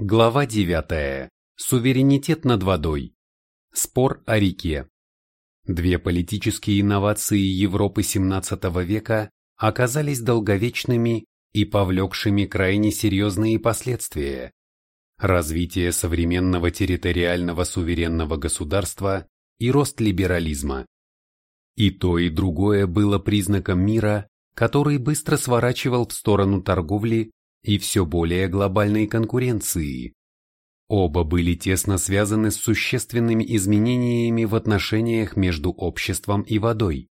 Глава 9. Суверенитет над водой. Спор о реке. Две политические инновации Европы XVII века оказались долговечными и повлекшими крайне серьезные последствия. Развитие современного территориального суверенного государства и рост либерализма. И то, и другое было признаком мира, который быстро сворачивал в сторону торговли и все более глобальной конкуренции. Оба были тесно связаны с существенными изменениями в отношениях между обществом и водой.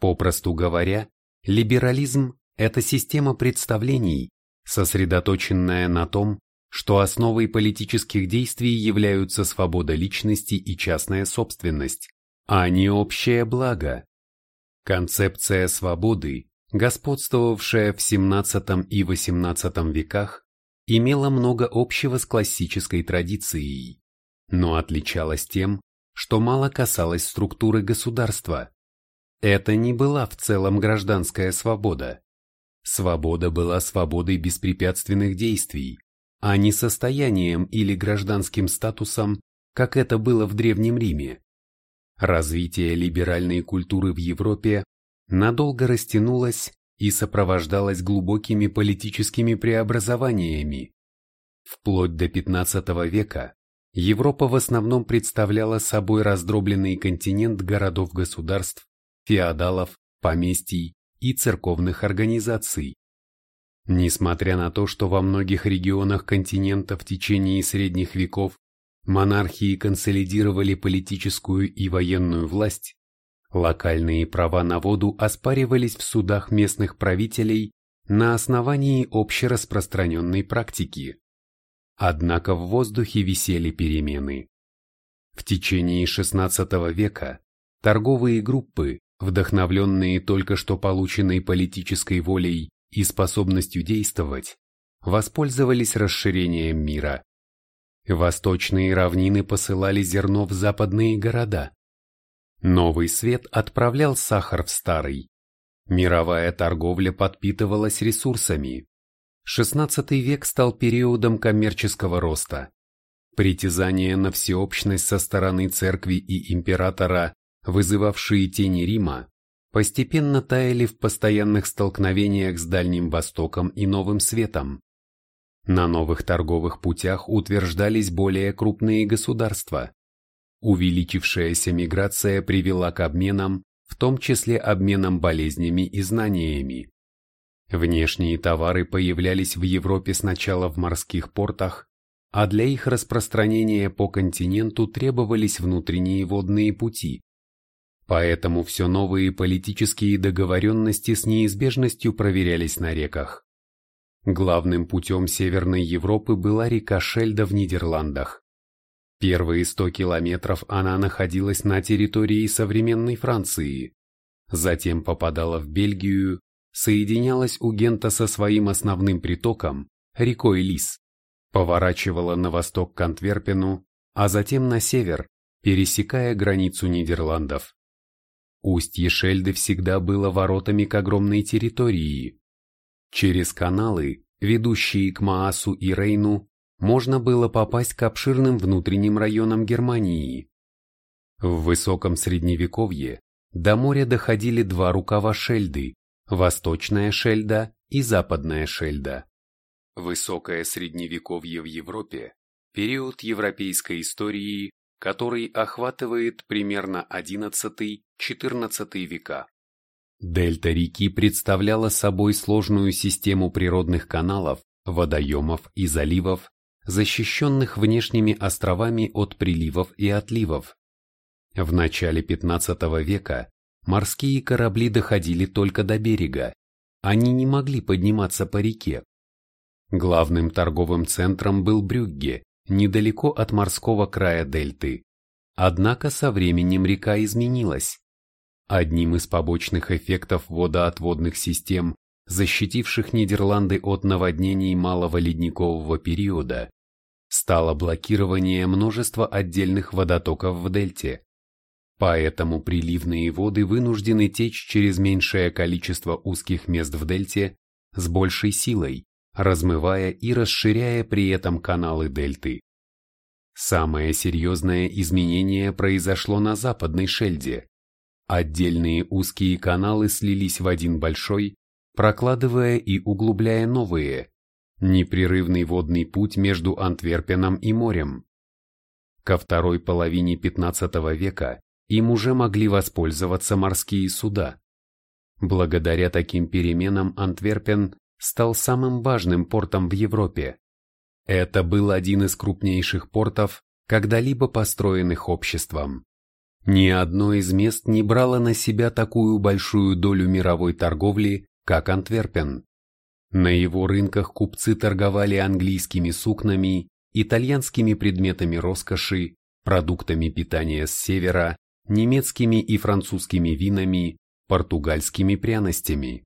Попросту говоря, либерализм – это система представлений, сосредоточенная на том, что основой политических действий являются свобода личности и частная собственность, а не общее благо. Концепция свободы господствовавшая в XVII и XVIII веках, имела много общего с классической традицией, но отличалась тем, что мало касалось структуры государства. Это не была в целом гражданская свобода. Свобода была свободой беспрепятственных действий, а не состоянием или гражданским статусом, как это было в Древнем Риме. Развитие либеральной культуры в Европе надолго растянулась и сопровождалась глубокими политическими преобразованиями. Вплоть до XV века Европа в основном представляла собой раздробленный континент городов-государств, феодалов, поместий и церковных организаций. Несмотря на то, что во многих регионах континента в течение средних веков монархии консолидировали политическую и военную власть, Локальные права на воду оспаривались в судах местных правителей на основании общераспространенной практики. Однако в воздухе висели перемены. В течение XVI века торговые группы, вдохновленные только что полученной политической волей и способностью действовать, воспользовались расширением мира. Восточные равнины посылали зерно в западные города, Новый свет отправлял сахар в старый. Мировая торговля подпитывалась ресурсами. XVI век стал периодом коммерческого роста. Притязания на всеобщность со стороны церкви и императора, вызывавшие тени Рима, постепенно таяли в постоянных столкновениях с Дальним Востоком и Новым Светом. На новых торговых путях утверждались более крупные государства. Увеличившаяся миграция привела к обменам, в том числе обменам болезнями и знаниями. Внешние товары появлялись в Европе сначала в морских портах, а для их распространения по континенту требовались внутренние водные пути. Поэтому все новые политические договоренности с неизбежностью проверялись на реках. Главным путем Северной Европы была река Шельда в Нидерландах. Первые 100 километров она находилась на территории современной Франции, затем попадала в Бельгию, соединялась у Гента со своим основным притоком, рекой Лис, поворачивала на восток к Антверпену, а затем на север, пересекая границу Нидерландов. Устье Шельды всегда было воротами к огромной территории. Через каналы, ведущие к Маасу и Рейну, можно было попасть к обширным внутренним районам Германии. В высоком средневековье до моря доходили два рукава Шельды – Восточная Шельда и Западная Шельда. Высокое средневековье в Европе – период европейской истории, который охватывает примерно XI-XIV века. Дельта реки представляла собой сложную систему природных каналов, водоемов и заливов, защищенных внешними островами от приливов и отливов. В начале 15 века морские корабли доходили только до берега, они не могли подниматься по реке. Главным торговым центром был Брюгге, недалеко от морского края дельты. Однако со временем река изменилась. Одним из побочных эффектов водоотводных систем, защитивших Нидерланды от наводнений малого ледникового периода, стало блокирование множества отдельных водотоков в дельте. Поэтому приливные воды вынуждены течь через меньшее количество узких мест в дельте с большей силой, размывая и расширяя при этом каналы дельты. Самое серьезное изменение произошло на западной шельде. Отдельные узкие каналы слились в один большой, прокладывая и углубляя новые, непрерывный водный путь между Антверпеном и морем. Ко второй половине XV века им уже могли воспользоваться морские суда. Благодаря таким переменам Антверпен стал самым важным портом в Европе. Это был один из крупнейших портов, когда-либо построенных обществом. Ни одно из мест не брало на себя такую большую долю мировой торговли, как Антверпен. На его рынках купцы торговали английскими сукнами, итальянскими предметами роскоши, продуктами питания с севера, немецкими и французскими винами, португальскими пряностями.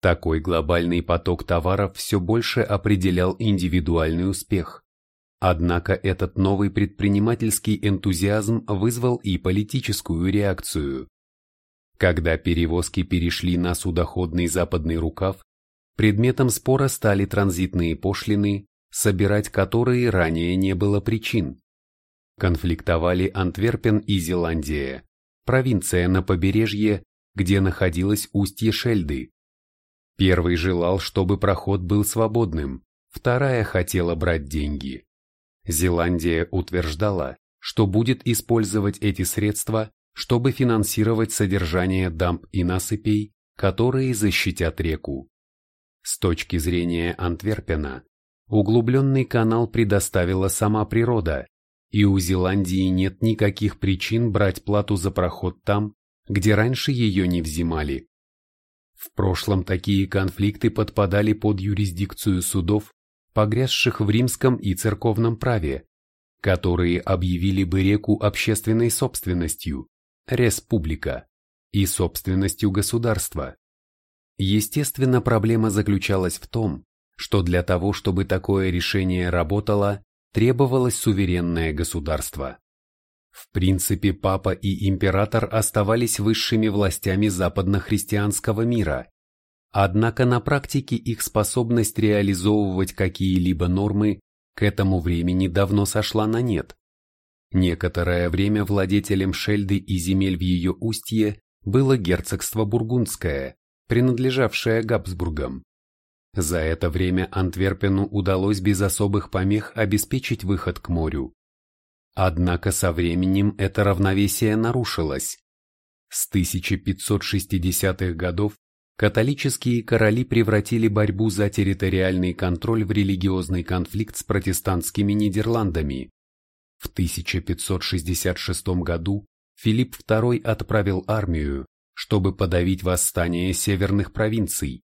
Такой глобальный поток товаров все больше определял индивидуальный успех. Однако этот новый предпринимательский энтузиазм вызвал и политическую реакцию. Когда перевозки перешли на судоходный западный рукав, предметом спора стали транзитные пошлины, собирать которые ранее не было причин. Конфликтовали Антверпен и Зеландия, провинция на побережье, где находилось устье Шельды. Первый желал, чтобы проход был свободным, вторая хотела брать деньги. Зеландия утверждала, что будет использовать эти средства, чтобы финансировать содержание дамб и насыпей, которые защитят реку. С точки зрения Антверпена, углубленный канал предоставила сама природа, и у Зеландии нет никаких причин брать плату за проход там, где раньше ее не взимали. В прошлом такие конфликты подпадали под юрисдикцию судов, погрязших в римском и церковном праве, которые объявили бы реку общественной собственностью, республика, и собственностью государства. Естественно, проблема заключалась в том, что для того, чтобы такое решение работало, требовалось суверенное государство. В принципе, папа и император оставались высшими властями западно-христианского мира, однако на практике их способность реализовывать какие-либо нормы к этому времени давно сошла на нет. Некоторое время владетелем Шельды и земель в ее устье было герцогство Бургундское, принадлежавшее Габсбургам. За это время Антверпену удалось без особых помех обеспечить выход к морю. Однако со временем это равновесие нарушилось. С 1560-х годов католические короли превратили борьбу за территориальный контроль в религиозный конфликт с протестантскими Нидерландами. В 1566 году Филипп II отправил армию, чтобы подавить восстание северных провинций.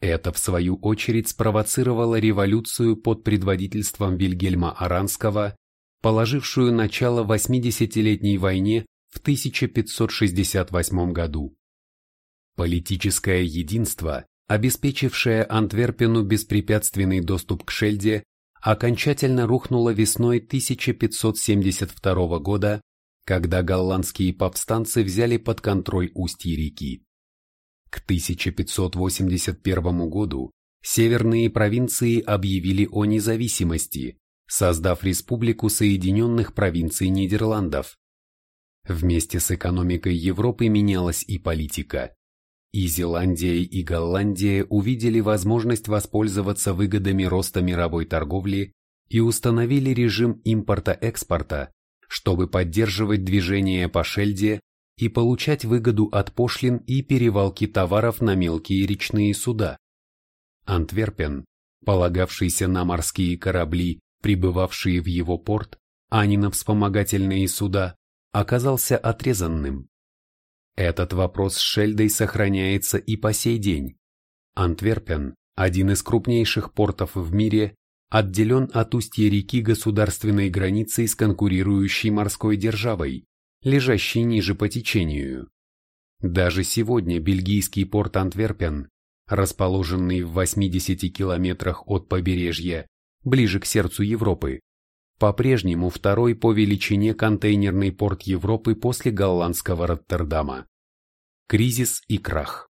Это, в свою очередь, спровоцировало революцию под предводительством Вильгельма Аранского положившую начало 80-летней войне в 1568 году. Политическое единство, обеспечившее Антверпену беспрепятственный доступ к Шельде, окончательно рухнуло весной 1572 года, когда голландские повстанцы взяли под контроль устье реки. К 1581 году северные провинции объявили о независимости, создав Республику Соединенных Провинций Нидерландов. Вместе с экономикой Европы менялась и политика. И Зеландия, и Голландия увидели возможность воспользоваться выгодами роста мировой торговли и установили режим импорта-экспорта, чтобы поддерживать движение по шельде и получать выгоду от пошлин и перевалки товаров на мелкие речные суда. Антверпен, полагавшийся на морские корабли прибывавшие в его порт, а не на вспомогательные суда, оказался отрезанным. Этот вопрос с Шельдой сохраняется и по сей день. Антверпен, один из крупнейших портов в мире, отделен от устья реки государственной границей с конкурирующей морской державой, лежащей ниже по течению. Даже сегодня бельгийский порт Антверпен, расположенный в 80 километрах от побережья ближе к сердцу Европы, по-прежнему второй по величине контейнерный порт Европы после голландского Роттердама. Кризис и крах.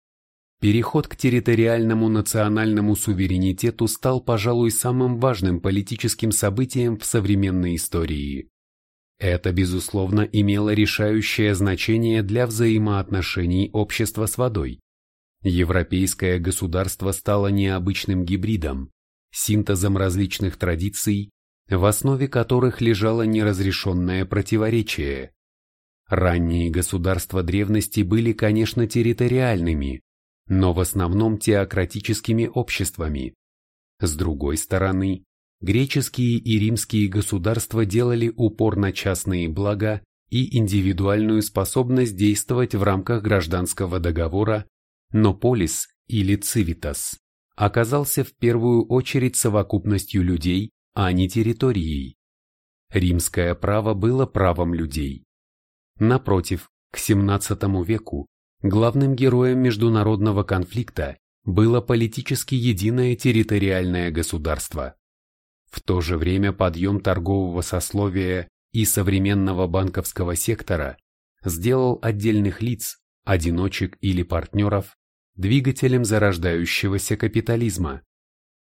Переход к территориальному национальному суверенитету стал, пожалуй, самым важным политическим событием в современной истории. Это, безусловно, имело решающее значение для взаимоотношений общества с водой. Европейское государство стало необычным гибридом, синтезом различных традиций, в основе которых лежало неразрешенное противоречие. Ранние государства древности были, конечно, территориальными, но в основном теократическими обществами. С другой стороны, греческие и римские государства делали упор на частные блага и индивидуальную способность действовать в рамках гражданского договора, но полис или цивитас оказался в первую очередь совокупностью людей, а не территорией. Римское право было правом людей. Напротив, к XVII веку Главным героем международного конфликта было политически единое территориальное государство. В то же время подъем торгового сословия и современного банковского сектора сделал отдельных лиц, одиночек или партнеров двигателем зарождающегося капитализма.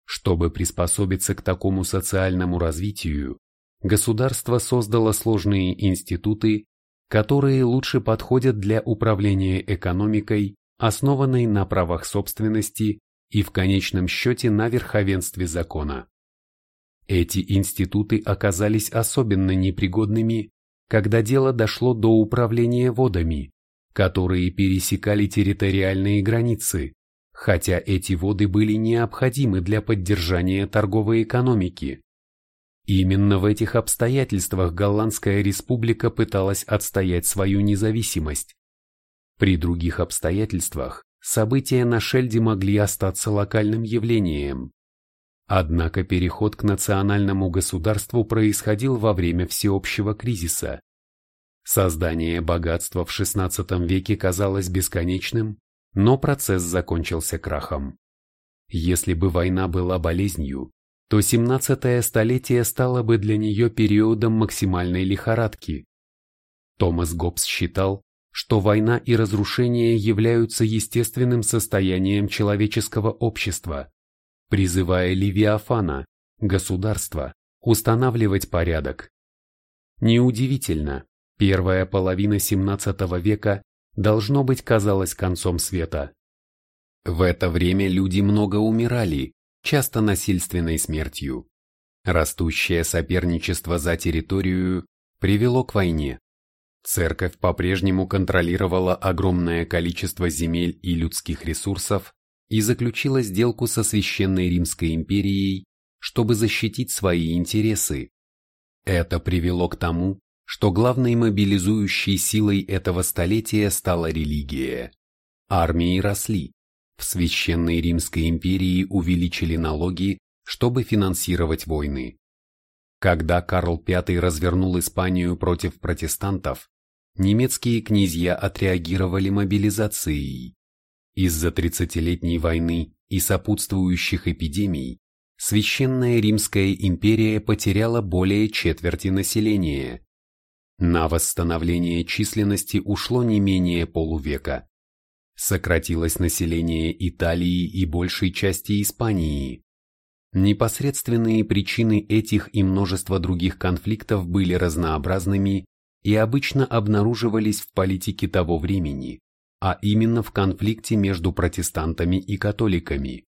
Чтобы приспособиться к такому социальному развитию, государство создало сложные институты которые лучше подходят для управления экономикой, основанной на правах собственности и в конечном счете на верховенстве закона. Эти институты оказались особенно непригодными, когда дело дошло до управления водами, которые пересекали территориальные границы, хотя эти воды были необходимы для поддержания торговой экономики. Именно в этих обстоятельствах Голландская республика пыталась отстоять свою независимость. При других обстоятельствах события на Шельде могли остаться локальным явлением. Однако переход к национальному государству происходил во время всеобщего кризиса. Создание богатства в XVI веке казалось бесконечным, но процесс закончился крахом. Если бы война была болезнью, то 17-е столетие стало бы для нее периодом максимальной лихорадки. Томас Гоббс считал, что война и разрушение являются естественным состоянием человеческого общества, призывая Левиафана, государство, устанавливать порядок. Неудивительно, первая половина 17 века должно быть казалась концом света. В это время люди много умирали, часто насильственной смертью. Растущее соперничество за территорию привело к войне. Церковь по-прежнему контролировала огромное количество земель и людских ресурсов и заключила сделку со Священной Римской империей, чтобы защитить свои интересы. Это привело к тому, что главной мобилизующей силой этого столетия стала религия. Армии росли, в Священной Римской империи увеличили налоги, чтобы финансировать войны. Когда Карл V развернул Испанию против протестантов, немецкие князья отреагировали мобилизацией. Из-за тридцатилетней войны и сопутствующих эпидемий Священная Римская империя потеряла более четверти населения. На восстановление численности ушло не менее полувека. Сократилось население Италии и большей части Испании. Непосредственные причины этих и множества других конфликтов были разнообразными и обычно обнаруживались в политике того времени, а именно в конфликте между протестантами и католиками.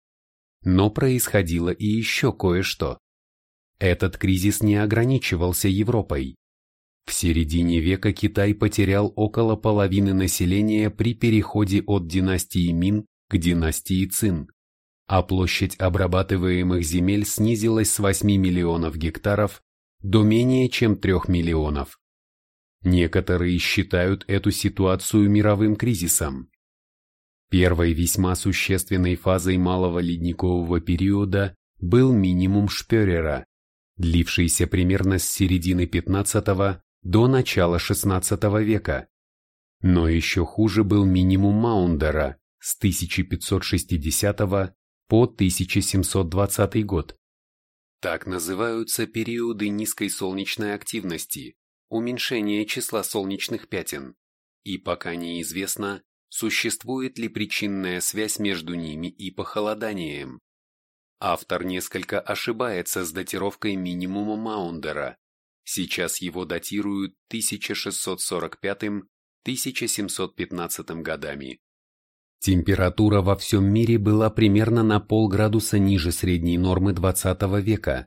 Но происходило и еще кое-что. Этот кризис не ограничивался Европой. В середине века Китай потерял около половины населения при переходе от династии Мин к династии Цин, а площадь обрабатываемых земель снизилась с 8 миллионов гектаров до менее чем 3 миллионов. Некоторые считают эту ситуацию мировым кризисом. Первой весьма существенной фазой малого ледникового периода был минимум Шпёрера, длившийся примерно с середины 15 до начала XVI века. Но еще хуже был минимум Маундера с 1560 по 1720 год. Так называются периоды низкой солнечной активности, уменьшение числа солнечных пятен, и пока неизвестно, существует ли причинная связь между ними и похолоданием. Автор несколько ошибается с датировкой минимума Маундера. Сейчас его датируют 1645-1715 годами. Температура во всем мире была примерно на полградуса ниже средней нормы 20 века.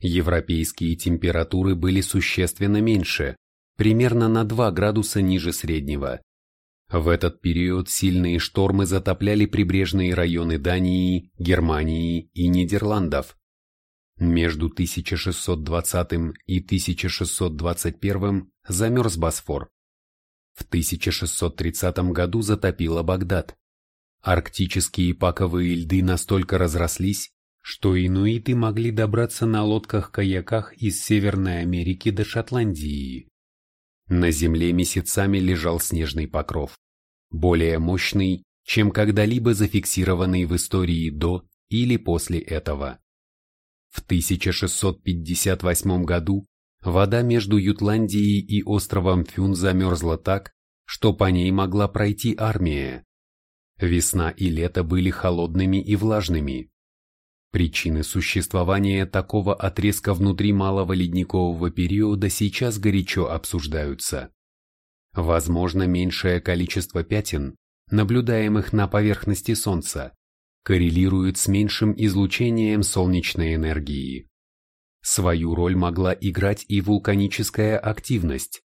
Европейские температуры были существенно меньше, примерно на 2 градуса ниже среднего. В этот период сильные штормы затопляли прибрежные районы Дании, Германии и Нидерландов. Между 1620 и 1621 замерз Босфор. В 1630 году затопило Багдад. Арктические паковые льды настолько разрослись, что инуиты могли добраться на лодках-каяках из Северной Америки до Шотландии. На земле месяцами лежал снежный покров, более мощный, чем когда-либо зафиксированный в истории до или после этого. В 1658 году вода между Ютландией и островом Фюн замерзла так, что по ней могла пройти армия. Весна и лето были холодными и влажными. Причины существования такого отрезка внутри малого ледникового периода сейчас горячо обсуждаются. Возможно, меньшее количество пятен, наблюдаемых на поверхности Солнца, коррелирует с меньшим излучением солнечной энергии. Свою роль могла играть и вулканическая активность.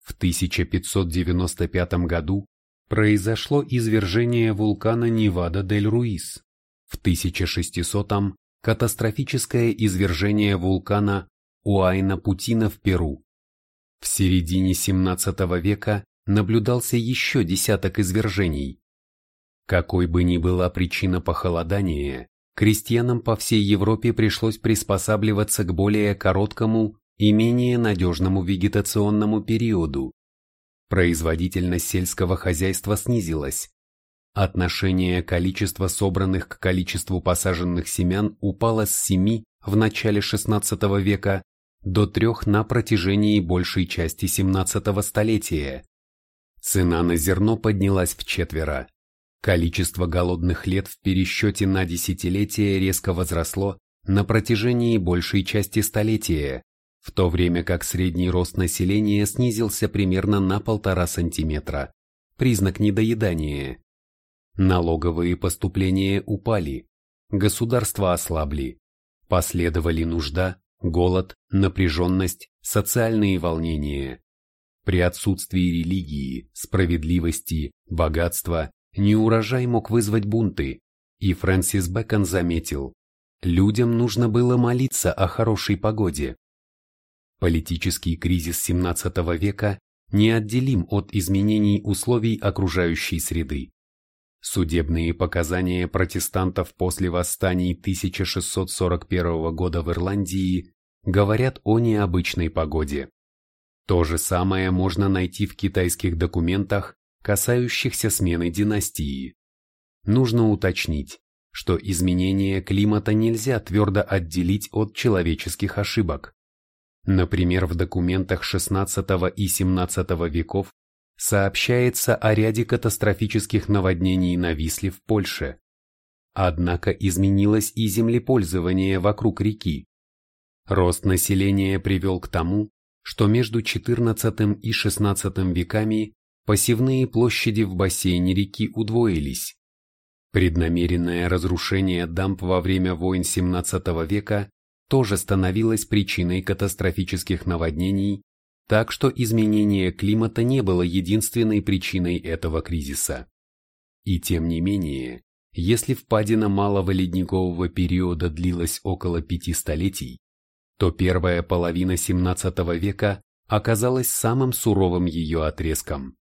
В 1595 году произошло извержение вулкана Невада-дель-Руис, в 1600-м катастрофическое извержение вулкана Уайна-Путина в Перу. В середине 17 века наблюдался еще десяток извержений. Какой бы ни была причина похолодания, крестьянам по всей Европе пришлось приспосабливаться к более короткому и менее надежному вегетационному периоду. Производительность сельского хозяйства снизилась, Отношение количества собранных к количеству посаженных семян упало с 7 в начале XVI века до 3 на протяжении большей части 17 столетия. Цена на зерно поднялась в четверо. Количество голодных лет в пересчете на десятилетия резко возросло на протяжении большей части столетия, в то время как средний рост населения снизился примерно на полтора сантиметра. Признак недоедания. Налоговые поступления упали, государства ослабли, последовали нужда, голод, напряженность, социальные волнения. При отсутствии религии, справедливости, богатства, неурожай мог вызвать бунты, и Фрэнсис Бэкон заметил, людям нужно было молиться о хорошей погоде. Политический кризис XVII века неотделим от изменений условий окружающей среды. Судебные показания протестантов после восстаний 1641 года в Ирландии говорят о необычной погоде. То же самое можно найти в китайских документах, касающихся смены династии. Нужно уточнить, что изменение климата нельзя твердо отделить от человеческих ошибок. Например, в документах XVI и XVII веков сообщается о ряде катастрофических наводнений на Висле в Польше. Однако изменилось и землепользование вокруг реки. Рост населения привел к тому, что между XIV и XVI веками посевные площади в бассейне реки удвоились. Преднамеренное разрушение дамб во время войн XVII века тоже становилось причиной катастрофических наводнений так что изменение климата не было единственной причиной этого кризиса. И тем не менее, если впадина малого ледникового периода длилась около пяти столетий, то первая половина XVII века оказалась самым суровым ее отрезком.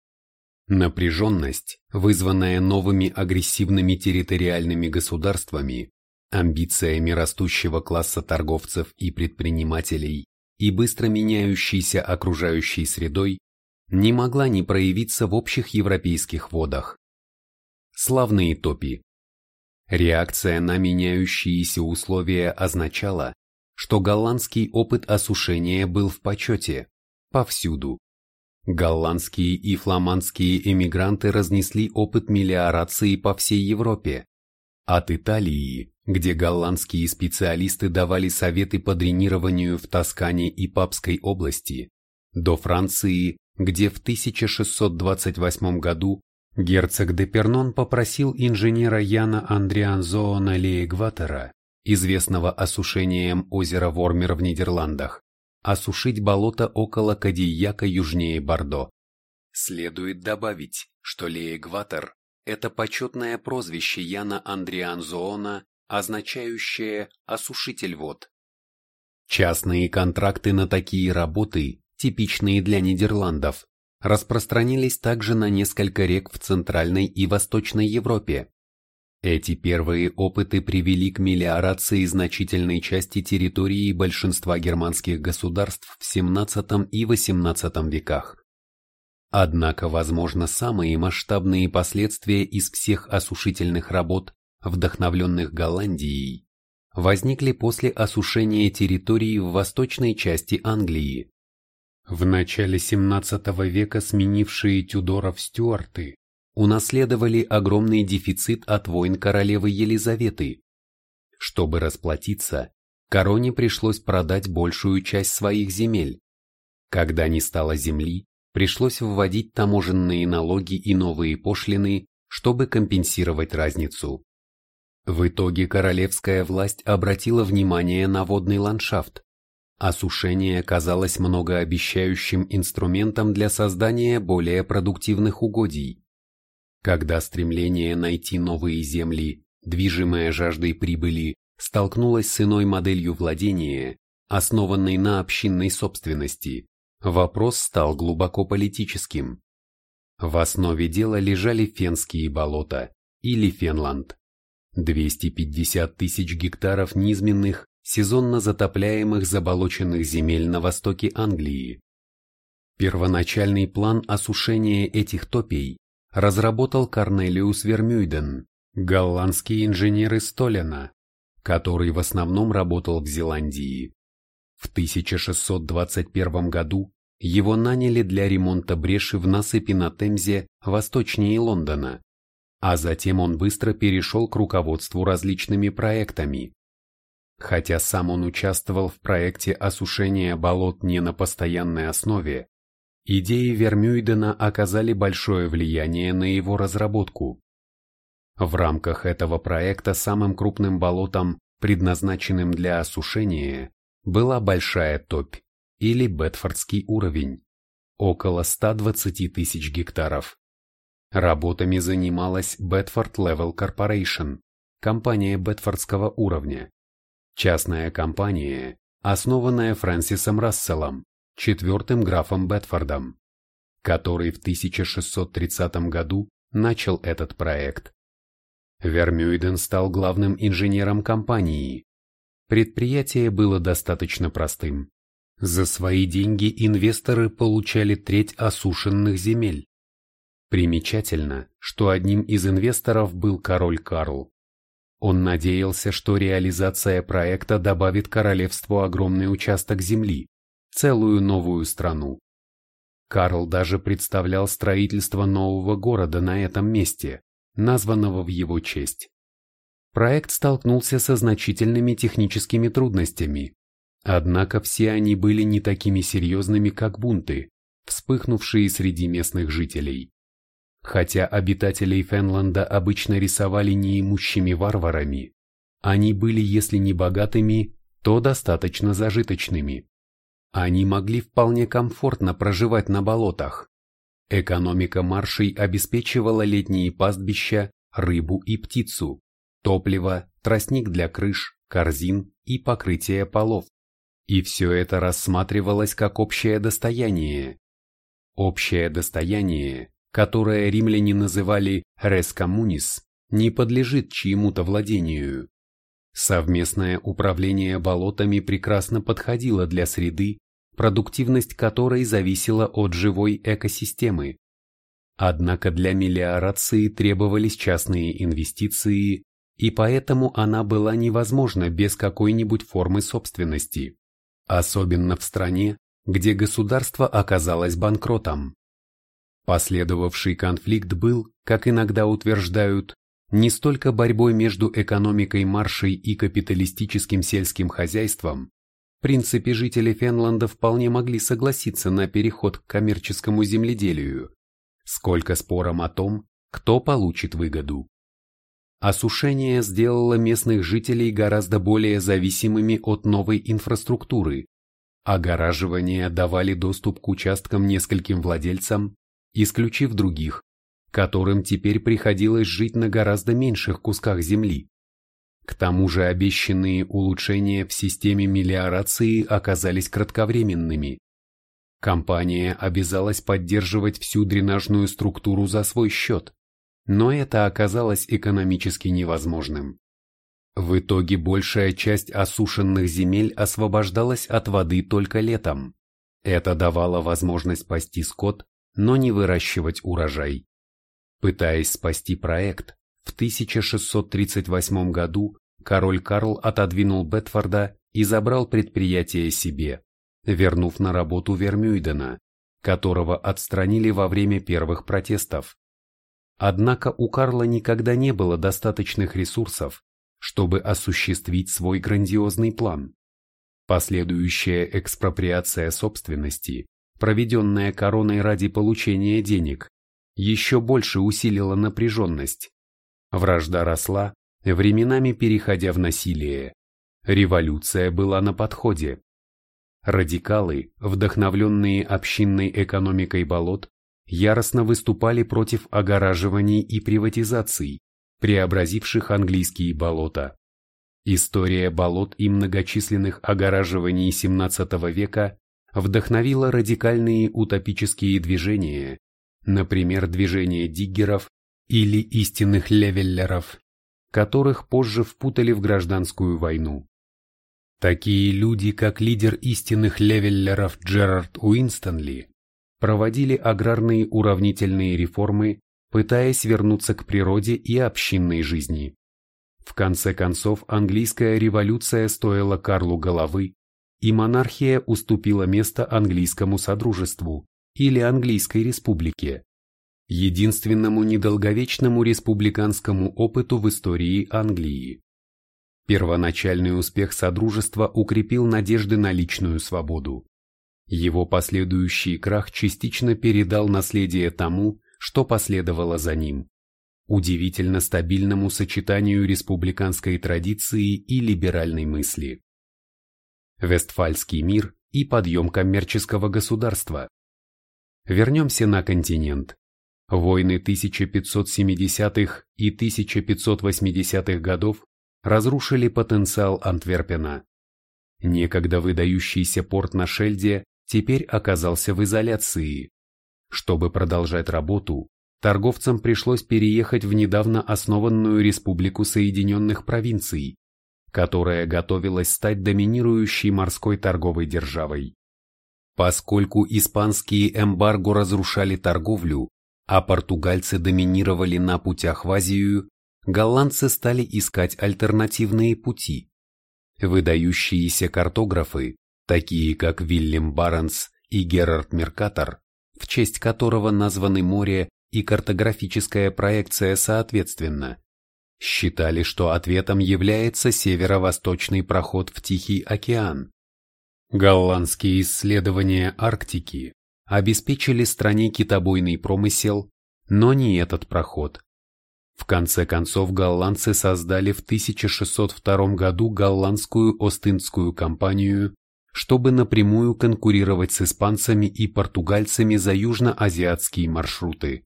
Напряженность, вызванная новыми агрессивными территориальными государствами, амбициями растущего класса торговцев и предпринимателей и быстро меняющейся окружающей средой не могла не проявиться в общих европейских водах. Славные топи. Реакция на меняющиеся условия означала, что голландский опыт осушения был в почете, повсюду. Голландские и фламандские эмигранты разнесли опыт мелиорации по всей Европе. От Италии, где голландские специалисты давали советы по дренированию в Тоскане и Папской области, до Франции, где в 1628 году герцог де Пернон попросил инженера Яна Андрианзоона Леегватера, известного осушением озера Вормер в Нидерландах, осушить болото около Кадияка южнее Бордо. Следует добавить, что Леегватер – это почетное прозвище Яна Андрианзоона, означающее «осушитель вод». Частные контракты на такие работы типичные для Нидерландов, распространились также на несколько рек в Центральной и Восточной Европе. Эти первые опыты привели к мелиорации значительной части территории большинства германских государств в XVII и XVIII веках. Однако, возможно, самые масштабные последствия из всех осушительных работ, вдохновленных Голландией, возникли после осушения территории в восточной части Англии. В начале 17 века сменившие Тюдоров Стюарты унаследовали огромный дефицит от войн королевы Елизаветы. Чтобы расплатиться, короне пришлось продать большую часть своих земель. Когда не стало земли, пришлось вводить таможенные налоги и новые пошлины, чтобы компенсировать разницу. В итоге королевская власть обратила внимание на водный ландшафт, Осушение казалось многообещающим инструментом для создания более продуктивных угодий. Когда стремление найти новые земли, движимое жаждой прибыли, столкнулось с иной моделью владения, основанной на общинной собственности, вопрос стал глубоко политическим. В основе дела лежали фенские болота, или Фенланд. 250 тысяч гектаров низменных, сезонно затопляемых заболоченных земель на востоке Англии. Первоначальный план осушения этих топей разработал Корнелиус Вермюйден, голландский инженер из Толена, который в основном работал в Зеландии. В 1621 году его наняли для ремонта бреши в насыпи на Темзе восточнее Лондона, а затем он быстро перешел к руководству различными проектами. Хотя сам он участвовал в проекте осушения болот не на постоянной основе, идеи Вермюйдена оказали большое влияние на его разработку. В рамках этого проекта самым крупным болотом, предназначенным для осушения, была Большая Топь или Бетфордский уровень, около 120 тысяч гектаров. Работами занималась Bedford Level Corporation, компания Бетфордского уровня. Частная компания, основанная Фрэнсисом Расселом, четвертым графом Бетфордом, который в 1630 году начал этот проект. Вермюйден стал главным инженером компании. Предприятие было достаточно простым. За свои деньги инвесторы получали треть осушенных земель. Примечательно, что одним из инвесторов был король Карл. Он надеялся, что реализация проекта добавит королевству огромный участок земли, целую новую страну. Карл даже представлял строительство нового города на этом месте, названного в его честь. Проект столкнулся со значительными техническими трудностями, однако все они были не такими серьезными, как бунты, вспыхнувшие среди местных жителей. Хотя обитателей Фенланда обычно рисовали неимущими варварами, они были, если не богатыми, то достаточно зажиточными. Они могли вполне комфортно проживать на болотах. Экономика маршей обеспечивала летние пастбища, рыбу и птицу, топливо, тростник для крыш, корзин и покрытие полов. И все это рассматривалось как общее достояние. Общее достояние, которое римляне называли «res communis», не подлежит чьему-то владению. Совместное управление болотами прекрасно подходило для среды, продуктивность которой зависела от живой экосистемы. Однако для мелиорации требовались частные инвестиции, и поэтому она была невозможна без какой-нибудь формы собственности. Особенно в стране, где государство оказалось банкротом. Последовавший конфликт был, как иногда утверждают, не столько борьбой между экономикой маршей и капиталистическим сельским хозяйством, в принципе жители Фенланда вполне могли согласиться на переход к коммерческому земледелию, сколько спором о том, кто получит выгоду. Осушение сделало местных жителей гораздо более зависимыми от новой инфраструктуры. Огораживания давали доступ к участкам нескольким владельцам, исключив других, которым теперь приходилось жить на гораздо меньших кусках земли. К тому же обещанные улучшения в системе мелиорации оказались кратковременными. Компания обязалась поддерживать всю дренажную структуру за свой счет, но это оказалось экономически невозможным. В итоге большая часть осушенных земель освобождалась от воды только летом. Это давало возможность пасти скот, но не выращивать урожай. Пытаясь спасти проект, в 1638 году король Карл отодвинул Бетфорда и забрал предприятие себе, вернув на работу Вермюйдена, которого отстранили во время первых протестов. Однако у Карла никогда не было достаточных ресурсов, чтобы осуществить свой грандиозный план. Последующая экспроприация собственности, проведенная короной ради получения денег, еще больше усилила напряженность. Вражда росла, временами переходя в насилие. Революция была на подходе. Радикалы, вдохновленные общинной экономикой болот, яростно выступали против огораживаний и приватизаций, преобразивших английские болота. История болот и многочисленных огораживаний XVII века вдохновила радикальные утопические движения, например, движение диггеров или истинных левеллеров, которых позже впутали в гражданскую войну. Такие люди, как лидер истинных левеллеров Джерард Уинстонли, проводили аграрные уравнительные реформы, пытаясь вернуться к природе и общинной жизни. В конце концов, английская революция стоила Карлу головы, и монархия уступила место английскому содружеству или английской республике, единственному недолговечному республиканскому опыту в истории Англии. Первоначальный успех Содружества укрепил надежды на личную свободу. Его последующий крах частично передал наследие тому, что последовало за ним. Удивительно стабильному сочетанию республиканской традиции и либеральной мысли. Вестфальский мир и подъем коммерческого государства. Вернемся на континент. Войны 1570-х и 1580-х годов разрушили потенциал Антверпена. Некогда выдающийся порт на Шельде теперь оказался в изоляции. Чтобы продолжать работу, торговцам пришлось переехать в недавно основанную Республику Соединенных Провинций, которая готовилась стать доминирующей морской торговой державой. Поскольку испанские эмбарго разрушали торговлю, а португальцы доминировали на путях в Азию, голландцы стали искать альтернативные пути. Выдающиеся картографы, такие как Вильям Барнс и Герард Меркатор, в честь которого названы море и картографическая проекция соответственно, считали, что ответом является северо-восточный проход в Тихий океан. Голландские исследования Арктики обеспечили стране китобойный промысел, но не этот проход. В конце концов голландцы создали в 1602 году голландскую Остинскую компанию, чтобы напрямую конкурировать с испанцами и португальцами за южноазиатские маршруты.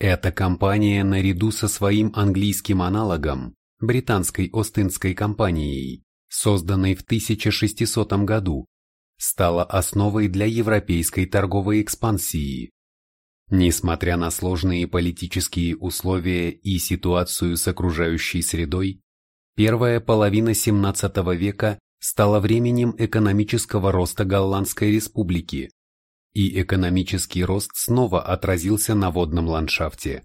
Эта компания наряду со своим английским аналогом, британской Остинской компанией, созданной в 1600 году, стала основой для европейской торговой экспансии. Несмотря на сложные политические условия и ситуацию с окружающей средой, первая половина XVII века стала временем экономического роста Голландской республики, и экономический рост снова отразился на водном ландшафте.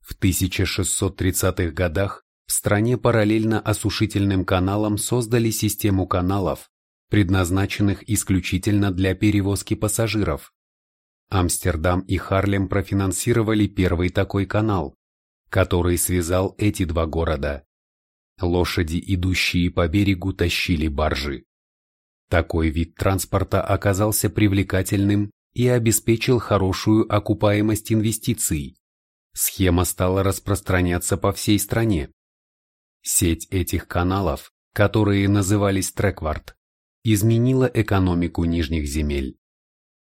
В 1630-х годах в стране параллельно осушительным каналам создали систему каналов, предназначенных исключительно для перевозки пассажиров. Амстердам и Харлем профинансировали первый такой канал, который связал эти два города. Лошади, идущие по берегу, тащили баржи. Такой вид транспорта оказался привлекательным и обеспечил хорошую окупаемость инвестиций. Схема стала распространяться по всей стране. Сеть этих каналов, которые назывались треквард, изменила экономику нижних земель.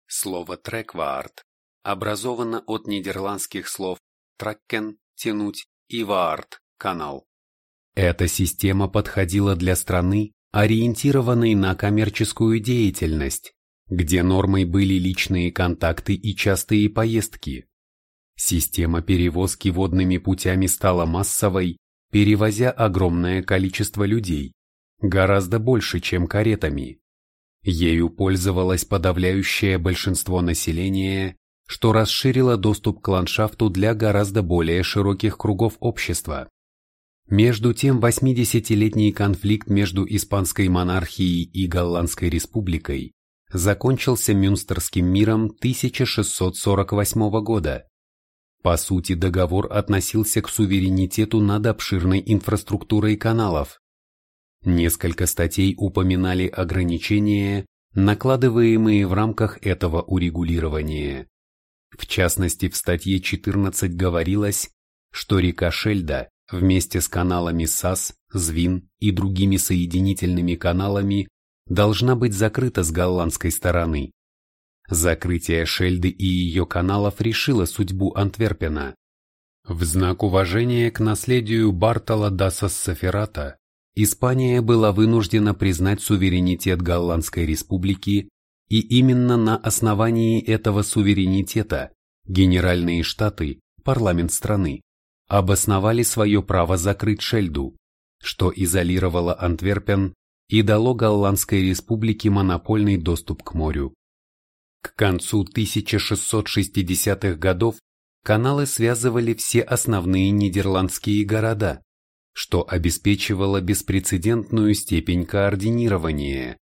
Слово треквард образовано от нидерландских слов «тракен» – «тянуть» и «ваард» – «канал». Эта система подходила для страны, ориентированной на коммерческую деятельность, где нормой были личные контакты и частые поездки. Система перевозки водными путями стала массовой, перевозя огромное количество людей, гораздо больше, чем каретами. Ею пользовалось подавляющее большинство населения, что расширило доступ к ландшафту для гораздо более широких кругов общества. Между тем 80-летний конфликт между Испанской монархией и Голландской республикой закончился Мюнстерским миром 1648 года. По сути, договор относился к суверенитету над обширной инфраструктурой каналов, Несколько статей упоминали ограничения, накладываемые в рамках этого урегулирования. В частности, в статье 14 говорилось, что река Шельда вместе с каналами САС, Звин и другими соединительными каналами должна быть закрыта с голландской стороны. Закрытие Шельды и ее каналов решило судьбу Антверпена. В знак уважения к наследию Бартола Даса Саферата Испания была вынуждена признать суверенитет Голландской республики, и именно на основании этого суверенитета Генеральные Штаты, парламент страны, обосновали свое право закрыть Шельду, что изолировало Антверпен и дало Голландской республике монопольный доступ к морю. К концу 1660-х годов каналы связывали все основные нидерландские города, что обеспечивало беспрецедентную степень координирования.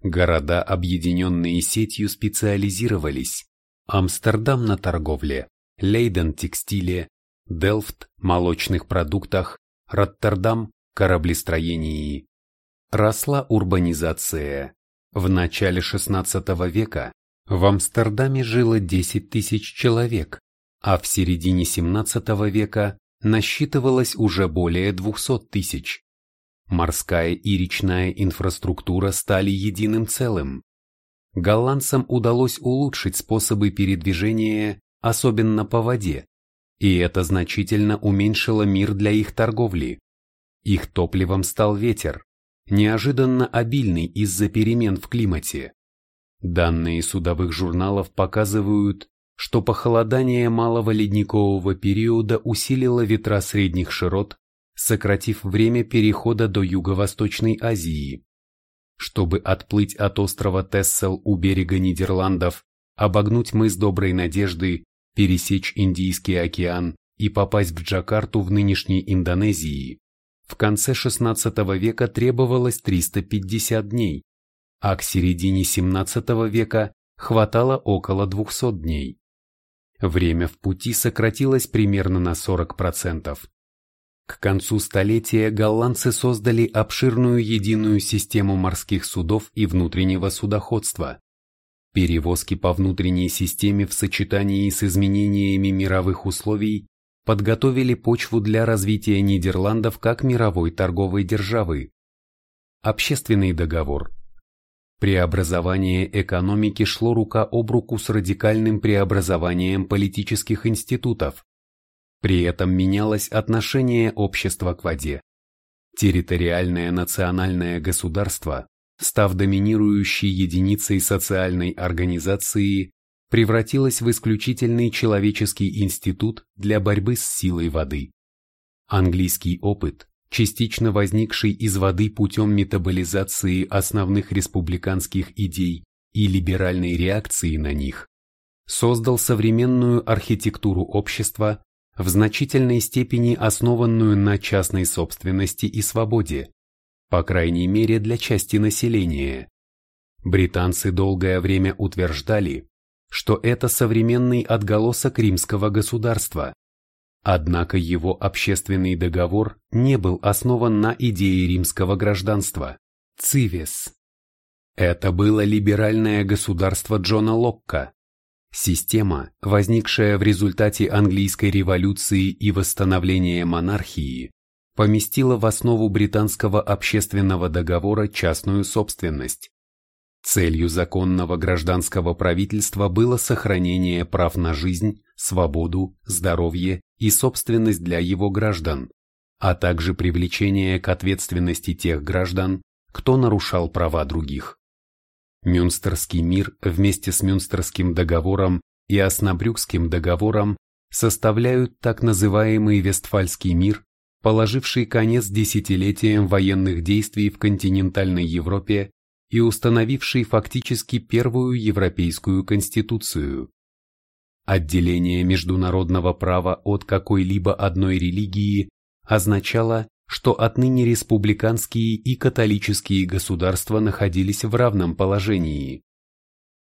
Города, объединенные сетью, специализировались. Амстердам на торговле, Лейден – текстиле, Делфт – молочных продуктах, Роттердам – кораблестроении. Росла урбанизация. В начале XVI века в Амстердаме жило 10 тысяч человек, а в середине XVII века насчитывалось уже более 200 тысяч. Морская и речная инфраструктура стали единым целым. Голландцам удалось улучшить способы передвижения, особенно по воде, и это значительно уменьшило мир для их торговли. Их топливом стал ветер, неожиданно обильный из-за перемен в климате. Данные судовых журналов показывают, что похолодание малого ледникового периода усилило ветра средних широт, сократив время перехода до Юго-Восточной Азии. Чтобы отплыть от острова Тессел у берега Нидерландов, обогнуть мыс Доброй Надежды, пересечь Индийский океан и попасть в Джакарту в нынешней Индонезии, в конце XVI века требовалось 350 дней, а к середине XVII века хватало около 200 дней. Время в пути сократилось примерно на 40%. К концу столетия голландцы создали обширную единую систему морских судов и внутреннего судоходства. Перевозки по внутренней системе в сочетании с изменениями мировых условий подготовили почву для развития Нидерландов как мировой торговой державы. Общественный договор – Преобразование экономики шло рука об руку с радикальным преобразованием политических институтов. При этом менялось отношение общества к воде. Территориальное национальное государство, став доминирующей единицей социальной организации, превратилось в исключительный человеческий институт для борьбы с силой воды. Английский опыт частично возникший из воды путем метаболизации основных республиканских идей и либеральной реакции на них, создал современную архитектуру общества, в значительной степени основанную на частной собственности и свободе, по крайней мере для части населения, Британцы долгое время утверждали, что это современный отголосок римского государства. Однако его общественный договор не был основан на идее римского гражданства – цивис. Это было либеральное государство Джона Локка, система, возникшая в результате английской революции и восстановления монархии, поместила в основу британского общественного договора частную собственность. Целью законного гражданского правительства было сохранение прав на жизнь, свободу, здоровье и собственность для его граждан, а также привлечение к ответственности тех граждан, кто нарушал права других. Мюнстерский мир вместе с Мюнстерским договором и Оснабрюкским договором составляют так называемый Вестфальский мир, положивший конец десятилетиям военных действий в континентальной Европе и установивший фактически первую европейскую конституцию. Отделение международного права от какой-либо одной религии означало, что отныне республиканские и католические государства находились в равном положении.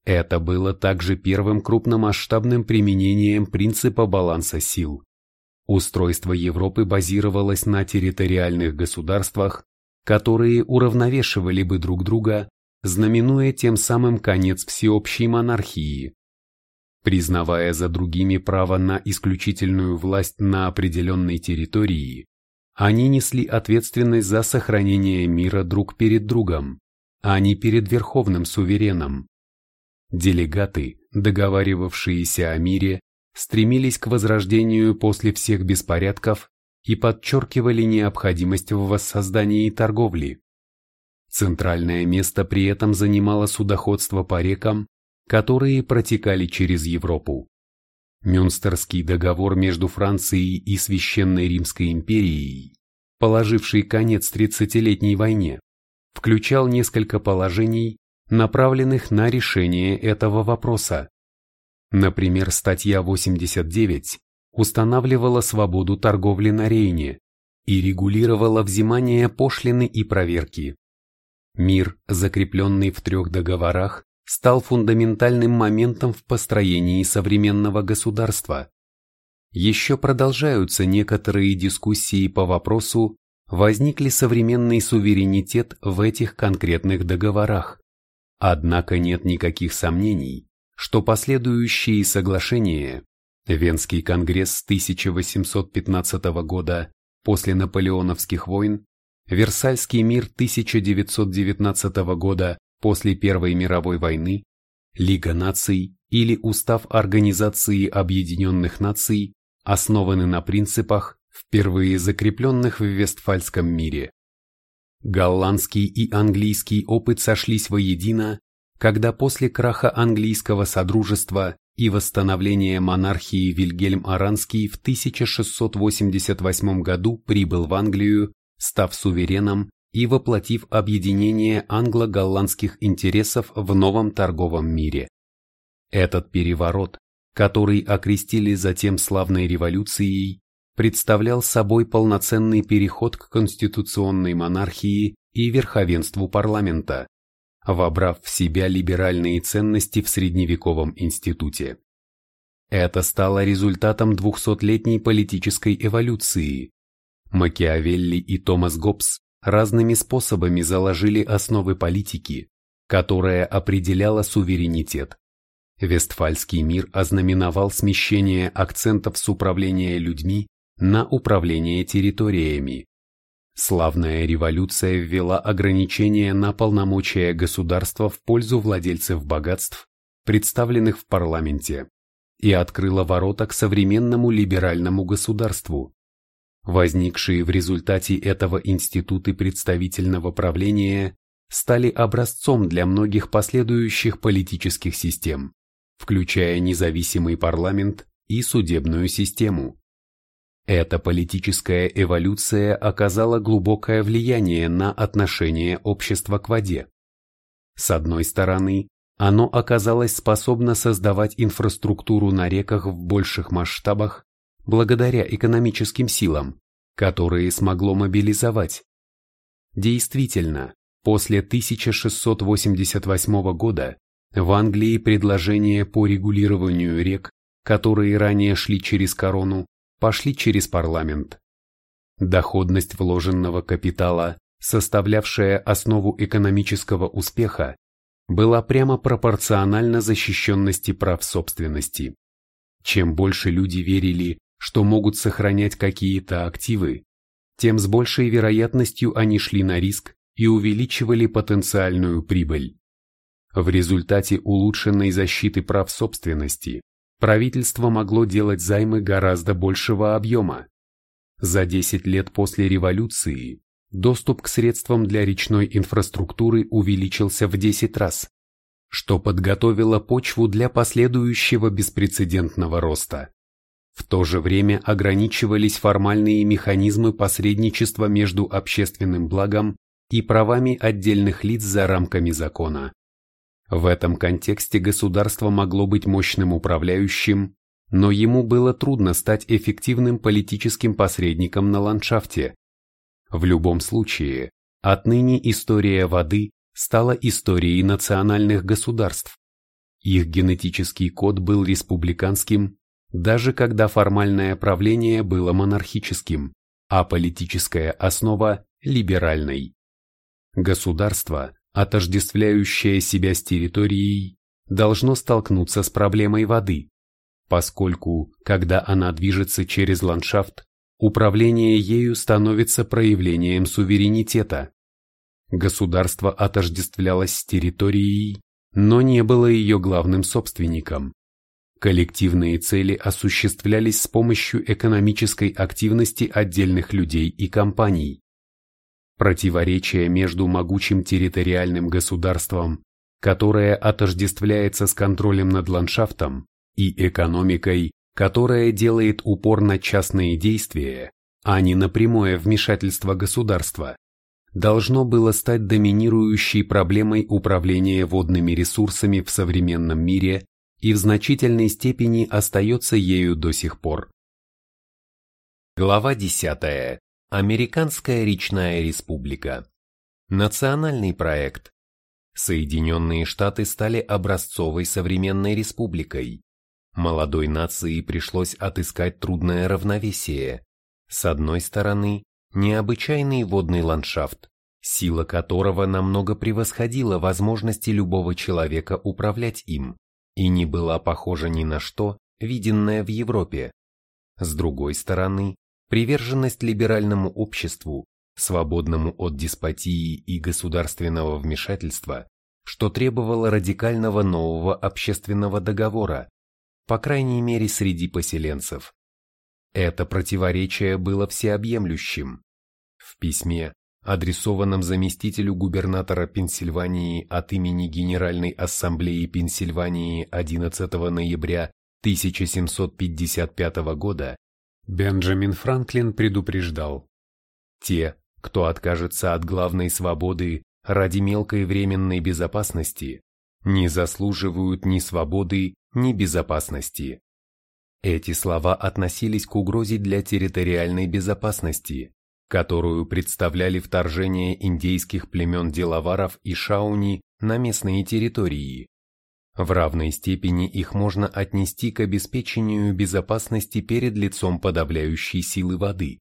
Это было также первым крупномасштабным применением принципа баланса сил. Устройство Европы базировалось на территориальных государствах, которые уравновешивали бы друг друга, знаменуя тем самым конец всеобщей монархии. Признавая за другими право на исключительную власть на определенной территории, они несли ответственность за сохранение мира друг перед другом, а не перед верховным сувереном. Делегаты, договаривавшиеся о мире, стремились к возрождению после всех беспорядков и подчеркивали необходимость в воссоздании торговли. Центральное место при этом занимало судоходство по рекам, которые протекали через Европу. Мюнстерский договор между Францией и Священной Римской империей, положивший конец Тридцатилетней войне, включал несколько положений, направленных на решение этого вопроса. Например, статья 89 устанавливала свободу торговли на Рейне и регулировала взимание пошлины и проверки. Мир, закрепленный в трех договорах, стал фундаментальным моментом в построении современного государства. Еще продолжаются некоторые дискуссии по вопросу, возник ли современный суверенитет в этих конкретных договорах. Однако нет никаких сомнений, что последующие соглашения, Венский конгресс 1815 года после наполеоновских войн, Версальский мир 1919 года после Первой мировой войны, Лига наций или Устав Организации Объединенных Наций основаны на принципах, впервые закрепленных в Вестфальском мире. Голландский и английский опыт сошлись воедино, когда после краха английского содружества и восстановления монархии Вильгельм Аранский в 1688 году прибыл в Англию, став сувереном и воплотив объединение англо-голландских интересов в новом торговом мире. Этот переворот, который окрестили затем славной революцией, представлял собой полноценный переход к конституционной монархии и верховенству парламента, вобрав в себя либеральные ценности в средневековом институте. Это стало результатом двухсотлетней политической эволюции. Макиавелли и Томас Гоббс разными способами заложили основы политики, которая определяла суверенитет. Вестфальский мир ознаменовал смещение акцентов с управления людьми на управление территориями. Славная революция ввела ограничения на полномочия государства в пользу владельцев богатств, представленных в парламенте, и открыла ворота к современному либеральному государству, Возникшие в результате этого институты представительного правления стали образцом для многих последующих политических систем, включая независимый парламент и судебную систему. Эта политическая эволюция оказала глубокое влияние на отношение общества к воде. С одной стороны, оно оказалось способно создавать инфраструктуру на реках в больших масштабах благодаря экономическим силам, которые смогло мобилизовать. Действительно, После 1688 года в Англии предложения по регулированию рек, которые ранее шли через корону, пошли через парламент. Доходность вложенного капитала, составлявшая основу экономического успеха, была прямо пропорциональна защищенности прав собственности. Чем больше люди верили, что могут сохранять какие-то активы, тем с большей вероятностью они шли на риск и увеличивали потенциальную прибыль. В результате улучшенной защиты прав собственности правительство могло делать займы гораздо большего объема. За 10 лет после революции доступ к средствам для речной инфраструктуры увеличился в 10 раз, что подготовило почву для последующего беспрецедентного роста. В то же время ограничивались формальные механизмы посредничества между общественным благом и правами отдельных лиц за рамками закона. В этом контексте государство могло быть мощным управляющим, но ему было трудно стать эффективным политическим посредником на ландшафте. В любом случае, отныне история воды стала историей национальных государств. Их генетический код был республиканским, даже когда формальное правление было монархическим, а политическая основа – либеральной. Государство, отождествляющее себя с территорией, должно столкнуться с проблемой воды, поскольку, когда она движется через ландшафт, управление ею становится проявлением суверенитета. Государство отождествлялось с территорией, но не было ее главным собственником. Коллективные цели осуществлялись с помощью экономической активности отдельных людей и компаний. Противоречие между могучим территориальным государством, которое отождествляется с контролем над ландшафтом, и экономикой, которая делает упор на частные действия, а не на прямое вмешательство государства, должно было стать доминирующей проблемой управления водными ресурсами в современном мире и в значительной степени остается ею до сих пор. Глава 10. Американская речная республика. Национальный проект. Соединенные Штаты стали образцовой современной республикой. Молодой нации пришлось отыскать трудное равновесие. С одной стороны, необычайный водный ландшафт, сила которого намного превосходила возможности любого человека управлять им и не была похожа ни на что, виденное в Европе. С другой стороны, Приверженность либеральному обществу, свободному от деспотии и государственного вмешательства, что требовало радикального нового общественного договора, по крайней мере среди поселенцев. Это противоречие было всеобъемлющим. В письме, адресованном заместителю губернатора Пенсильвании от имени Генеральной Ассамблеи Пенсильвании 11 ноября 1755 года, Бенджамин Франклин предупреждал. Те, кто откажется от главной свободы ради мелкой временной безопасности, не заслуживают ни свободы, ни безопасности. Эти слова относились к угрозе для территориальной безопасности, которую представляли вторжение индейских племен деловаров и шауни на местные территории, в равной степени их можно отнести к обеспечению безопасности перед лицом подавляющей силы воды.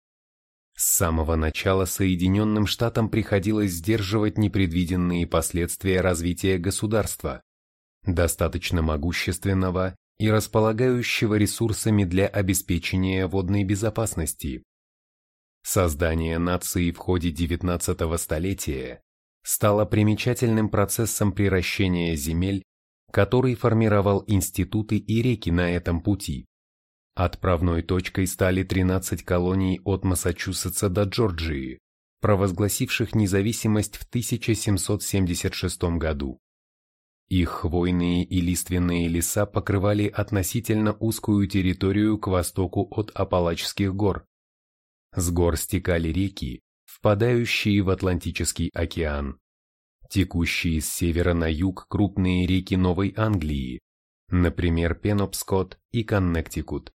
С самого начала Соединенным Штатам приходилось сдерживать непредвиденные последствия развития государства, достаточно могущественного и располагающего ресурсами для обеспечения водной безопасности. Создание нации в ходе XIX столетия стало примечательным процессом приращения земель который формировал институты и реки на этом пути. Отправной точкой стали 13 колоний от Массачусетса до Джорджии, провозгласивших независимость в 1776 году. Их хвойные и лиственные леса покрывали относительно узкую территорию к востоку от Апалачских гор. С гор стекали реки, впадающие в Атлантический океан текущие с севера на юг крупные реки Новой Англии, например, Пенопскот и Коннектикут,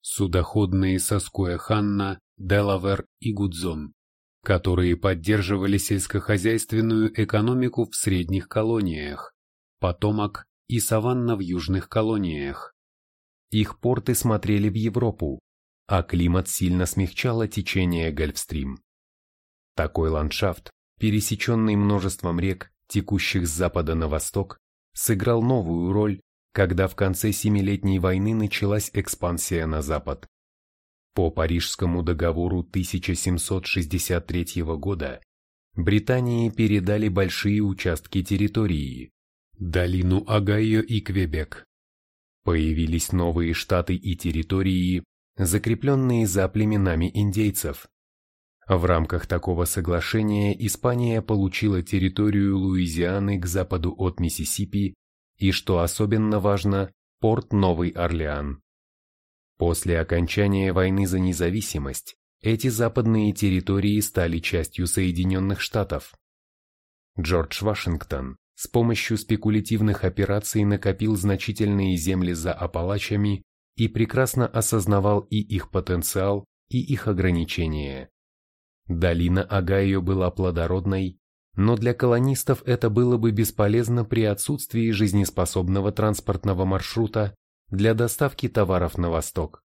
судоходные Соскоя-Ханна, Делавер и Гудзон, которые поддерживали сельскохозяйственную экономику в средних колониях, Потомак и Саванна в южных колониях. Их порты смотрели в Европу, а климат сильно смягчало течение Гольфстрим. Такой ландшафт, пересеченный множеством рек, текущих с запада на восток, сыграл новую роль, когда в конце Семилетней войны началась экспансия на запад. По Парижскому договору 1763 года Британии передали большие участки территории, долину Огайо и Квебек. Появились новые штаты и территории, закрепленные за племенами индейцев. В рамках такого соглашения Испания получила территорию Луизианы к западу от Миссисипи и, что особенно важно, порт Новый Орлеан. После окончания войны за независимость эти западные территории стали частью Соединенных Штатов. Джордж Вашингтон с помощью спекулятивных операций накопил значительные земли за Апалачами и прекрасно осознавал и их потенциал, и их ограничения. Долина Огайо была плодородной, но для колонистов это было бы бесполезно при отсутствии жизнеспособного транспортного маршрута для доставки товаров на восток.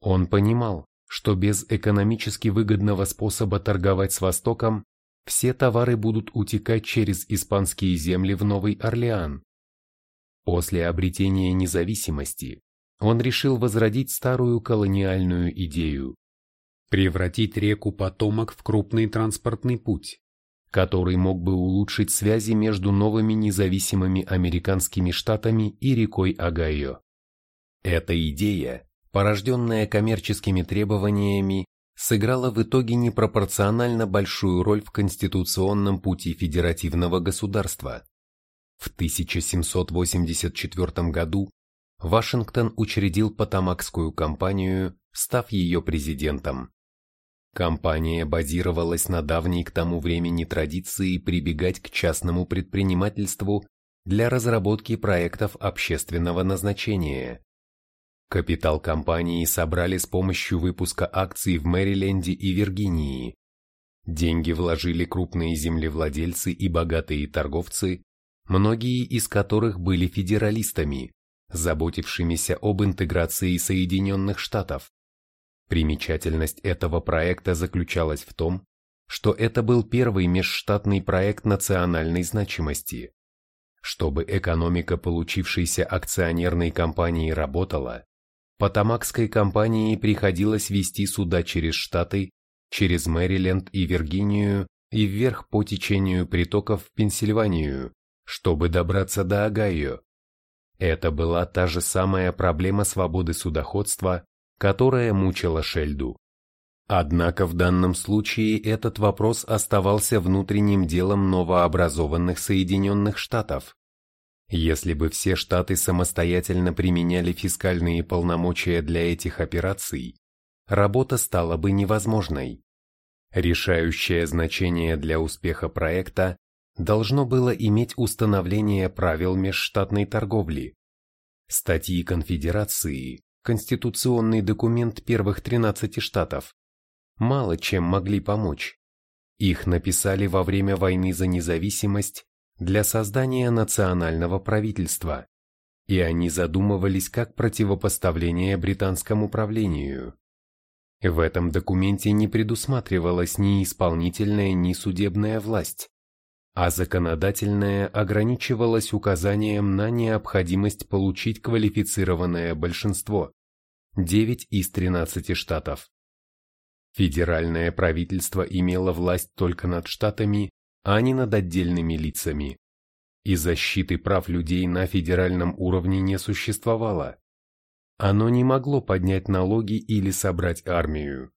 Он понимал, что без экономически выгодного способа торговать с Востоком все товары будут утекать через испанские земли в Новый Орлеан. После обретения независимости он решил возродить старую колониальную идею – превратить реку Потомок в крупный транспортный путь, который мог бы улучшить связи между новыми независимыми американскими штатами и рекой Огайо. Эта идея, порожденная коммерческими требованиями, сыграла в итоге непропорционально большую роль в конституционном пути федеративного государства. В 1784 году Вашингтон учредил Потамакскую компанию, став ее президентом. Компания базировалась на давней к тому времени традиции прибегать к частному предпринимательству для разработки проектов общественного назначения. Капитал компании собрали с помощью выпуска акций в Мэриленде и Виргинии. Деньги вложили крупные землевладельцы и богатые торговцы, многие из которых были федералистами, заботившимися об интеграции Соединенных Штатов. Примечательность этого проекта заключалась в том, что это был первый межштатный проект национальной значимости. Чтобы экономика получившейся акционерной компании работала, Потамакской компании приходилось вести суда через штаты, через Мэриленд и Виргинию и вверх по течению притоков в Пенсильванию, чтобы добраться до Огайо. Это была та же самая проблема свободы судоходства, которая мучила Шельду. Однако в данном случае этот вопрос оставался внутренним делом новообразованных Соединенных Штатов. Если бы все штаты самостоятельно применяли фискальные полномочия для этих операций, работа стала бы невозможной. Решающее значение для успеха проекта должно было иметь установление правил межштатной торговли. Статьи Конфедерации, конституционный документ первых 13 штатов, мало чем могли помочь. Их написали во время войны за независимость для создания национального правительства, и они задумывались как противопоставление британскому правлению. В этом документе не предусматривалась ни исполнительная, ни судебная власть, а законодательная ограничивалась указанием на необходимость получить квалифицированное большинство – 9 из 13 штатов. Федеральное правительство имело власть только над штатами, а не над отдельными лицами. И защиты прав людей на федеральном уровне не существовало. Оно не могло поднять налоги или собрать армию.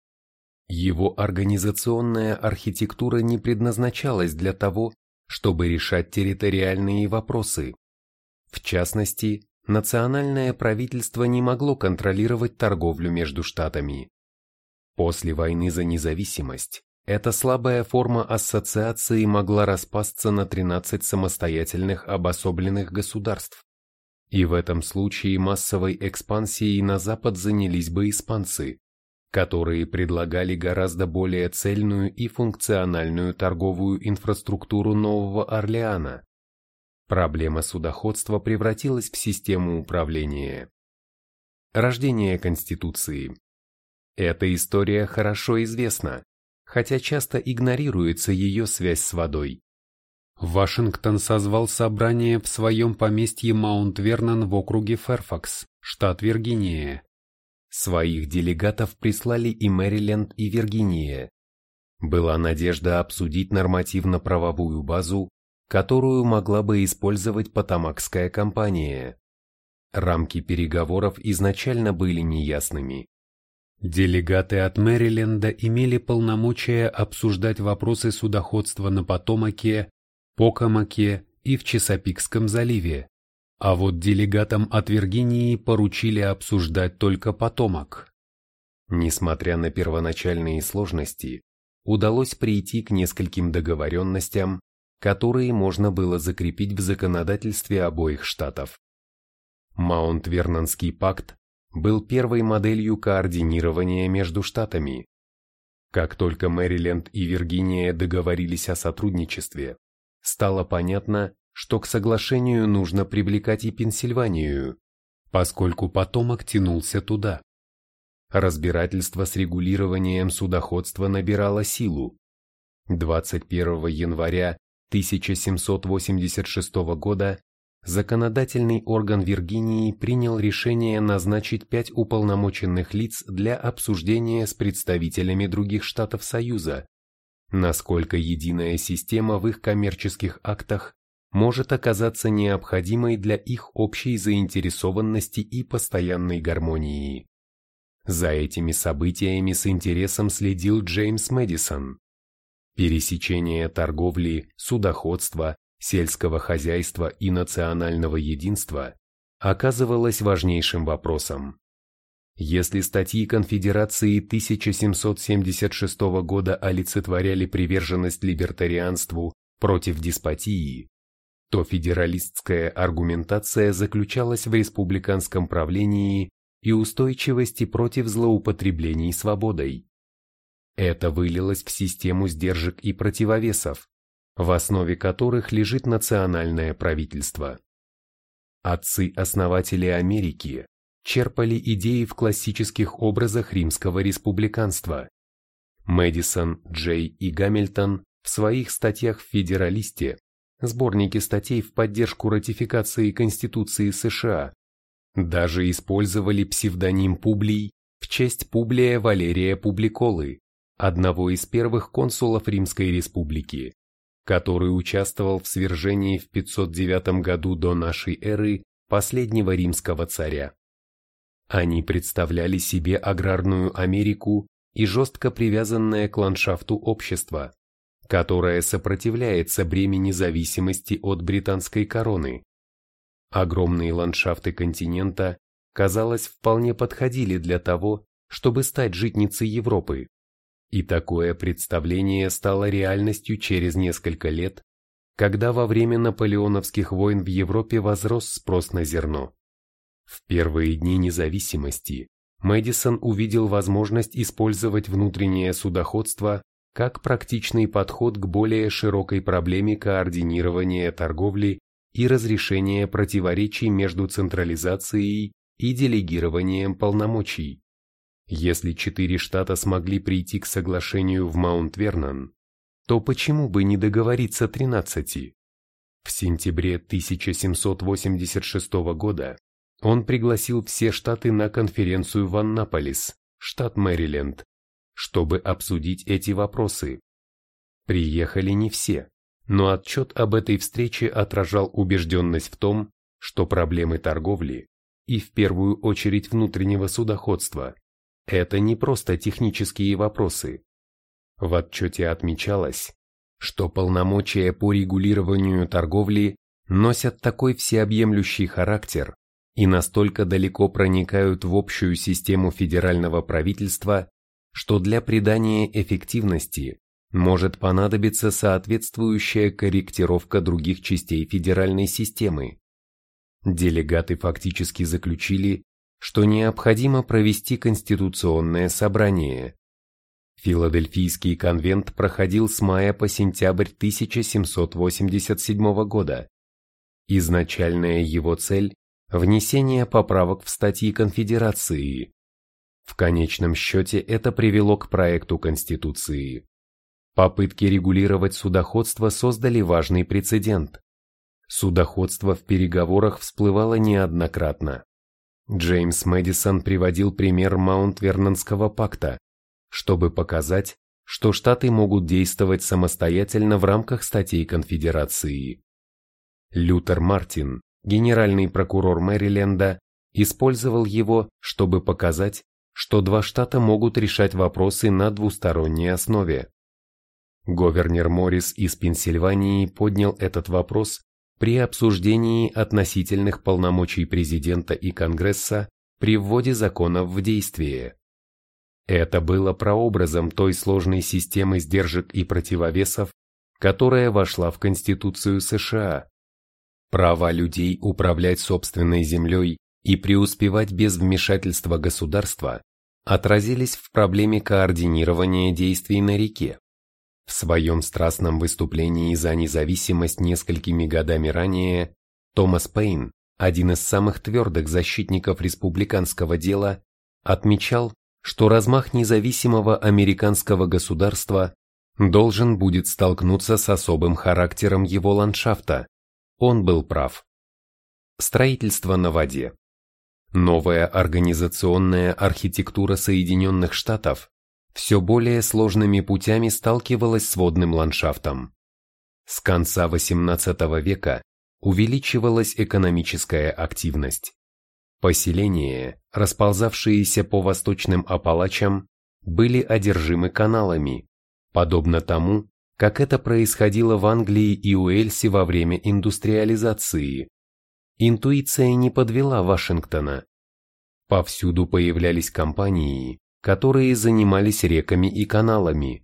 Его организационная архитектура не предназначалась для того, чтобы решать территориальные вопросы. В частности, национальное правительство не могло контролировать торговлю между штатами. После войны за независимость эта слабая форма ассоциации могла распасться на 13 самостоятельных обособленных государств. И в этом случае массовой экспансией на запад занялись бы испанцы, которые предлагали гораздо более цельную и функциональную торговую инфраструктуру Нового Орлеана. Проблема судоходства превратилась в систему управления. Рождение Конституции. Эта история хорошо известна, хотя часто игнорируется ее связь с водой. Вашингтон созвал собрание в своем поместье Маунт-Вернон в округе Ферфакс, штат Виргиния. Своих делегатов прислали и Мэриленд, и Виргиния. Была надежда обсудить нормативно-правовую базу, которую могла бы использовать Потамакская компания. Рамки переговоров изначально были неясными. Делегаты от Мэриленда имели полномочия обсуждать вопросы судоходства на Потомаке, Покамаке и в Чесапикском заливе, а вот делегатам от Виргинии поручили обсуждать только Потомак. Несмотря на первоначальные сложности, удалось прийти к нескольким договоренностям, которые можно было закрепить в законодательстве обоих штатов. Маунт-Вернонский пакт был первой моделью координирования между штатами. Как только Мэриленд и Виргиния договорились о сотрудничестве, стало понятно, что к соглашению нужно привлекать и Пенсильванию, поскольку потомок тянулся туда. Разбирательство с регулированием судоходства набирало силу. 21 января 1786 года законодательный орган Виргинии принял решение назначить пять уполномоченных лиц для обсуждения с представителями других штатов Союза, насколько единая система в их коммерческих актах может оказаться необходимой для их общей заинтересованности и постоянной гармонии. За этими событиями с интересом следил Джеймс Мэдисон. Пересечение торговли, судоходства, сельского хозяйства и национального единства оказывалось важнейшим вопросом. Если статьи Конфедерации 1776 года олицетворяли приверженность либертарианству против деспотии, то федералистская аргументация заключалась в республиканском правлении и устойчивости против злоупотреблений свободой. Это вылилось в систему сдержек и противовесов, в основе которых лежит национальное правительство. Отцы-основатели Америки черпали идеи в классических образах римского республиканства. Мэдисон, Джей и Гамильтон в своих статьях в «Федералисте», сборнике статей в поддержку ратификации Конституции США, даже использовали псевдоним Публий в честь Публия Валерия Публиколы, одного из первых консулов Римской Республики, который участвовал в свержении в 509 году до нашей эры последнего римского царя. Они представляли себе аграрную Америку и жестко привязанное к ландшафту общество, которое сопротивляется бремени зависимости от британской короны. Огромные ландшафты континента, казалось, вполне подходили для того, чтобы стать житницей Европы. И такое представление стало реальностью через несколько лет, когда во время наполеоновских войн в Европе возрос спрос на зерно. В первые дни независимости Мэдисон увидел возможность использовать внутреннее судоходство как практичный подход к более широкой проблеме координирования торговли и разрешения противоречий между централизацией и делегированием полномочий. Если четыре штата смогли прийти к соглашению в Маунт-Вернон, то почему бы не договориться 13? В сентябре 1786 года он пригласил все штаты на конференцию в Аннаполис, штат Мэриленд, чтобы обсудить эти вопросы. Приехали не все, но отчет об этой встрече отражал убежденность в том, что проблемы торговли, и в первую очередь внутреннего судоходства, это не просто технические вопросы. В отчете отмечалось, что полномочия по регулированию торговли носят такой всеобъемлющий характер, и настолько далеко проникают в общую систему федерального правительства, что для придания эффективности может понадобиться соответствующая корректировка других частей федеральной системы. Делегаты фактически заключили, что необходимо провести конституционное собрание. Филадельфийский конвент проходил с мая по сентябрь 1787 года. Изначальная его цель – внесение поправок в статьи Конфедерации. В конечном счете это привело к проекту Конституции. Попытки регулировать судоходство создали важный прецедент. Судоходство в переговорах всплывало неоднократно. Джеймс Мэдисон приводил пример Маунт-Вернонского пакта, чтобы показать, что Штаты могут действовать самостоятельно в рамках статей Конфедерации. Лютер Мартин, генеральный прокурор Мэриленда, использовал его, чтобы показать, что два штата могут решать вопросы на двусторонней основе. Говернер Моррис из Пенсильвании поднял этот вопрос при обсуждении относительных полномочий президента и Конгресса при вводе законов в действие. Это было прообразом той сложной системы сдержек и противовесов, которая вошла в Конституцию США. Права людей управлять собственной землей и преуспевать без вмешательства государства отразились в проблеме координирования действий на реке. В своем страстном выступлении за независимость несколькими годами ранее Томас Пейн, один из самых твердых защитников республиканского дела, отмечал, что размах независимого американского государства должен будет столкнуться с особым характером его ландшафта. Он был прав. Строительство на воде. Новая организационная архитектура Соединенных Штатов все более сложными путями сталкивалась с водным ландшафтом. С конца XVIII века увеличивалась экономическая активность. Поселения, расползавшиеся по восточным Апалачам, были одержимы каналами, подобно тому, как это происходило в Англии и Уэльсе во время индустриализации. Интуиция не подвела Вашингтона. Повсюду появлялись компании, которые занимались реками и каналами.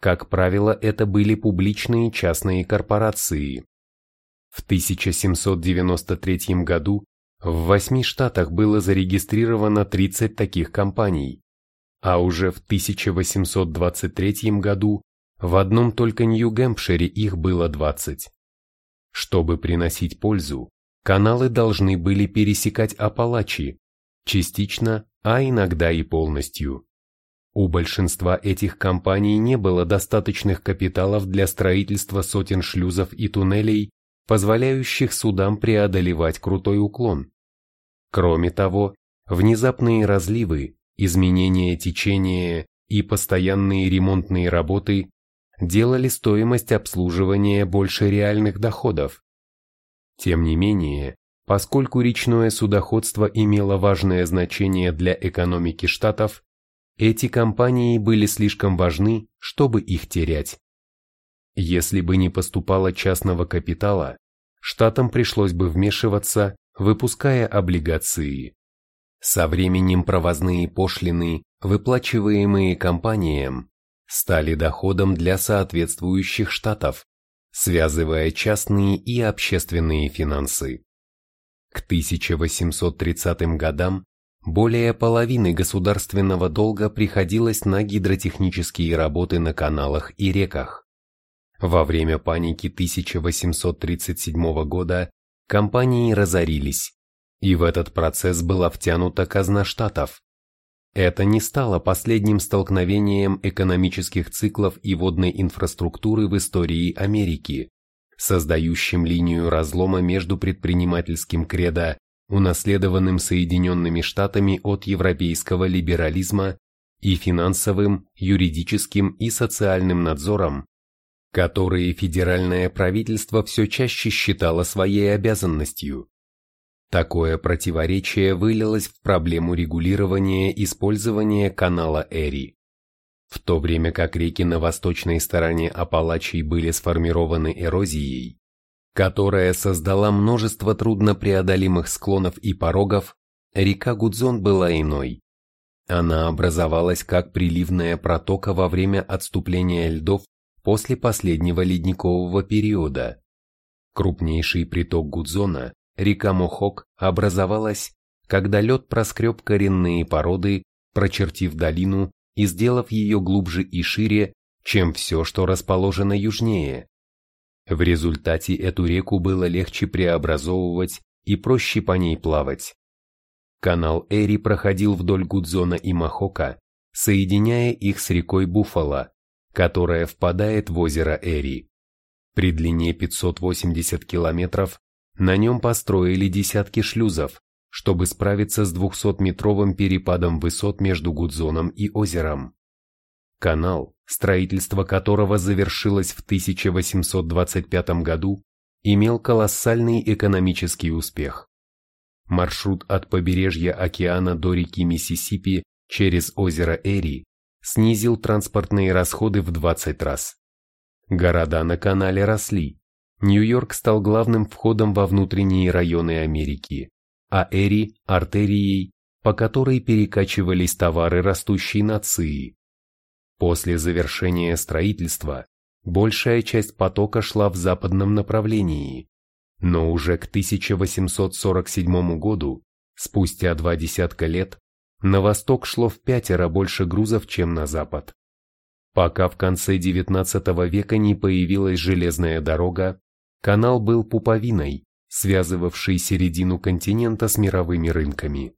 Как правило, это были публичные частные корпорации. В 1793 году в восьми штатах было зарегистрировано 30 таких компаний, а уже в 1823 году в одном только Нью-Гэмпшире их было 20. Чтобы приносить пользу, каналы должны были пересекать Апалачи, частично а иногда и полностью. У большинства этих компаний не было достаточных капиталов для строительства сотен шлюзов и туннелей, позволяющих судам преодолевать крутой уклон. Кроме того, внезапные разливы, изменения течения и постоянные ремонтные работы делали стоимость обслуживания больше реальных доходов. Тем не менее, Поскольку речное судоходство имело важное значение для экономики штатов, эти компании были слишком важны, чтобы их терять. Если бы не поступало частного капитала, штатам пришлось бы вмешиваться, выпуская облигации. Со временем провозные пошлины, выплачиваемые компаниям, стали доходом для соответствующих штатов, связывая частные и общественные финансы. К 1830 годам более половины государственного долга приходилось на гидротехнические работы на каналах и реках. Во время паники 1837 года компании разорились, и в этот процесс была втянута казна штатов. Это не стало последним столкновением экономических циклов и водной инфраструктуры в истории Америки создающим линию разлома между предпринимательским кредо, унаследованным Соединенными Штатами от европейского либерализма, и финансовым, юридическим и социальным надзором, которые федеральное правительство все чаще считало своей обязанностью. Такое противоречие вылилось в проблему регулирования использования канала Эри. В то время как реки на восточной стороне Апалачей были сформированы эрозией, которая создала множество труднопреодолимых склонов и порогов, река Гудзон была иной. Она образовалась как приливная протока во время отступления льдов после последнего ледникового периода. Крупнейший приток Гудзона, река Мохок, образовалась, когда лед проскреб коренные породы, прочертив долину и сделав ее глубже и шире, чем все, что расположено южнее. В результате эту реку было легче преобразовывать и проще по ней плавать. Канал Эри проходил вдоль Гудзона и Махока, соединяя их с рекой Буффало, которая впадает в озеро Эри. При длине 580 километров на нем построили десятки шлюзов, чтобы справиться с 200-метровым перепадом высот между Гудзоном и озером. Канал, строительство которого завершилось в 1825 году, имел колоссальный экономический успех. Маршрут от побережья океана до реки Миссисипи через озеро Эри снизил транспортные расходы в 20 раз. Города на канале росли. Нью-Йорк стал главным входом во внутренние районы Америки, а Эри – артерией, по которой перекачивались товары растущей нации. После завершения строительства большая часть потока шла в западном направлении, но уже к 1847 году, спустя два десятка лет, на восток шло в пятеро больше грузов, чем на запад. Пока в конце XIX века не появилась железная дорога, канал был пуповиной, связывавшей середину континента с мировыми рынками.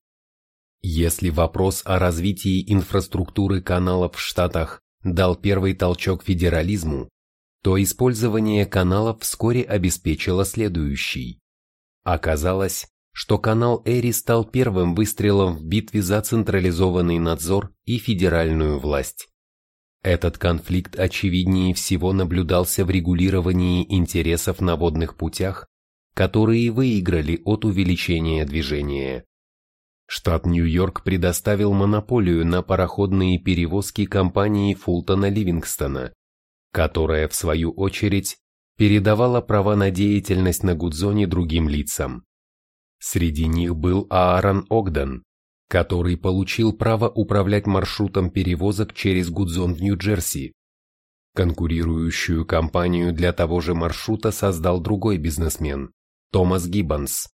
Если вопрос о развитии инфраструктуры каналов в Штатах дал первый толчок федерализму, то использование каналов вскоре обеспечило следующий. Оказалось, что канал Эри стал первым выстрелом в битве за централизованный надзор и федеральную власть. Этот конфликт очевиднее всего наблюдался в регулировании интересов на водных путях, которые выиграли от увеличения движения. Штат Нью-Йорк предоставил монополию на пароходные перевозки компании Фултона Ливингстона, которая, в свою очередь, передавала права на деятельность на Гудзоне другим лицам. Среди них был Аарон Огден, который получил право управлять маршрутом перевозок через Гудзон в Нью-Джерси. Конкурирующую компанию для того же маршрута создал другой бизнесмен – Томас Гиббонс.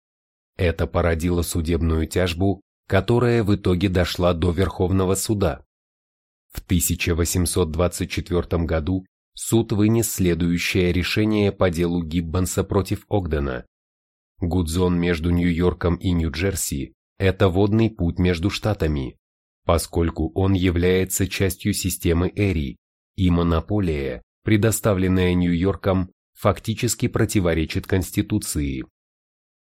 Это породило судебную тяжбу, которая в итоге дошла до Верховного суда. В 1824 году суд вынес следующее решение по делу Гиббонса против Огдена. Гудзон между Нью-Йорком и Нью-Джерси – это водный путь между штатами, поскольку он является частью системы Эри, и монополия, предоставленная Нью-Йорком, фактически противоречит Конституции.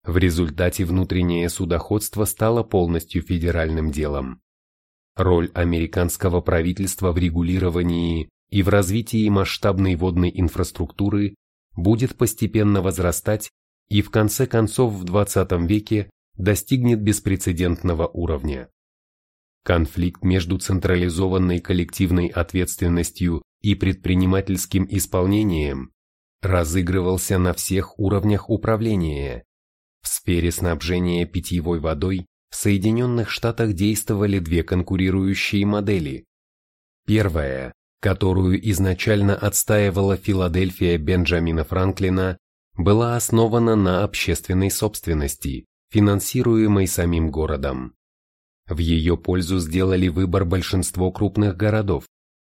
В результате внутреннее судоходство стало полностью федеральным делом. Роль американского правительства в регулировании и в развитии масштабной водной инфраструктуры будет постепенно возрастать и в конце концов в 20 веке достигнет беспрецедентного уровня. Конфликт между централизованной коллективной ответственностью и предпринимательским исполнением разыгрывался на всех уровнях управления, в сфере снабжения питьевой водой в Соединенных Штатах действовали две конкурирующие модели. Первая, которую изначально отстаивала Филадельфия Бенджамина Франклина, была основана на общественной собственности, финансируемой самим городом. В ее пользу сделали выбор большинство крупных городов,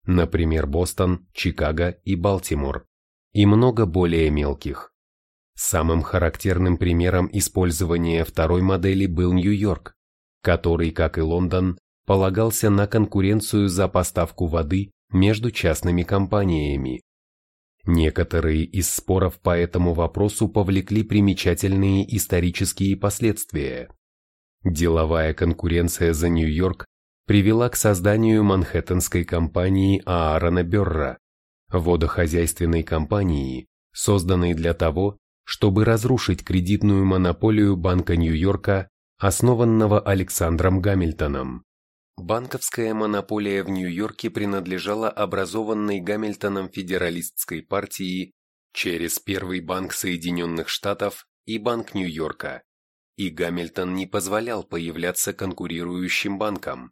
например, Бостон, Чикаго и Балтимор, и много более мелких. Самым характерным примером использования второй модели был Нью-Йорк, который, как и Лондон, полагался на конкуренцию за поставку воды между частными компаниями. Некоторые из споров по этому вопросу повлекли примечательные исторические последствия. Деловая конкуренция за Нью-Йорк привела к созданию манхэттенской компании Аарона Берра, водохозяйственной компании, созданной для того, чтобы разрушить кредитную монополию Банка Нью-Йорка, основанного Александром Гамильтоном. Банковская монополия в Нью-Йорке принадлежала образованной Гамильтоном федералистской партии через Первый банк Соединенных Штатов и Банк Нью-Йорка, и Гамильтон не позволял появляться конкурирующим банкам.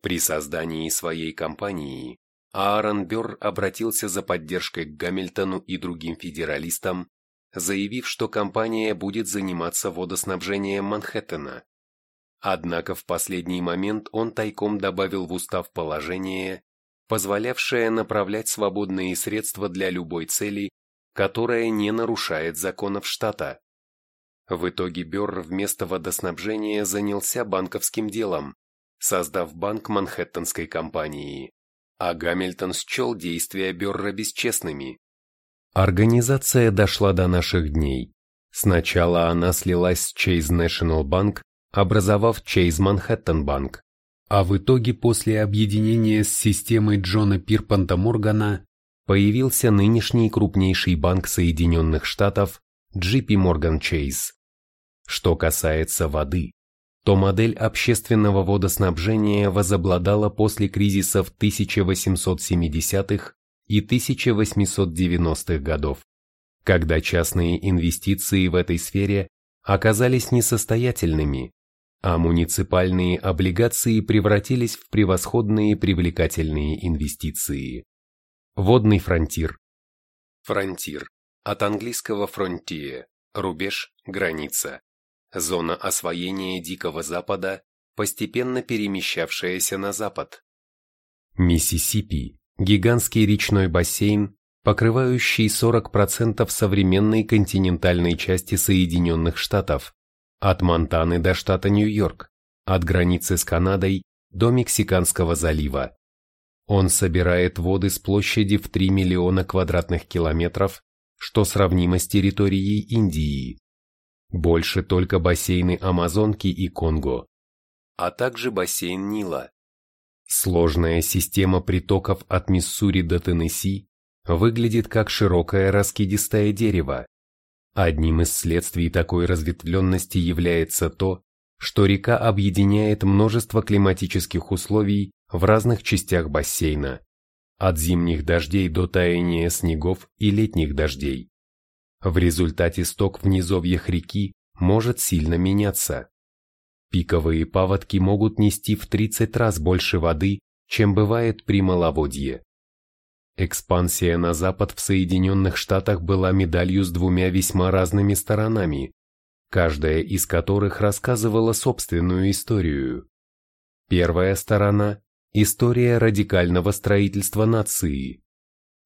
При создании своей компании Аарон Бёрр обратился за поддержкой к Гамильтону и другим федералистам заявив, что компания будет заниматься водоснабжением Манхэттена. Однако в последний момент он тайком добавил в устав положение, позволявшее направлять свободные средства для любой цели, которая не нарушает законов штата. В итоге Бёрр вместо водоснабжения занялся банковским делом, создав банк Манхэттенской компании, а Гамильтон счел действия Бёрра бесчестными. Организация дошла до наших дней. Сначала она слилась с Chase National Bank, образовав Chase Manhattan Bank, а в итоге после объединения с системой Джона Пирпанта Моргана появился нынешний крупнейший банк Соединенных Штатов JP Morgan Chase. Что касается воды, то модель общественного водоснабжения возобладала после кризисов 1870-х и 1890-х годов, когда частные инвестиции в этой сфере оказались несостоятельными, а муниципальные облигации превратились в превосходные привлекательные инвестиции. Водный фронтир. Фронтир. От английского frontier – рубеж, граница. Зона освоения Дикого Запада, постепенно перемещавшаяся на запад. Миссисипи – гигантский речной бассейн, покрывающий 40% современной континентальной части Соединенных Штатов, от Монтаны до штата Нью-Йорк, от границы с Канадой до Мексиканского залива. Он собирает воды с площади в 3 миллиона квадратных километров, что сравнимо с территорией Индии. Больше только бассейны Амазонки и Конго, а также бассейн Нила. Сложная система притоков от Миссури до Теннесси выглядит как широкое раскидистое дерево, Одним из следствий такой разветвленности является то, что река объединяет множество климатических условий в разных частях бассейна, от зимних дождей до таяния снегов и летних дождей. В результате сток в низовьях реки может сильно меняться. Пиковые паводки могут нести в 30 раз больше воды, чем бывает при маловодье. Экспансия на запад в Соединенных Штатах была медалью с двумя весьма разными сторонами, каждая из которых рассказывала собственную историю. Первая сторона – история радикального строительства нации.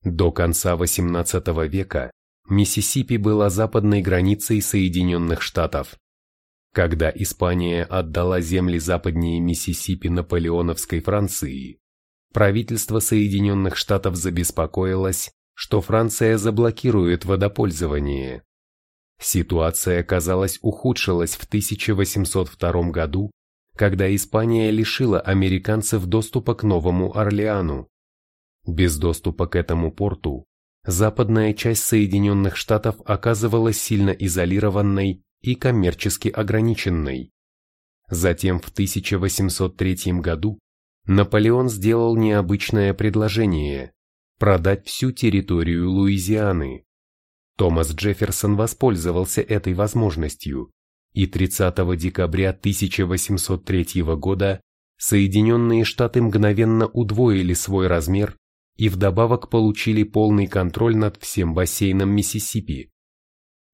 До конца XVIII века Миссисипи была западной границей Соединенных Штатов. Когда Испания отдала земли западнее Миссисипи наполеоновской Франции, правительство Соединенных Штатов забеспокоилось, что Франция заблокирует водопользование. Ситуация, казалось, ухудшилась в 1802 году, когда Испания лишила американцев доступа к Новому Орлеану. Без доступа к этому порту, западная часть Соединенных Штатов оказывалась сильно изолированной и коммерчески ограниченной. Затем в 1803 году Наполеон сделал необычное предложение – продать всю территорию Луизианы. Томас Джефферсон воспользовался этой возможностью, и 30 декабря 1803 года Соединенные Штаты мгновенно удвоили свой размер и вдобавок получили полный контроль над всем бассейном Миссисипи.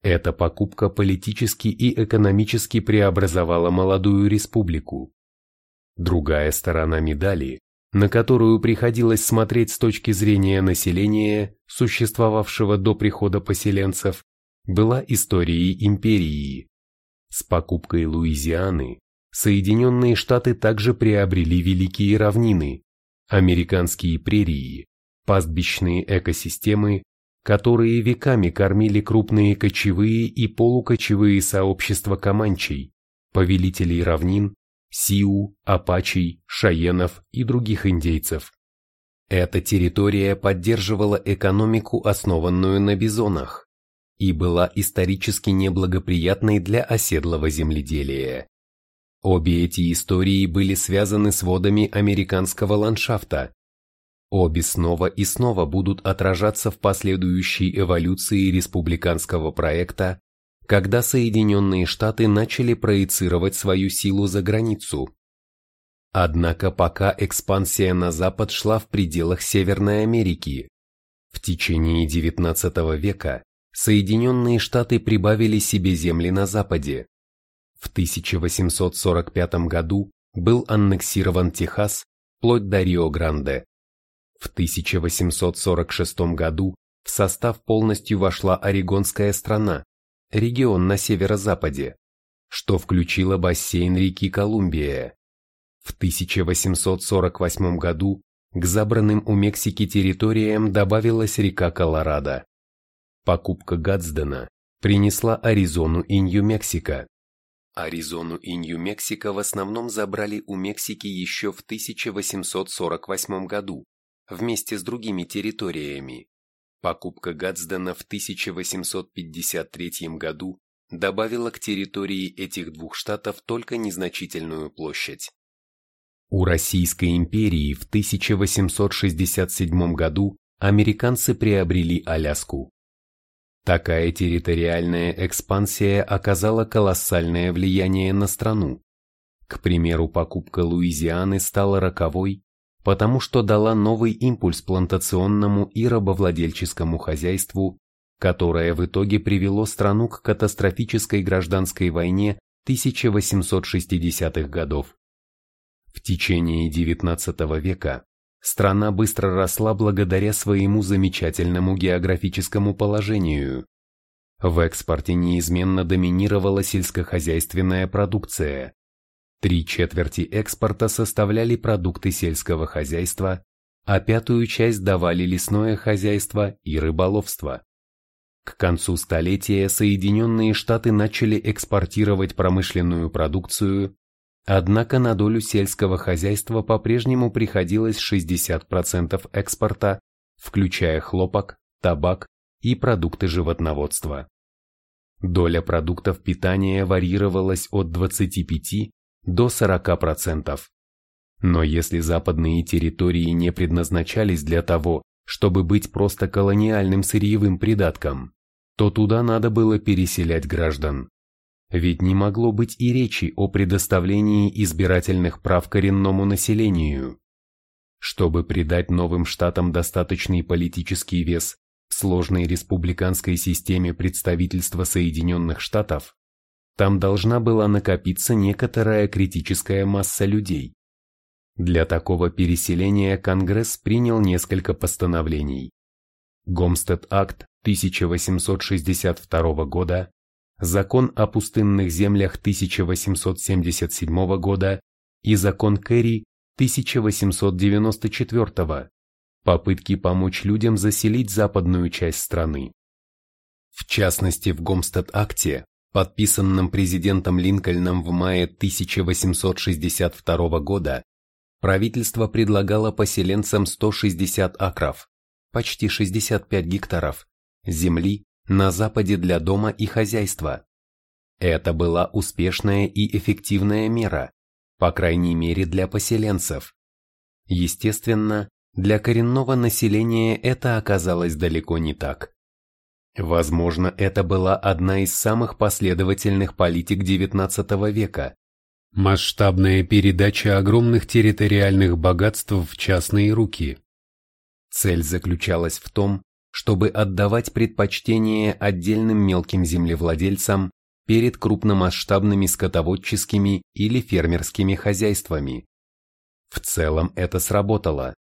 Эта покупка политически и экономически преобразовала молодую республику. Другая сторона медали, на которую приходилось смотреть с точки зрения населения, существовавшего до прихода поселенцев, была историей империи. С покупкой Луизианы Соединенные Штаты также приобрели великие равнины, американские прерии, пастбищные экосистемы, которые веками кормили крупные кочевые и полукочевые сообщества команчей, повелителей равнин Сиу, Апачей, Шаенов и других индейцев. Эта территория поддерживала экономику, основанную на бизонах, и была исторически неблагоприятной для оседлого земледелия. Обе эти истории были связаны с водами американского ландшафта. Обе снова и снова будут отражаться в последующей эволюции республиканского проекта когда Соединенные Штаты начали проецировать свою силу за границу. Однако пока экспансия на запад шла в пределах Северной Америки, в течение XIX века Соединенные Штаты прибавили себе земли на западе. В 1845 году был аннексирован Техас вплоть до Рио-Гранде. В 1846 году в состав полностью вошла Орегонская страна, регион на северо-западе, что включило бассейн реки Колумбия. В 1848 году к забранным у Мексики территориям добавилась река Колорадо. Покупка Гадсдена принесла Аризону и Нью-Мексико. Аризону и Нью-Мексико в основном забрали у Мексики еще в 1848 году, вместе с другими территориями. Покупка Гадсдена в 1853 году добавила к территории этих двух штатов только незначительную площадь. У Российской империи в 1867 году американцы приобрели Аляску. Такая территориальная экспансия оказала колоссальное влияние на страну. К примеру, покупка Луизианы стала роковой, потому что дала новый импульс плантационному и рабовладельческому хозяйству, которое в итоге привело страну к катастрофической гражданской войне 1860-х годов. В течение XIX века страна быстро росла благодаря своему замечательному географическому положению. В экспорте неизменно доминировала сельскохозяйственная продукция. Три четверти экспорта составляли продукты сельского хозяйства, а пятую часть давали лесное хозяйство и рыболовство. К концу столетия Соединенные Штаты начали экспортировать промышленную продукцию, Однако на долю сельского хозяйства по-прежнему приходилось 60% экспорта, включая хлопок, табак и продукты животноводства. Доля продуктов питания варьировалась от 25 до 40%. Но если западные территории не предназначались для того, чтобы быть просто колониальным сырьевым придатком, то туда надо было переселять граждан. Ведь не могло быть и речи о предоставлении избирательных прав коренному населению. Чтобы придать новым штатам достаточный политический вес в сложной республиканской системе представительства Соединенных Штатов, там должна была накопиться некоторая критическая масса людей. Для такого переселения Конгресс принял несколько постановлений. Гомстед-акт 1862 года Закон о пустынных землях 1877 года и закон Керри 1894 попытки помочь людям заселить западную часть страны. В частности, в Гомстед-акте, подписанном президентом Линкольном в мае 1862 года, правительство предлагало поселенцам 160 акров, почти 65 гектаров, земли на Западе для дома и хозяйства. Это была успешная и эффективная мера, по крайней мере для поселенцев. Естественно, для коренного населения это оказалось далеко не так. Возможно, это была одна из самых последовательных политик XIX века. Масштабная передача огромных территориальных богатств в частные руки. Цель заключалась в том, чтобы отдавать предпочтение отдельным мелким землевладельцам перед крупномасштабными скотоводческими или фермерскими хозяйствами. В целом это сработало.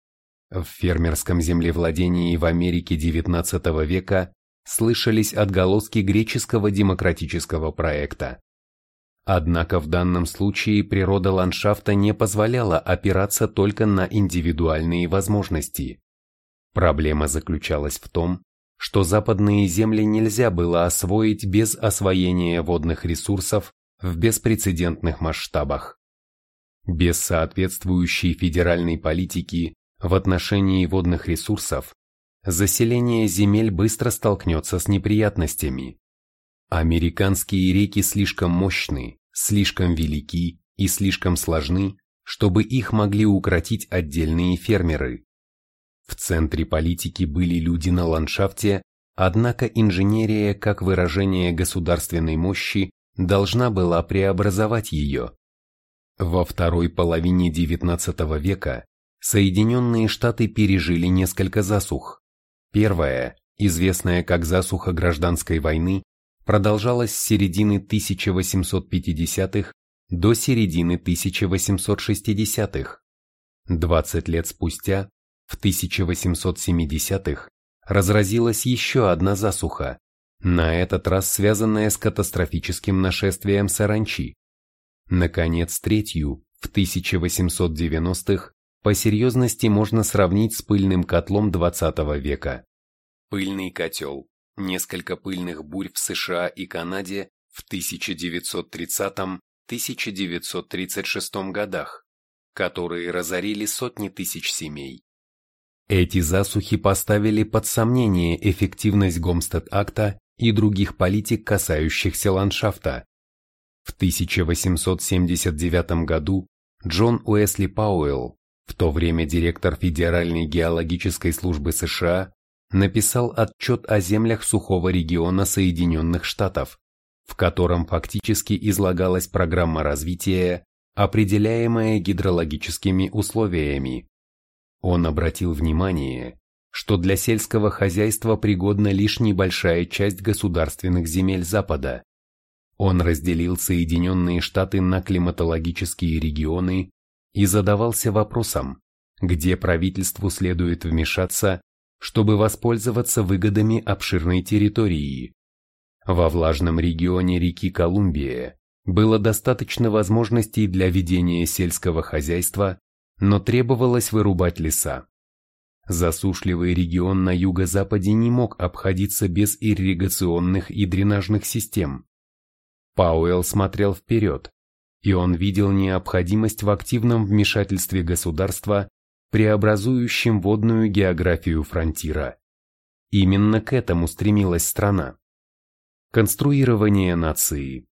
В фермерском землевладении в Америке XIX века слышались отголоски греческого демократического проекта. Однако в данном случае природа ландшафта не позволяла опираться только на индивидуальные возможности. Проблема заключалась в том, что западные земли нельзя было освоить без освоения водных ресурсов в беспрецедентных масштабах. Без соответствующей федеральной политики в отношении водных ресурсов заселение земель быстро столкнется с неприятностями. Американские реки слишком мощны, слишком велики и слишком сложны, чтобы их могли укротить отдельные фермеры. В центре политики были люди на ландшафте, однако инженерия как выражение государственной мощи должна была преобразовать ее. Во второй половине XIX века Соединенные Штаты пережили несколько засух. Первая, известная как засуха гражданской войны, продолжалась с середины 1850-х до середины 1860-х. 20 лет спустя, в 1870-х, разразилась еще одна засуха, на этот раз связанная с катастрофическим нашествием саранчи. Наконец, третью, в 1890-х, по серьезности можно сравнить с пыльным котлом 20 века. Пыльный котел. Несколько пыльных бурь в США и Канаде в 1930-1936 годах, которые разорили сотни тысяч семей. Эти засухи поставили под сомнение эффективность Гомстед-акта и других политик, касающихся ландшафта. В 1879 году Джон Уэсли Пауэлл, в то время директор Федеральной геологической службы США, написал отчет о землях сухого региона Соединенных Штатов, в котором фактически излагалась программа развития, определяемая гидрологическими условиями. Он обратил внимание, что для сельского хозяйства пригодна лишь небольшая часть государственных земель Запада. Он разделил Соединенные Штаты на климатологические регионы и задавался вопросом, где правительству следует вмешаться, чтобы воспользоваться выгодами обширной территории. Во влажном регионе реки Колумбия было достаточно возможностей для ведения сельского хозяйства но требовалось вырубать леса. Засушливый регион на юго-западе не мог обходиться без ирригационных и дренажных систем. Пауэлл смотрел вперед, и он видел необходимость в активном вмешательстве государства, преобразующем водную географию фронтира. Именно к этому стремилась страна. Конструирование нации.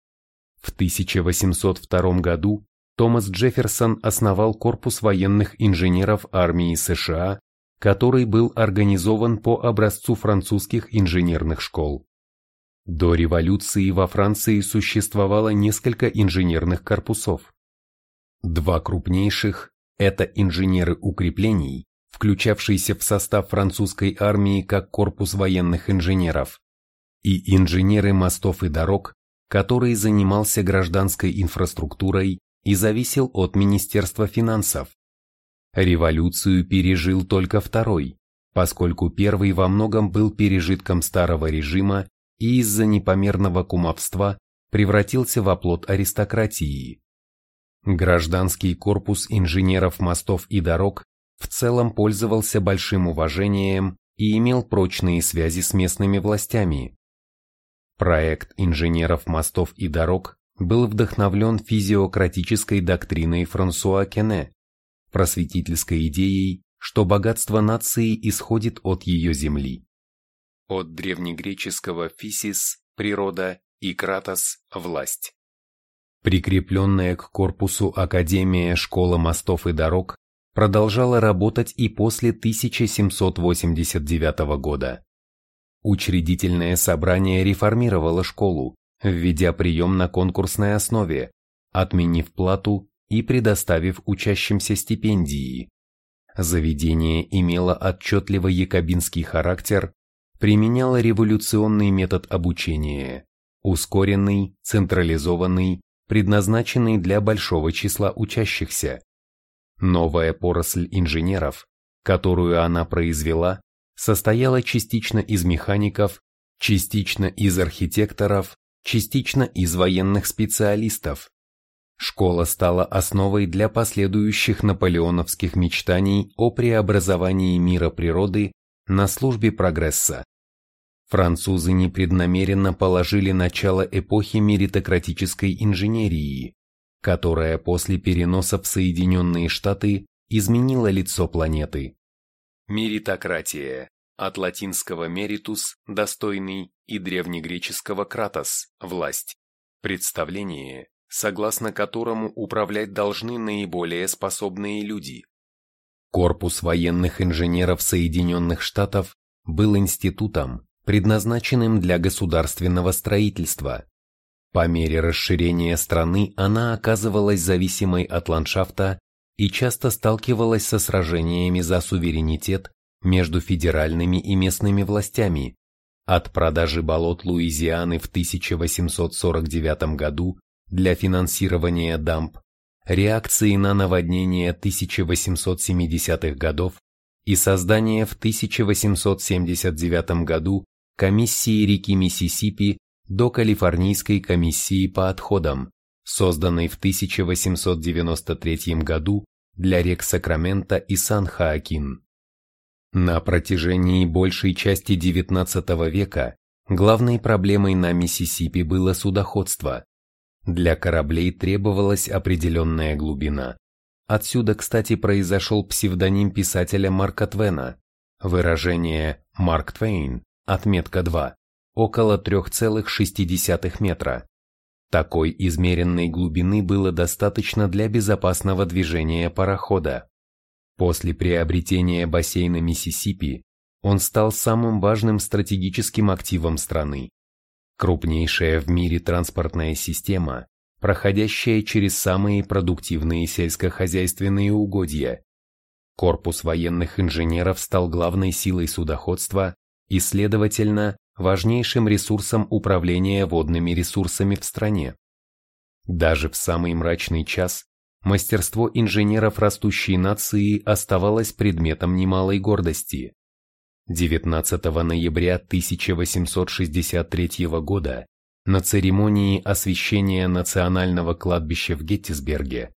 В 1802 году Томас Джефферсон основал корпус военных инженеров армии США, который был организован по образцу французских инженерных школ. До революции во Франции существовало несколько инженерных корпусов. Два крупнейших – это инженеры укреплений, включавшиеся в состав французской армии как корпус военных инженеров, и инженеры мостов и дорог, который занимался гражданской инфраструктурой и зависел от Министерства финансов. Революцию пережил только второй, поскольку первый во многом был пережитком старого режима и из-за непомерного кумовства превратился в оплот аристократии. Гражданский корпус инженеров мостов и дорог в целом пользовался большим уважением и имел прочные связи с местными властями. Проект инженеров мостов и дорог был вдохновлен физиократической доктриной Франсуа Кене, просветительской идеей, что богатство нации исходит от ее земли. От древнегреческого «фисис» – природа и «кратос» – власть. Прикрепленная к корпусу Академия Школа мостов и дорог продолжала работать и после 1789 года. Учредительное собрание реформировало школу, введя прием на конкурсной основе, отменив плату и предоставив учащимся стипендии. Заведение имело отчетливо якобинский характер, применяло революционный метод обучения, ускоренный, централизованный, предназначенный для большого числа учащихся. Новая поросль инженеров, которую она произвела, состояла частично из механиков, частично из архитекторов, частично из военных специалистов. Школа стала основой для последующих наполеоновских мечтаний о преобразовании мира природы на службе прогресса. Французы непреднамеренно положили начало эпохи меритократической инженерии, которая после переноса в Соединенные Штаты изменила лицо планеты. Меритократия от латинского meritus – достойный и древнегреческого кратос – власть. Представление, согласно которому управлять должны наиболее способные люди. Корпус военных инженеров Соединенных Штатов был институтом, предназначенным для государственного строительства. По мере расширения страны она оказывалась зависимой от ландшафта и часто сталкивалась со сражениями за суверенитет между федеральными и местными властями, от продажи болот Луизианы в 1849 году для финансирования дамб, реакции на наводнение 1870-х годов и создания в 1879 году комиссии реки Миссисипи до Калифорнийской комиссии по отходам, созданной в 1893 году для рек Сакраменто и Сан-Хоакин. На протяжении большей части XIX века главной проблемой на Миссисипи было судоходство. Для кораблей требовалась определенная глубина. Отсюда, кстати, произошел псевдоним писателя Марка Твена. Выражение «Марк Твейн», отметка 2, около 3,6 метра. Такой измеренной глубины было достаточно для безопасного движения парохода. После приобретения бассейна Миссисипи он стал самым важным стратегическим активом страны. Крупнейшая в мире транспортная система, проходящая через самые продуктивные сельскохозяйственные угодья. Корпус военных инженеров стал главной силой судоходства и, следовательно, важнейшим ресурсом управления водными ресурсами в стране. Даже в самый мрачный час мастерство инженеров растущей нации оставалось предметом немалой гордости. 19 ноября 1863 года на церемонии освящения национального кладбища в Геттисберге,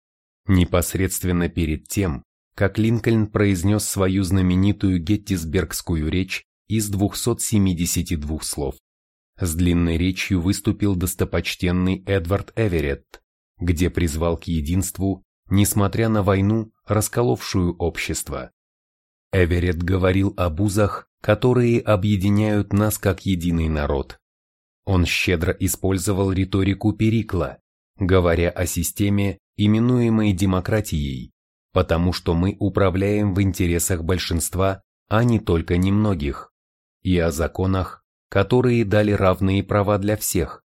непосредственно перед тем, как Линкольн произнес свою знаменитую геттисбергскую речь из 272 слов. С длинной речью выступил достопочтенный Эдвард Эверетт, где призвал к единству, несмотря на войну, расколовшую общество. Эверетт говорил об узах, которые объединяют нас как единый народ. Он щедро использовал риторику Перикла, говоря о системе, именуемой демократией, потому что мы управляем в интересах большинства, а не только немногих, и о законах, которые дали равные права для всех,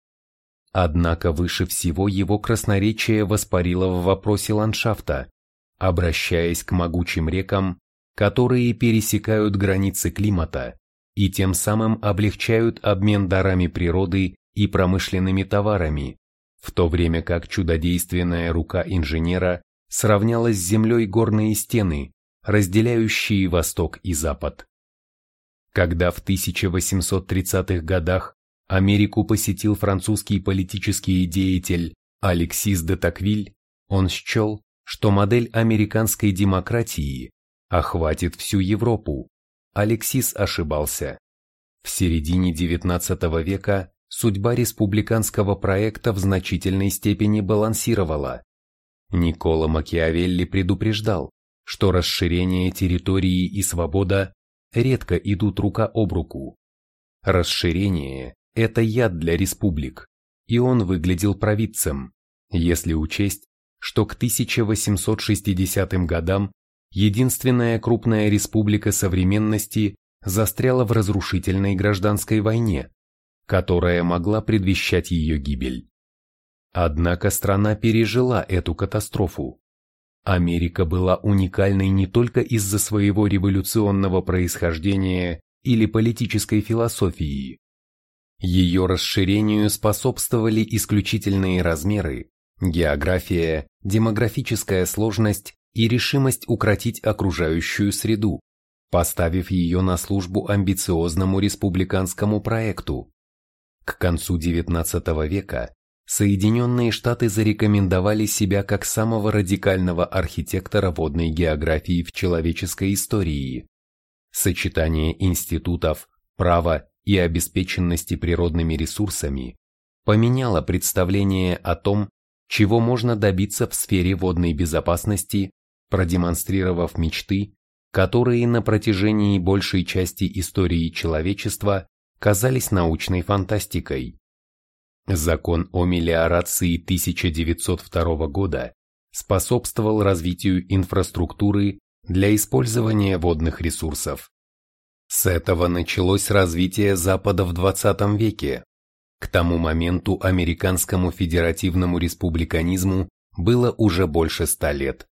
Однако выше всего его красноречие воспарило в вопросе ландшафта, обращаясь к могучим рекам, которые пересекают границы климата и тем самым облегчают обмен дарами природы и промышленными товарами, в то время как чудодейственная рука инженера сравняла с землей горные стены, разделяющие Восток и Запад. Когда в 1830-х годах Америку посетил французский политический деятель Алексис де Таквиль, он счел, что модель американской демократии охватит всю Европу. Алексис ошибался. В середине XIX века судьба республиканского проекта в значительной степени балансировала. Никола Макиавелли предупреждал, что расширение территории и свобода редко идут рука об руку. Расширение это яд для республик, и он выглядел провидцем, если учесть, что к 1860 годам единственная крупная республика современности застряла в разрушительной гражданской войне, которая могла предвещать ее гибель. Однако страна пережила эту катастрофу. Америка была уникальной не только из-за своего революционного происхождения или политической философии, ее расширению способствовали исключительные размеры, география, демографическая сложность и решимость укротить окружающую среду, поставив ее на службу амбициозному республиканскому проекту. К концу XIX века Соединенные Штаты зарекомендовали себя как самого радикального архитектора водной географии в человеческой истории. Сочетание институтов, права и обеспеченности природными ресурсами поменяло представление о том, чего можно добиться в сфере водной безопасности, продемонстрировав мечты, которые на протяжении большей части истории человечества казались научной фантастикой. Закон о мелиорации 1902 года способствовал развитию инфраструктуры для использования водных ресурсов. С этого началось развитие Запада в 20 веке. К тому моменту американскому федеративному республиканизму было уже больше ста лет.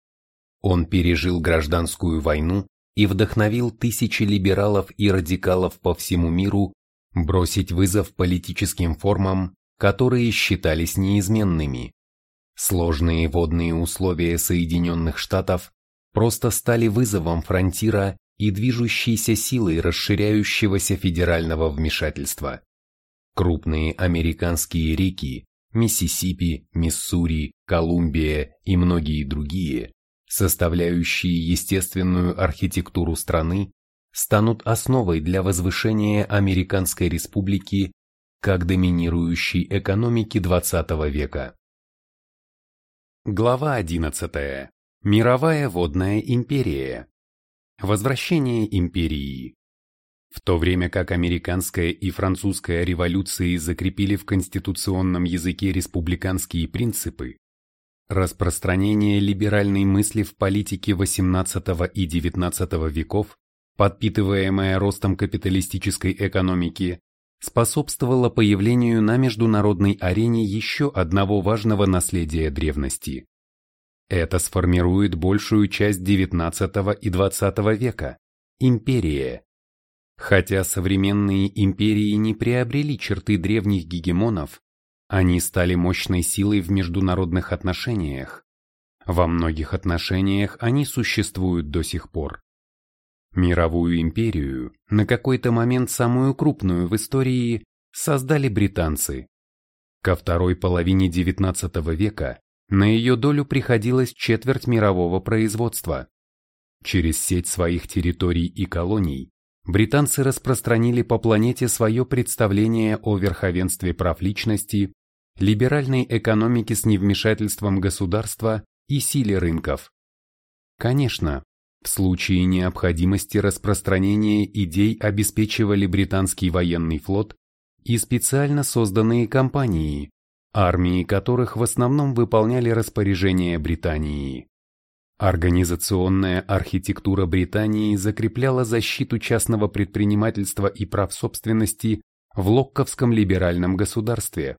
Он пережил гражданскую войну и вдохновил тысячи либералов и радикалов по всему миру бросить вызов политическим формам, которые считались неизменными. Сложные водные условия Соединенных Штатов просто стали вызовом фронтира и движущейся силой расширяющегося федерального вмешательства. Крупные американские реки Миссисипи, Миссури, Колумбия и многие другие, составляющие естественную архитектуру страны, станут основой для возвышения Американской Республики как доминирующей экономики XX века. Глава 11. Мировая водная империя. Возвращение империи. В то время как американская и французская революции закрепили в конституционном языке республиканские принципы, распространение либеральной мысли в политике XVIII и XIX веков, подпитываемое ростом капиталистической экономики, способствовало появлению на международной арене еще одного важного наследия древности. Это сформирует большую часть XIX и XX века – империя, Хотя современные империи не приобрели черты древних гегемонов, они стали мощной силой в международных отношениях. Во многих отношениях они существуют до сих пор. Мировую империю, на какой-то момент самую крупную в истории, создали британцы. Ко второй половине XIX века на ее долю приходилось четверть мирового производства. Через сеть своих территорий и колоний британцы распространили по планете свое представление о верховенстве прав личности, либеральной экономике с невмешательством государства и силе рынков. Конечно, в случае необходимости распространения идей обеспечивали британский военный флот и специально созданные компании, армии которых в основном выполняли распоряжения Британии. Организационная архитектура Британии закрепляла защиту частного предпринимательства и прав собственности в локковском либеральном государстве.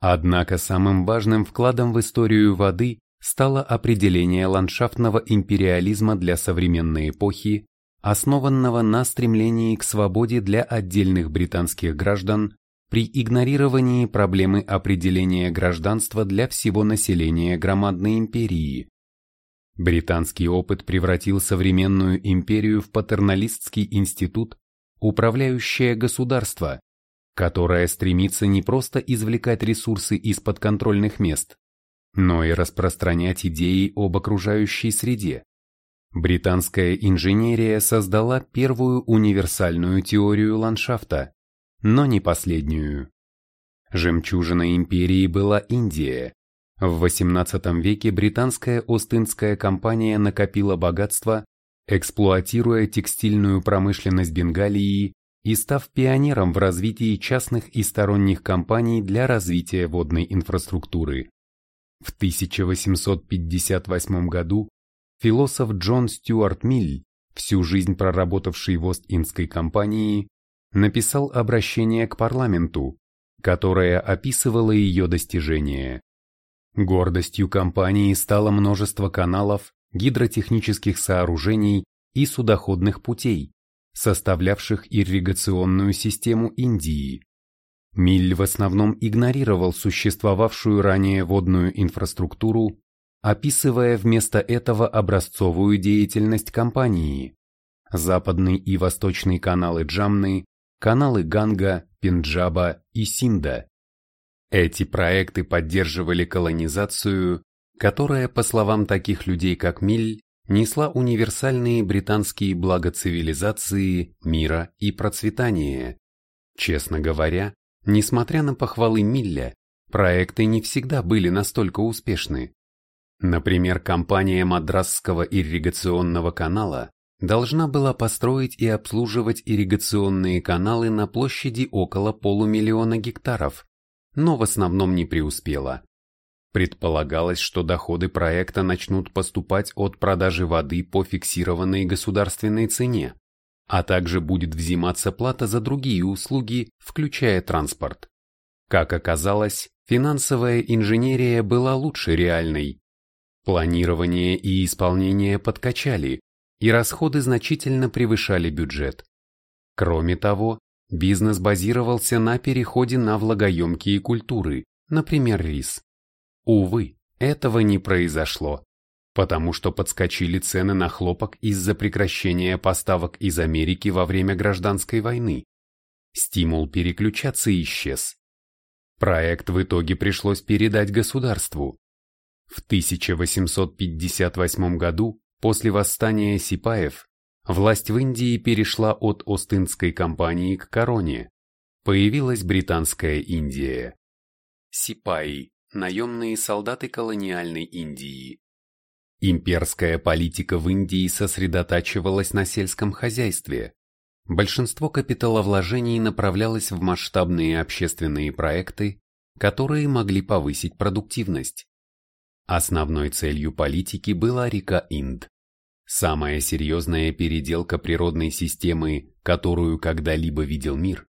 Однако самым важным вкладом в историю воды стало определение ландшафтного империализма для современной эпохи, основанного на стремлении к свободе для отдельных британских граждан при игнорировании проблемы определения гражданства для всего населения громадной империи. Британский опыт превратил современную империю в патерналистский институт, управляющее государство, которое стремится не просто извлекать ресурсы из подконтрольных мест, но и распространять идеи об окружающей среде. Британская инженерия создала первую универсальную теорию ландшафта, но не последнюю. Жемчужиной империи была Индия, в XVIII веке британская Ост-Индская компания накопила богатство, эксплуатируя текстильную промышленность Бенгалии и став пионером в развитии частных и сторонних компаний для развития водной инфраструктуры. В 1858 году философ Джон Стюарт Миль, всю жизнь проработавший в Ост-Индской компании, написал обращение к парламенту, которое описывало ее достижения. Гордостью компании стало множество каналов, гидротехнических сооружений и судоходных путей, составлявших ирригационную систему Индии. Миль в основном игнорировал существовавшую ранее водную инфраструктуру, описывая вместо этого образцовую деятельность компании. Западный и восточный каналы Джамны, каналы Ганга, Пенджаба и Синда. Эти проекты поддерживали колонизацию, которая, по словам таких людей как Миль, несла универсальные британские блага цивилизации, мира и процветания. Честно говоря, несмотря на похвалы Милля, проекты не всегда были настолько успешны. Например, компания Мадрасского ирригационного канала должна была построить и обслуживать ирригационные каналы на площади около полумиллиона гектаров, но в основном не преуспела. Предполагалось, что доходы проекта начнут поступать от продажи воды по фиксированной государственной цене, а также будет взиматься плата за другие услуги, включая транспорт. Как оказалось, финансовая инженерия была лучше реальной. Планирование и исполнение подкачали, и расходы значительно превышали бюджет. Кроме того, бизнес базировался на переходе на влагоемкие культуры, например, рис. Увы, этого не произошло, потому что подскочили цены на хлопок из-за прекращения поставок из Америки во время гражданской войны. Стимул переключаться исчез. Проект в итоге пришлось передать государству. В 1858 году, после восстания Сипаев, власть в Индии перешла от Остинской компании к короне. Появилась Британская Индия. Сипаи – наемные солдаты колониальной Индии. Имперская политика в Индии сосредотачивалась на сельском хозяйстве. Большинство капиталовложений направлялось в масштабные общественные проекты, которые могли повысить продуктивность. Основной целью политики была река Инд. Самая серьезная переделка природной системы, которую когда-либо видел мир,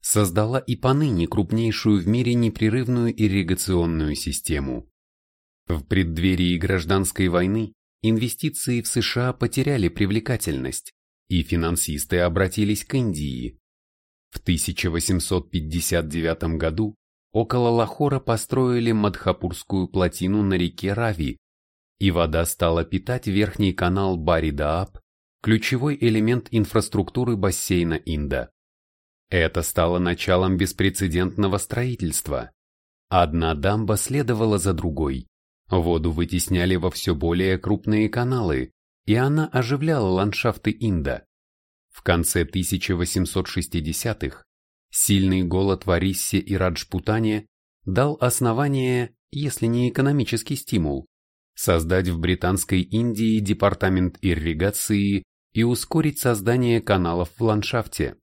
создала и поныне крупнейшую в мире непрерывную ирригационную систему. В преддверии гражданской войны инвестиции в США потеряли привлекательность, и финансисты обратились к Индии. В 1859 году около Лахора построили Мадхапурскую плотину на реке Рави, и вода стала питать верхний канал Баридааб, ключевой элемент инфраструктуры бассейна Инда. Это стало началом беспрецедентного строительства. Одна дамба следовала за другой. Воду вытесняли во все более крупные каналы, и она оживляла ландшафты Инда. В конце 1860-х сильный голод в Ариссе и Раджпутане дал основание, если не экономический стимул, создать в Британской Индии департамент ирригации и ускорить создание каналов в ландшафте.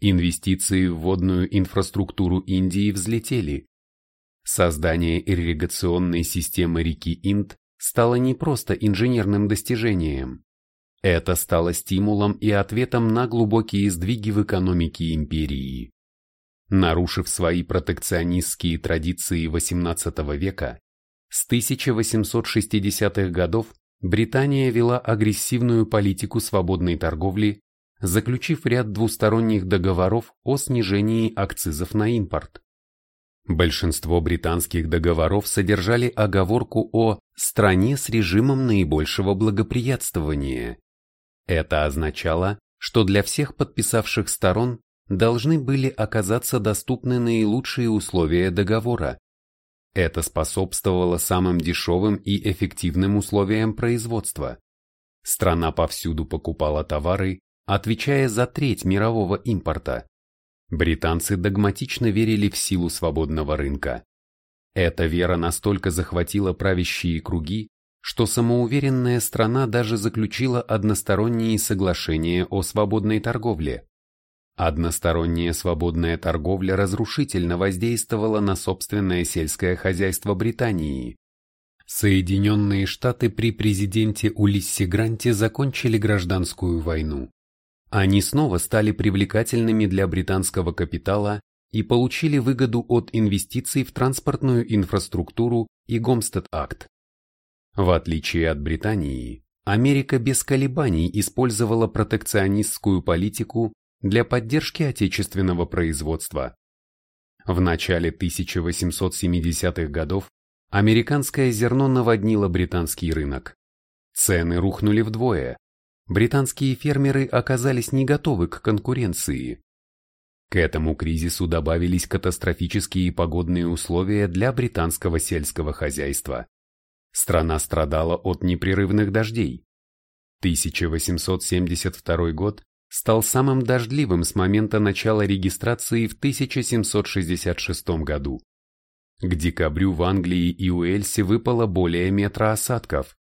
Инвестиции в водную инфраструктуру Индии взлетели. Создание ирригационной системы реки Инд стало не просто инженерным достижением. Это стало стимулом и ответом на глубокие сдвиги в экономике империи. Нарушив свои протекционистские традиции XVIII века, с 1860-х годов Британия вела агрессивную политику свободной торговли, заключив ряд двусторонних договоров о снижении акцизов на импорт. Большинство британских договоров содержали оговорку о «стране с режимом наибольшего благоприятствования». Это означало, что для всех подписавших сторон должны были оказаться доступны наилучшие условия договора, это способствовало самым дешевым и эффективным условиям производства. Страна повсюду покупала товары, отвечая за треть мирового импорта. Британцы догматично верили в силу свободного рынка. Эта вера настолько захватила правящие круги, что самоуверенная страна даже заключила односторонние соглашения о свободной торговле. Односторонняя свободная торговля разрушительно воздействовала на собственное сельское хозяйство Британии. Соединенные Штаты при президенте Улиссе Гранте закончили гражданскую войну. Они снова стали привлекательными для британского капитала и получили выгоду от инвестиций в транспортную инфраструктуру и Гомстед-акт. В отличие от Британии, Америка без колебаний использовала протекционистскую политику для поддержки отечественного производства. В начале 1870-х годов американское зерно наводнило британский рынок. Цены рухнули вдвое. Британские фермеры оказались не готовы к конкуренции. К этому кризису добавились катастрофические погодные условия для британского сельского хозяйства. Страна страдала от непрерывных дождей. 1872 год стал самым дождливым с момента начала регистрации в 1766 году. К декабрю в Англии и Уэльсе выпало более метра осадков.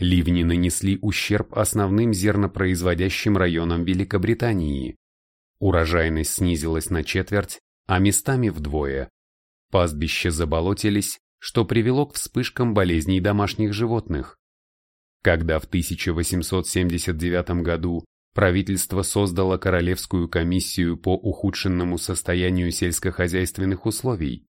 Ливни нанесли ущерб основным зернопроизводящим районам Великобритании. Урожайность снизилась на четверть, а местами вдвое. Пастбища заболотились, что привело к вспышкам болезней домашних животных. Когда в 1879 году правительство создало Королевскую комиссию по ухудшенному состоянию сельскохозяйственных условий.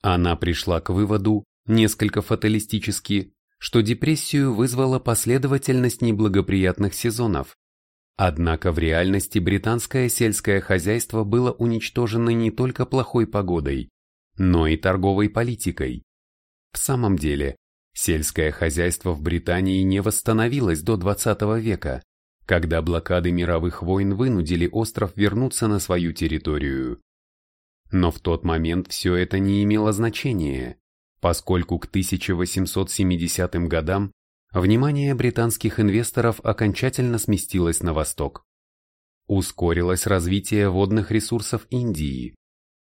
Она пришла к выводу, несколько фаталистически, что депрессию вызвала последовательность неблагоприятных сезонов. Однако в реальности британское сельское хозяйство было уничтожено не только плохой погодой, но и торговой политикой. В самом деле, сельское хозяйство в Британии не восстановилось до 20 века, когда блокады мировых войн вынудили остров вернуться на свою территорию. Но в тот момент все это не имело значения, поскольку к 1870 годам внимание британских инвесторов окончательно сместилось на восток. Ускорилось развитие водных ресурсов Индии.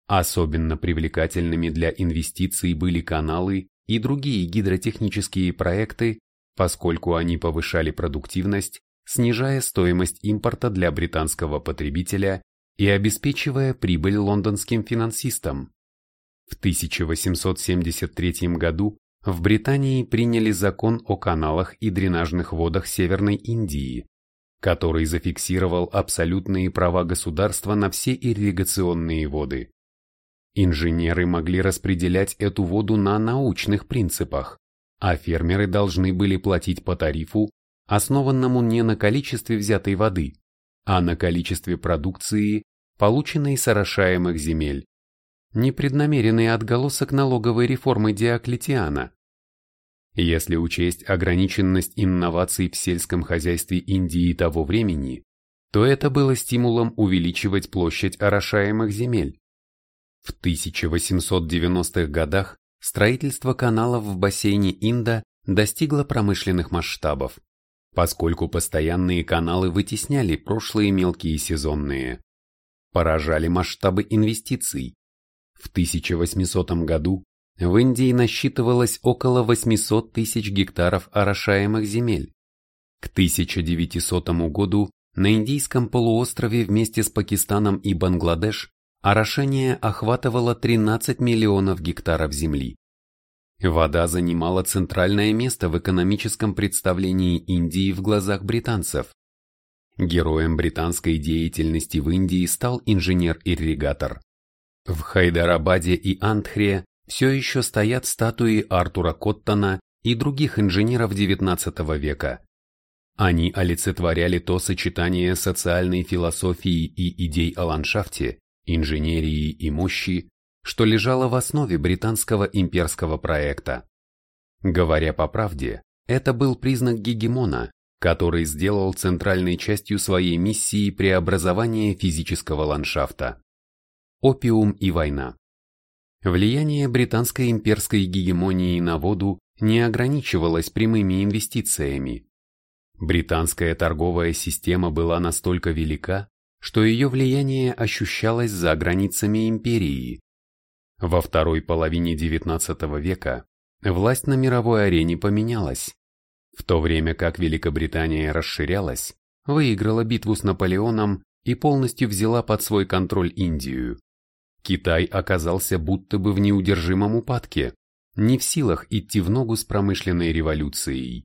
Особенно привлекательными для инвестиций были каналы и другие гидротехнические проекты, поскольку они повышали продуктивность, снижая стоимость импорта для британского потребителя и обеспечивая прибыль лондонским финансистам. В 1873 году в Британии приняли закон о каналах и дренажных водах Северной Индии, который зафиксировал абсолютные права государства на все ирригационные воды. Инженеры могли распределять эту воду на научных принципах, а фермеры должны были платить по тарифу, основанному не на количестве взятой воды, а на количестве продукции, полученной с орошаемых земель непреднамеренный отголосок налоговой реформы Диоклетиана. Если учесть ограниченность инноваций в сельском хозяйстве Индии того времени, то это было стимулом увеличивать площадь орошаемых земель. В 1890-х годах строительство каналов в бассейне Инда достигло промышленных масштабов, поскольку постоянные каналы вытесняли прошлые мелкие сезонные. Поражали масштабы инвестиций, в 1800 году в Индии насчитывалось около 800 тысяч гектаров орошаемых земель. К 1900 году на Индийском полуострове вместе с Пакистаном и Бангладеш орошение охватывало 13 миллионов гектаров земли. Вода занимала центральное место в экономическом представлении Индии в глазах британцев. Героем британской деятельности в Индии стал инженер-ирригатор. В Хайдарабаде и Антхре все еще стоят статуи Артура Коттона и других инженеров XIX века. Они олицетворяли то сочетание социальной философии и идей о ландшафте, инженерии и мощи, что лежало в основе британского имперского проекта. Говоря по правде, это был признак гегемона, который сделал центральной частью своей миссии преобразование физического ландшафта. Опиум и война. Влияние британской имперской гегемонии на воду не ограничивалось прямыми инвестициями. Британская торговая система была настолько велика, что ее влияние ощущалось за границами империи. Во второй половине XIX века власть на мировой арене поменялась. В то время как Великобритания расширялась, выиграла битву с Наполеоном и полностью взяла под свой контроль Индию. Китай оказался будто бы в неудержимом упадке, не в силах идти в ногу с промышленной революцией.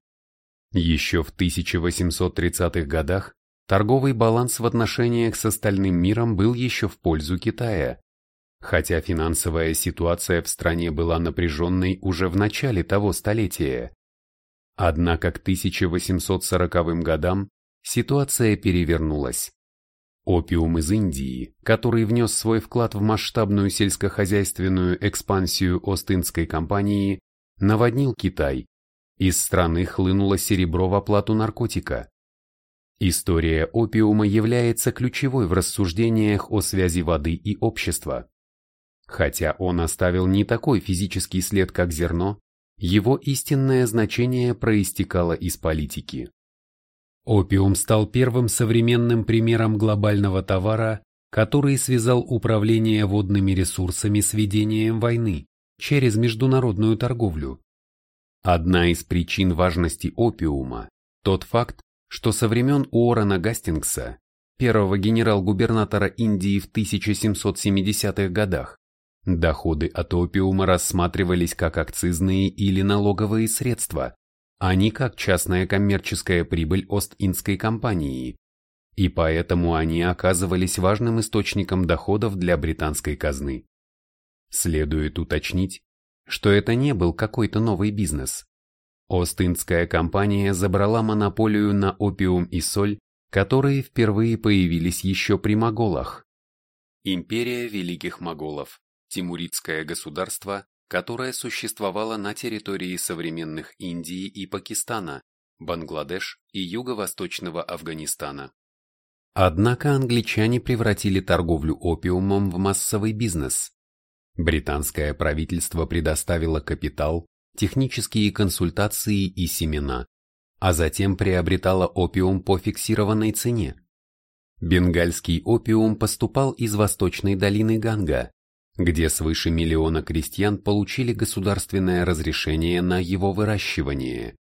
Еще в 1830-х годах торговый баланс в отношениях с остальным миром был еще в пользу Китая, хотя финансовая ситуация в стране была напряженной уже в начале того столетия. Однако к 1840 годам ситуация перевернулась. Опиум из Индии, который внес свой вклад в масштабную сельскохозяйственную экспансию Остинской компании, наводнил Китай. Из страны хлынуло серебро в оплату наркотика. История опиума является ключевой в рассуждениях о связи воды и общества. Хотя он оставил не такой физический след, как зерно, его истинное значение проистекало из политики. Опиум стал первым современным примером глобального товара, который связал управление водными ресурсами с ведением войны через международную торговлю. Одна из причин важности опиума – тот факт, что со времен Уоррена Гастингса, первого генерал-губернатора Индии в 1770-х годах, доходы от опиума рассматривались как акцизные или налоговые средства, а не как частная коммерческая прибыль Ост-Индской компании, и поэтому они оказывались важным источником доходов для британской казны. Следует уточнить, что это не был какой-то новый бизнес. Ост-Индская компания забрала монополию на опиум и соль, которые впервые появились еще при моголах. Империя Великих Моголов, Тимуридское государство, которое существовало на территории современных Индии и Пакистана, Бангладеш и юго-восточного Афганистана. Однако англичане превратили торговлю опиумом в массовый бизнес. Британское правительство предоставило капитал, технические консультации и семена, а затем приобретало опиум по фиксированной цене. Бенгальский опиум поступал из восточной долины Ганга, где свыше миллиона крестьян получили государственное разрешение на его выращивание.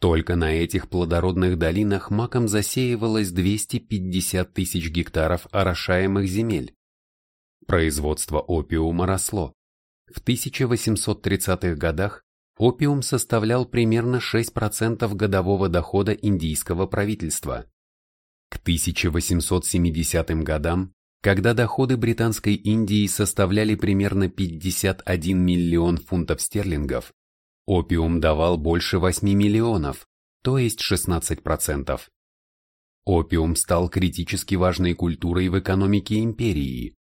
Только на этих плодородных долинах маком засеивалось 250 тысяч гектаров орошаемых земель. Производство опиума росло. В 1830-х годах опиум составлял примерно 6% годового дохода индийского правительства. К 1870 годам, когда доходы Британской Индии составляли примерно 51 миллион фунтов стерлингов, опиум давал больше 8 миллионов, то есть 16%. Опиум стал критически важной культурой в экономике империи.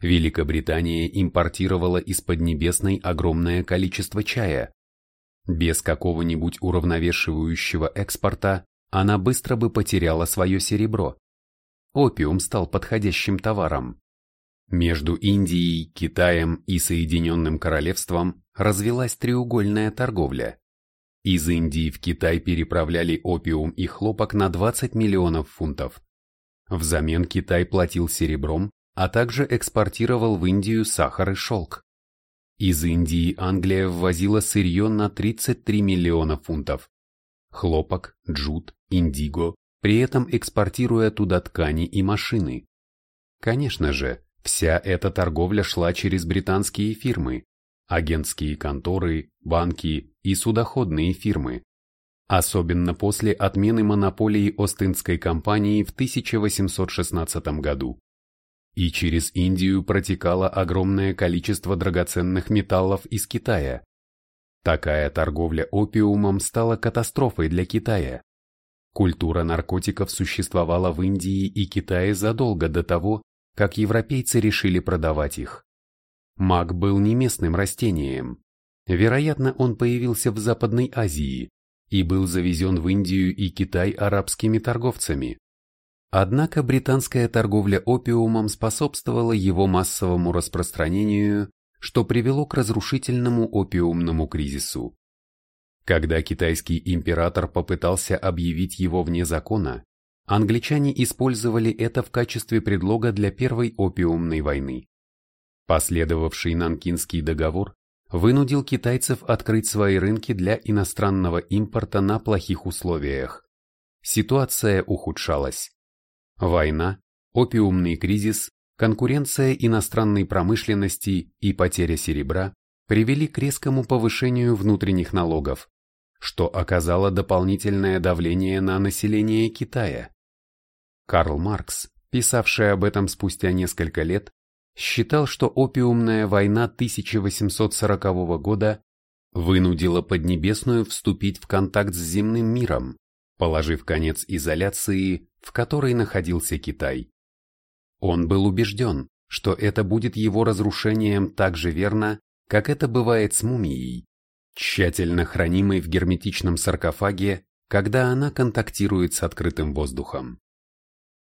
Великобритания импортировала из Поднебесной огромное количество чая. Без какого-нибудь уравновешивающего экспорта она быстро бы потеряла свое серебро. Опиум стал подходящим товаром. Между Индией, Китаем и Соединенным Королевством развелась треугольная торговля. Из Индии в Китай переправляли опиум и хлопок на 20 миллионов фунтов. Взамен Китай платил серебром, а также экспортировал в Индию сахар и шелк. Из Индии Англия ввозила сырье на 33 миллиона фунтов. Хлопок, джут, индиго, при этом экспортируя туда ткани и машины. Конечно же, вся эта торговля шла через британские фирмы, агентские конторы, банки и судоходные фирмы. Особенно после отмены монополии Остинской компании в 1816 году. И через Индию протекало огромное количество драгоценных металлов из Китая. Такая торговля опиумом стала катастрофой для Китая. Культура наркотиков существовала в Индии и Китае задолго до того, как европейцы решили продавать их. Мак был не местным растением. Вероятно, он появился в Западной Азии и был завезен в Индию и Китай арабскими торговцами. Однако британская торговля опиумом способствовала его массовому распространению, что привело к разрушительному опиумному кризису. Когда китайский император попытался объявить его вне закона, англичане использовали это в качестве предлога для Первой опиумной войны. Последовавший Нанкинский договор вынудил китайцев открыть свои рынки для иностранного импорта на плохих условиях. Ситуация ухудшалась. Война, опиумный кризис, конкуренция иностранной промышленности и потеря серебра привели к резкому повышению внутренних налогов, что оказало дополнительное давление на население Китая. Карл Маркс, писавший об этом спустя несколько лет, считал, что опиумная война 1840 года вынудила Поднебесную вступить в контакт с земным миром, положив конец изоляции, в которой находился Китай. Он был убежден, что это будет его разрушением так же верно, как это бывает с мумией тщательно хранимой в герметичном саркофаге, когда она контактирует с открытым воздухом.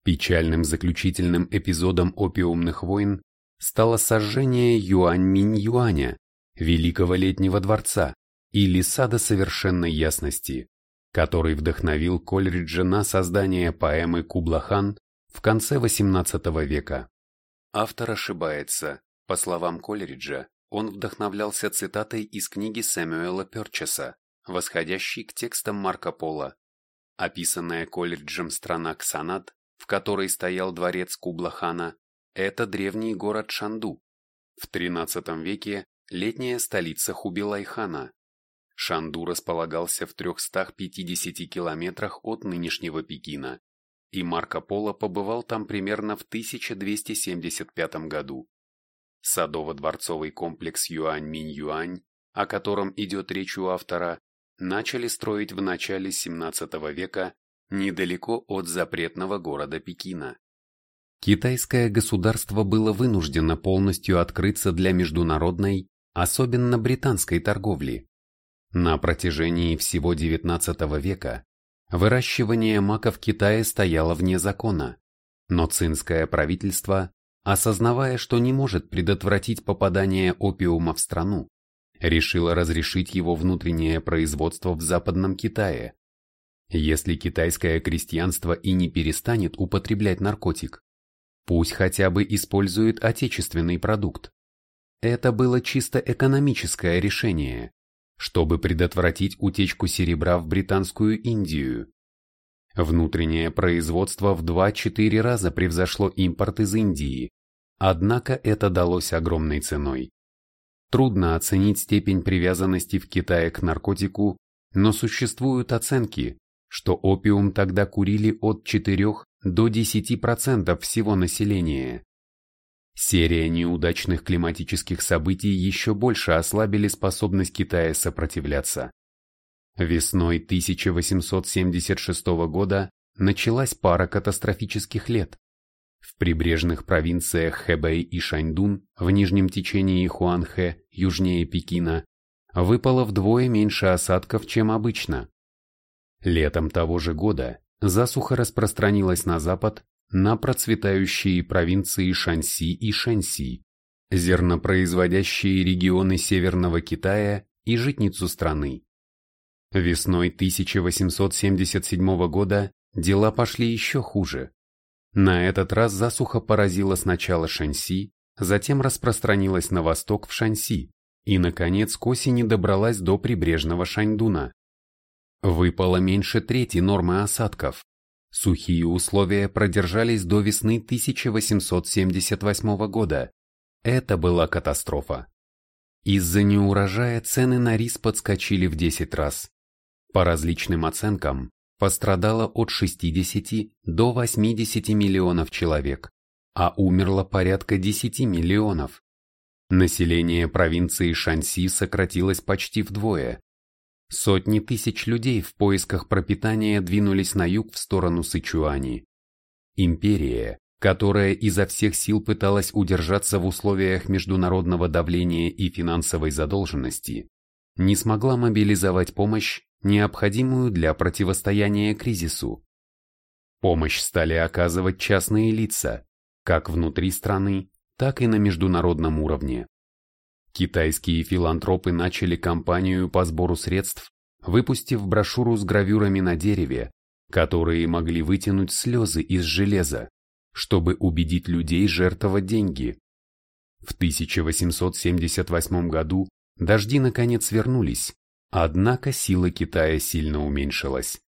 Печальным заключительным эпизодом опиумных войн стало сожжение Юань-Минь-Юаня, Великого Летнего Дворца, или Сада Совершенной Ясности, который вдохновил Кольриджа на создание поэмы Кублахан в конце XVIII века. Автор ошибается, по словам Кольриджа, он вдохновлялся цитатой из книги Сэмюэла Перчеса, восходящей к текстам Марко Поло. Описанная колледжем страна Ксанат, в которой стоял дворец Кублахана, это древний город Шанду. В XIII веке летняя столица Хубилайхана. Шанду располагался в 350 километрах от нынешнего Пекина, и Марко Поло побывал там примерно в 1275 году. Садово-дворцовый комплекс Юань-Минь-Юань, о котором идет речь у автора, начали строить в начале XVII века недалеко от запретного города Пекина. Китайское государство было вынуждено полностью открыться для международной, особенно британской торговли. На протяжении всего XIX века выращивание мака в Китае стояло вне закона, но цинское правительство, осознавая, что не может предотвратить попадание опиума в страну, решило разрешить его внутреннее производство в Западном Китае. Если китайское крестьянство и не перестанет употреблять наркотик, Пусть хотя бы использует отечественный продукт. Это было чисто экономическое решение, чтобы предотвратить утечку серебра в Британскую Индию. Внутреннее производство в 2-4 раза превзошло импорт из Индии, однако это далось огромной ценой. Трудно оценить степень привязанности в Китае к наркотику, но существуют оценки, что опиум тогда курили от 4 до 10% всего населения. Серия неудачных климатических событий еще больше ослабили способность Китая сопротивляться. Весной 1876 года началась пара катастрофических лет. В прибрежных провинциях Хэбэй и Шаньдун в нижнем течении Хуанхэ, южнее Пекина, выпало вдвое меньше осадков, чем обычно. Летом того же года засуха распространилась на запад, на процветающие провинции Шанси и Шэньси, зернопроизводящие регионы Северного Китая и житницу страны. Весной 1877 года дела пошли еще хуже. На этот раз засуха поразила сначала Шанси, затем распространилась на восток в Шанси и, наконец, к осени добралась до прибрежного Шаньдуна. Выпало меньше трети нормы осадков. Сухие условия продержались до весны 1878 года. Это была катастрофа. Из-за неурожая цены на рис подскочили в 10 раз. По различным оценкам, пострадало от 60 до 80 миллионов человек, а умерло порядка 10 миллионов. Население провинции Шанси сократилось почти вдвое. Сотни тысяч людей в поисках пропитания двинулись на юг в сторону Сычуани. Империя, которая изо всех сил пыталась удержаться в условиях международного давления и финансовой задолженности, не смогла мобилизовать помощь, необходимую для противостояния кризису. Помощь стали оказывать частные лица, как внутри страны, так и на международном уровне. Китайские филантропы начали кампанию по сбору средств, выпустив брошюру с гравюрами на дереве, которые могли вытянуть слезы из железа, чтобы убедить людей жертвовать деньги. В 1878 году дожди наконец вернулись, однако сила Китая сильно уменьшилась.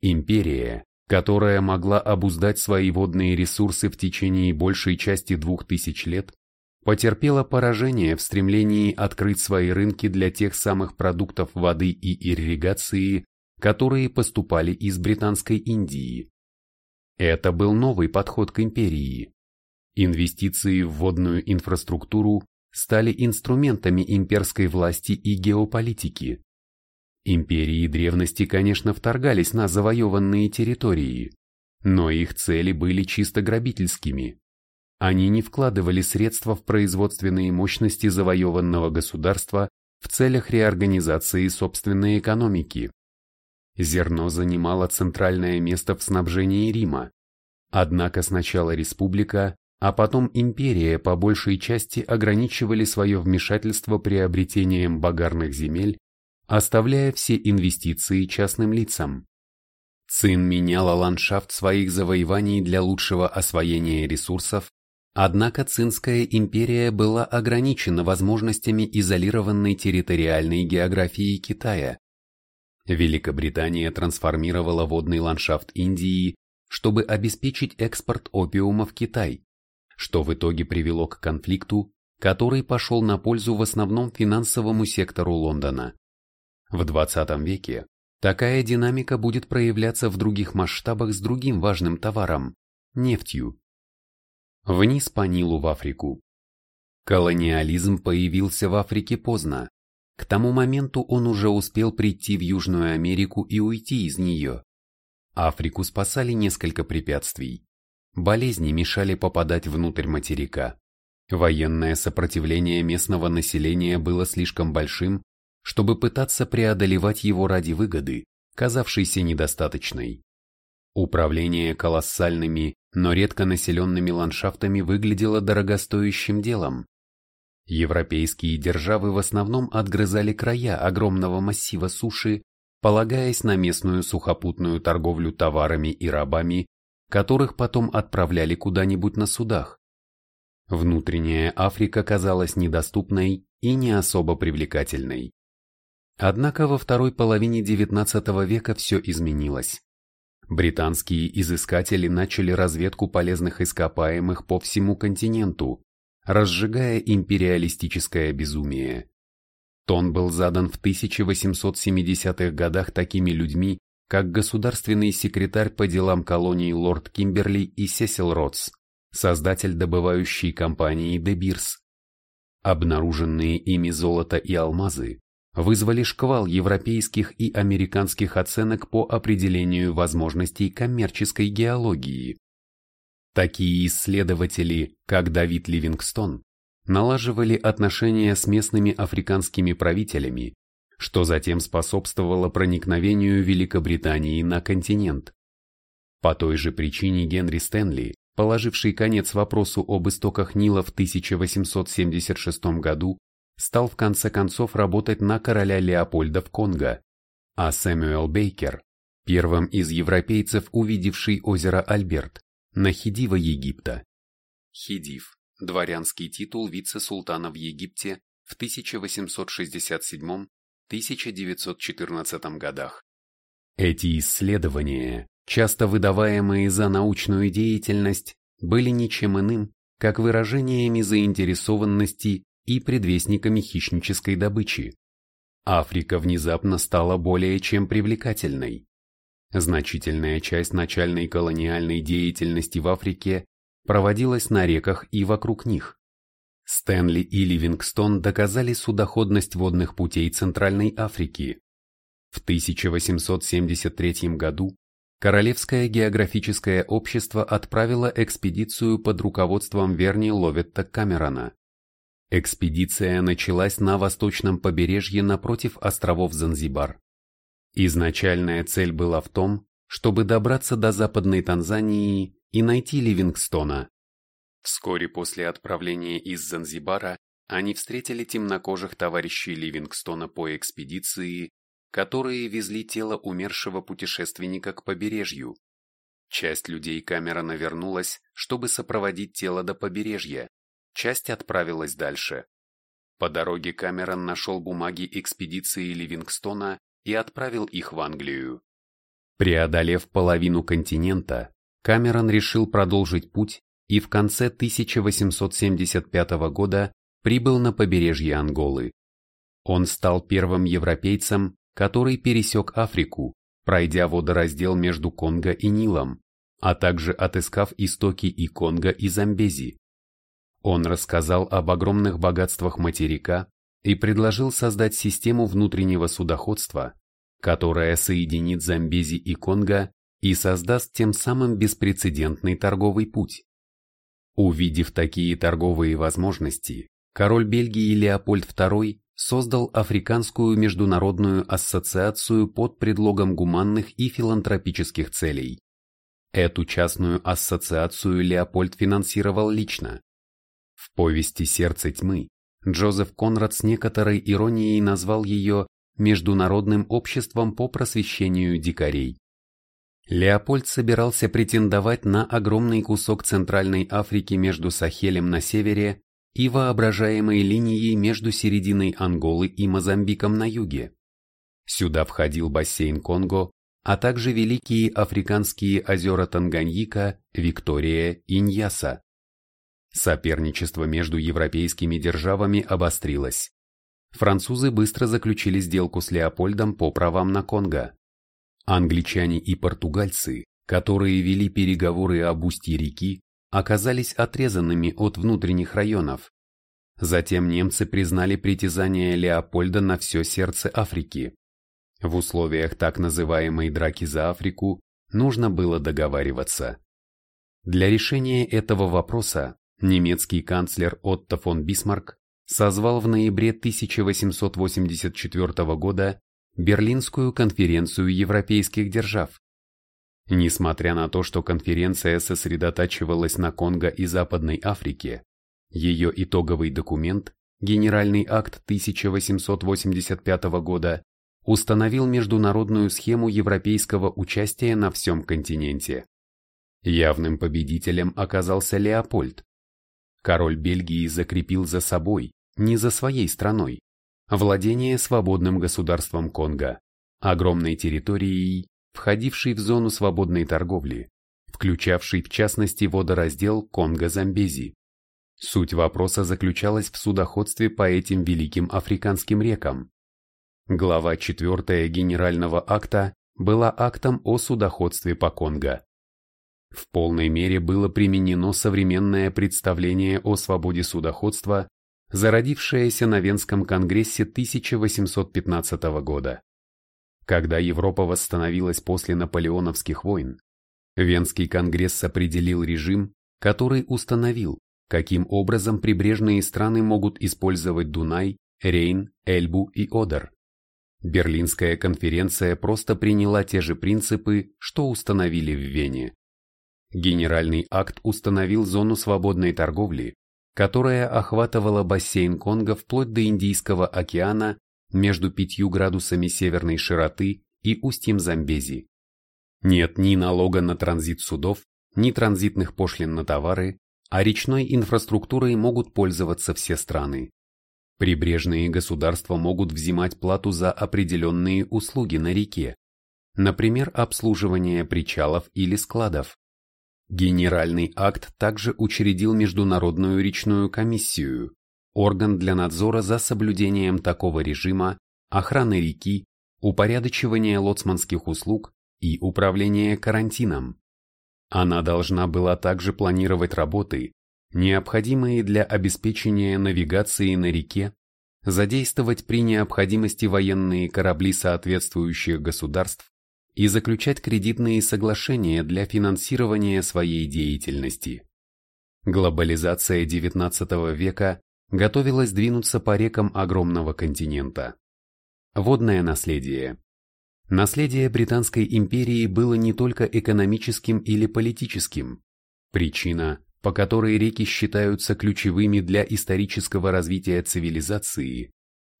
Империя, которая могла обуздать свои водные ресурсы в течение большей части двух тысяч лет, потерпела поражение в стремлении открыть свои рынки для тех самых продуктов воды и ирригации, которые поступали из Британской Индии. Это был новый подход к империи. Инвестиции в водную инфраструктуру стали инструментами имперской власти и геополитики. Империи древности, конечно, вторгались на завоеванные территории, но их цели были чисто грабительскими. Они не вкладывали средства в производственные мощности завоеванного государства в целях реорганизации собственной экономики. Зерно занимало центральное место в снабжении Рима. Однако сначала республика, а потом империя по большей части ограничивали свое вмешательство приобретением багарных земель, оставляя все инвестиции частным лицам. Цин меняла ландшафт своих завоеваний для лучшего освоения ресурсов, Однако Цинская империя была ограничена возможностями изолированной территориальной географии Китая. Великобритания трансформировала водный ландшафт Индии, чтобы обеспечить экспорт опиума в Китай, что в итоге привело к конфликту, который пошел на пользу в основном финансовому сектору Лондона. В 20 веке такая динамика будет проявляться в других масштабах с другим важным товаром – нефтью вниз по Нилу в Африку. Колониализм появился в Африке поздно. К тому моменту он уже успел прийти в Южную Америку и уйти из нее. Африку спасали несколько препятствий. Болезни мешали попадать внутрь материка. Военное сопротивление местного населения было слишком большим, чтобы пытаться преодолевать его ради выгоды, казавшейся недостаточной. Управление колоссальными, но редко населенными ландшафтами выглядело дорогостоящим делом. Европейские державы в основном отгрызали края огромного массива суши, полагаясь на местную сухопутную торговлю товарами и рабами, которых потом отправляли куда-нибудь на судах. Внутренняя Африка казалась недоступной и не особо привлекательной. Однако во второй половине XIX века все изменилось. Британские изыскатели начали разведку полезных ископаемых по всему континенту, разжигая империалистическое безумие. Тон был задан в 1870-х годах такими людьми, как государственный секретарь по делам колоний лорд Кимберли и Сесил Ротс, создатель добывающей компании Beers. Обнаруженные ими золото и алмазы вызвали шквал европейских и американских оценок по определению возможностей коммерческой геологии. Такие исследователи, как Давид Ливингстон, налаживали отношения с местными африканскими правителями, что затем способствовало проникновению Великобритании на континент. По той же причине Генри Стэнли, положивший конец вопросу об истоках Нила в 1876 году, стал в конце концов работать на короля Леопольда в Конго, а Сэмюэл Бейкер, первым из европейцев, увидевший озеро Альберт, на Хидива Египта. Хидив – дворянский титул вице-султана в Египте в 1867-1914 годах. Эти исследования, часто выдаваемые за научную деятельность, были ничем иным, как выражениями заинтересованности и предвестниками хищнической добычи. Африка внезапно стала более чем привлекательной. Значительная часть начальной колониальной деятельности в Африке проводилась на реках и вокруг них. Стэнли и Ливингстон доказали судоходность водных путей Центральной Африки. В 1873 году Королевское географическое общество отправило экспедицию под руководством Верни Ловетта Камерона. Экспедиция началась на восточном побережье напротив островов Занзибар. Изначальная цель была в том, чтобы добраться до западной Танзании и найти Ливингстона. Вскоре после отправления из Занзибара они встретили темнокожих товарищей Ливингстона по экспедиции, которые везли тело умершего путешественника к побережью. Часть людей Камерона вернулась, чтобы сопроводить тело до побережья, часть отправилась дальше. По дороге Камерон нашел бумаги экспедиции Ливингстона и отправил их в Англию. Преодолев половину континента, Камерон решил продолжить путь и в конце 1875 года прибыл на побережье Анголы. Он стал первым европейцем, который пересек Африку, пройдя водораздел между Конго и Нилом, а также отыскав истоки и Конго и Замбези. Он рассказал об огромных богатствах материка и предложил создать систему внутреннего судоходства, которая соединит Замбези и Конго и создаст тем самым беспрецедентный торговый путь. Увидев такие торговые возможности, король Бельгии Леопольд II создал Африканскую международную ассоциацию под предлогом гуманных и филантропических целей. Эту частную ассоциацию Леопольд финансировал лично. В повести «Сердце тьмы» Джозеф Конрад с некоторой иронией назвал ее Международным обществом по просвещению дикарей. Леопольд собирался претендовать на огромный кусок Центральной Африки между Сахелем на севере и воображаемой линией между серединой Анголы и Мозамбиком на юге. Сюда входил бассейн Конго, а также великие африканские озера Танганьика, Виктория и Ньяса. Соперничество между европейскими державами обострилось. Французы быстро заключили сделку с Леопольдом по правам на Конго. Англичане и португальцы, которые вели переговоры об устье реки, оказались отрезанными от внутренних районов. Затем немцы признали притязание Леопольда на все сердце Африки. В условиях так называемой драки за Африку нужно было договариваться. Для решения этого вопроса немецкий канцлер Отто фон Бисмарк созвал в ноябре 1884 года Берлинскую конференцию европейских держав. Несмотря на то, что конференция сосредотачивалась на Конго и Западной Африке, ее итоговый документ, Генеральный акт 1885 года, установил международную схему европейского участия на всем континенте. Явным победителем оказался Леопольд. Король Бельгии закрепил за собой, не за своей страной, владение свободным государством Конго, огромной территорией, входившей в зону свободной торговли, включавшей в частности водораздел Конго-Замбези. Суть вопроса заключалась в судоходстве по этим великим африканским рекам. Глава 4 Генерального акта была актом о судоходстве по Конго. В полной мере было применено современное представление о свободе судоходства, зародившееся на Венском конгрессе 1815 года. Когда Европа восстановилась после наполеоновских войн, Венский конгресс определил режим, который установил, каким образом прибрежные страны могут использовать Дунай, Рейн, Эльбу и Одер. Берлинская конференция просто приняла те же принципы, что установили в Вене. Генеральный акт установил зону свободной торговли, которая охватывала бассейн Конго вплоть до Индийского океана между 5 градусами северной широты и устьем Замбези. Нет ни налога на транзит судов, ни транзитных пошлин на товары, а речной инфраструктурой могут пользоваться все страны. Прибрежные государства могут взимать плату за определенные услуги на реке, например, обслуживание причалов или складов. Генеральный акт также учредил Международную речную комиссию, орган для надзора за соблюдением такого режима, охраны реки, упорядочивания лоцманских услуг и управления карантином. Она должна была также планировать работы, необходимые для обеспечения навигации на реке, задействовать при необходимости военные корабли соответствующих государств и заключать кредитные соглашения для финансирования своей деятельности. Глобализация XIX века готовилась двинуться по рекам огромного континента. Водное наследие. Наследие Британской империи было не только экономическим или политическим. Причина, по которой реки считаются ключевыми для исторического развития цивилизации,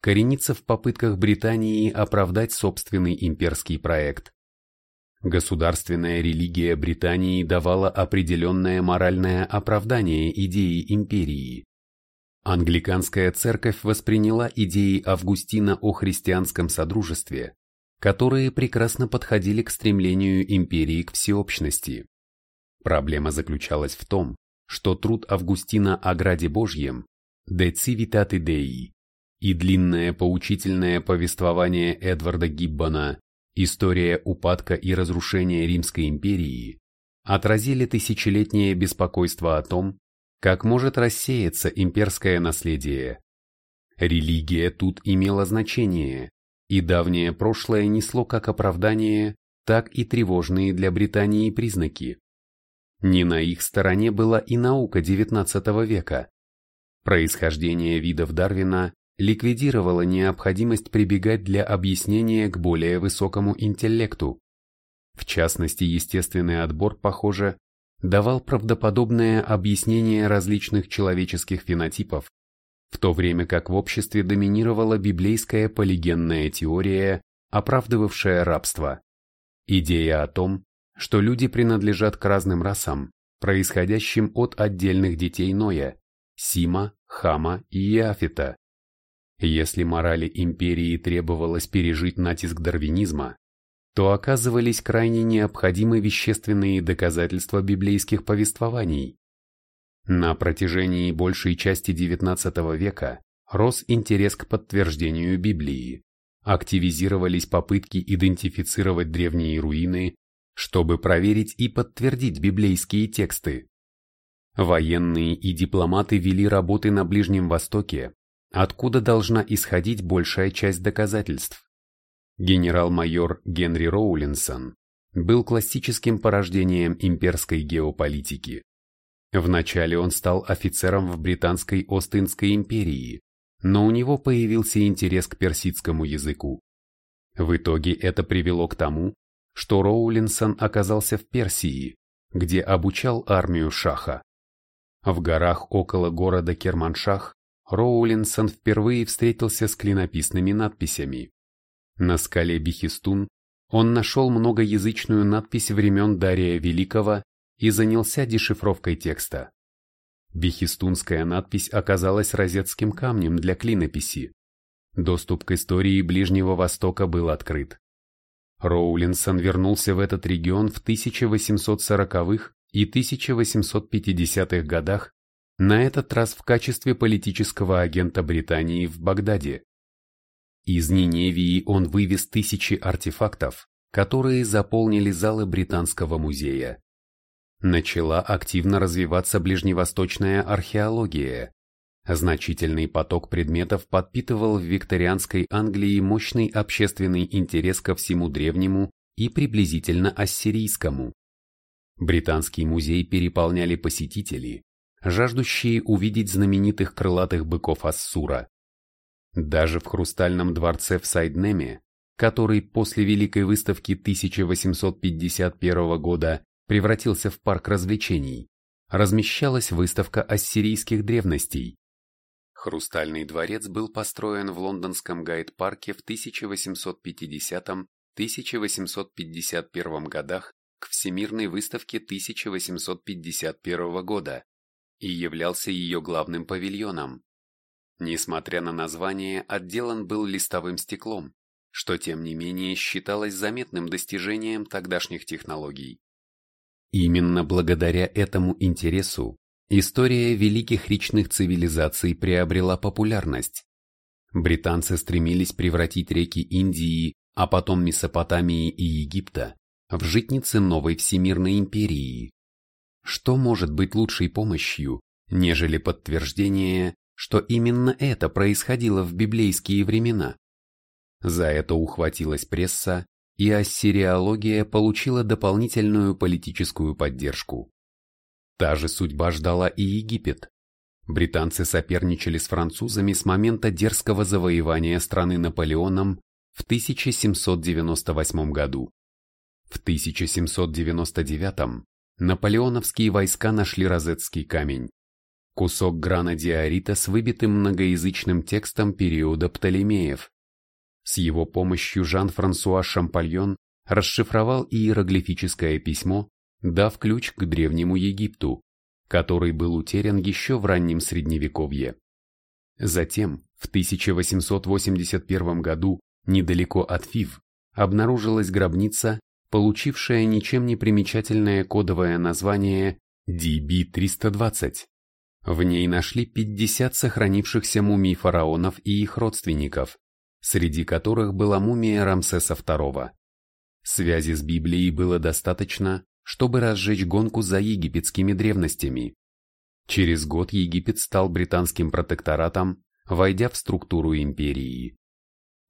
коренится в попытках Британии оправдать собственный имперский проект. Государственная религия Британии давала определенное моральное оправдание идеи империи. Англиканская церковь восприняла идеи Августина о христианском содружестве, которые прекрасно подходили к стремлению империи к всеобщности. Проблема заключалась в том, что труд Августина о Граде Божьем «De Civitate Dei» и длинное поучительное повествование Эдварда Гиббона «История упадка и разрушения Римской империи» отразили тысячелетнее беспокойство о том, как может рассеяться имперское наследие. Религия тут имела значение, и давнее прошлое несло как оправдание, так и тревожные для Британии признаки. Не на их стороне была и наука XIX века. Происхождение видов Дарвина ликвидировало необходимость прибегать для объяснения к более высокому интеллекту. В частности, естественный отбор, похоже, давал правдоподобное объяснение различных человеческих фенотипов, в то время как в обществе доминировала библейская полигенная теория, оправдывавшая рабство. Идея о том, что люди принадлежат к разным расам, происходящим от отдельных детей Ноя, Сима, Хама и Иафита. Если морали империи требовалось пережить натиск дарвинизма, то оказывались крайне необходимы вещественные доказательства библейских повествований. На протяжении большей части XIX века рос интерес к подтверждению Библии, активизировались попытки идентифицировать древние руины, чтобы проверить и подтвердить библейские тексты. Военные и дипломаты вели работы на Ближнем Востоке, откуда должна исходить большая часть доказательств. Генерал-майор Генри Роулинсон, был классическим порождением имперской геополитики. Вначале он стал офицером в британской Остинской империи, но у него появился интерес к персидскому языку. В итоге это привело к тому, что Роулинсон оказался в Персии, где обучал армию Шаха. В горах около города Керманшах Роулинсон впервые встретился с клинописными надписями. На скале Бихистун он нашел многоязычную надпись времен Дария Великого и занялся дешифровкой текста. Бихистунская надпись оказалась розетским камнем для клинописи. Доступ к истории Ближнего Востока был открыт. Роулинсон вернулся в этот регион в 1840-х и 1850-х годах, на этот раз в качестве политического агента Британии в Багдаде. Из Ниневии он вывез тысячи артефактов, которые заполнили залы Британского музея. Начала активно развиваться ближневосточная археология. Значительный поток предметов подпитывал в викторианской Англии мощный общественный интерес ко всему древнему и приблизительно ассирийскому. Британский музей переполняли посетители, жаждущие увидеть знаменитых крылатых быков Ассура. Даже в Хрустальном дворце в Сайднеме, который после Великой выставки 1851 года превратился в парк развлечений, размещалась выставка ассирийских древностей. Хрустальный дворец был построен в лондонском гайд-парке в 1850-1851 годах к Всемирной выставке 1851 года и являлся ее главным павильоном. Несмотря на название, отделан был листовым стеклом, что тем не менее считалось заметным достижением тогдашних технологий. Именно благодаря этому интересу история великих речных цивилизаций приобрела популярность. Британцы стремились превратить реки Индии, а потом Месопотамии и Египта в житницы новой всемирной империи. Что может быть лучшей помощью, нежели подтверждение, что именно это происходило в библейские времена. За это ухватилась пресса, и ассириология получила дополнительную политическую поддержку. Та же судьба ждала и Египет. Британцы соперничали с французами с момента дерзкого завоевания страны Наполеоном в 1798 году. В 1799 наполеоновские войска нашли Розетский камень, Кусок гранодиорита с выбитым многоязычным текстом периода Птолемеев. С его помощью Жан-Франсуа Шампальон расшифровал иероглифическое письмо, дав ключ к Древнему Египту, который был утерян еще в раннем Средневековье. Затем, в 1881 году, недалеко от Фив, обнаружилась гробница, получившая ничем не примечательное кодовое название DB-320. В ней нашли 50 сохранившихся мумий фараонов и их родственников, среди которых была мумия Рамсеса II. Связи с Библией было достаточно, чтобы разжечь гонку за египетскими древностями. Через год Египет стал британским протекторатом, войдя в структуру империи.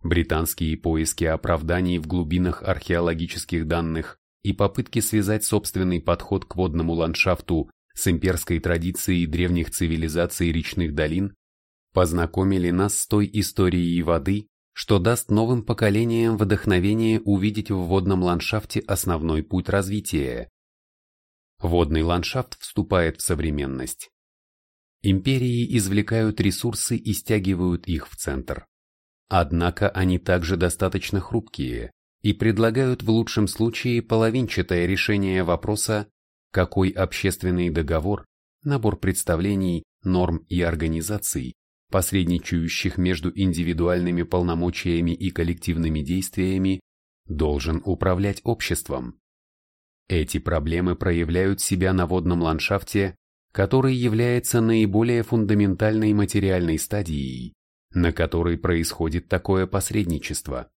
Британские поиски оправданий в глубинах археологических данных и попытки связать собственный подход к водному ландшафту с имперской традицией древних цивилизаций речных долин, познакомили нас с той историей воды, что даст новым поколениям вдохновение увидеть в водном ландшафте основной путь развития. Водный ландшафт вступает в современность. Империи извлекают ресурсы и стягивают их в центр. Однако они также достаточно хрупкие и предлагают в лучшем случае половинчатое решение вопроса какой общественный договор, набор представлений, норм и организаций, посредничающих между индивидуальными полномочиями и коллективными действиями, должен управлять обществом. Эти проблемы проявляют себя на водном ландшафте, который является наиболее фундаментальной материальной стадией, на которой происходит такое посредничество.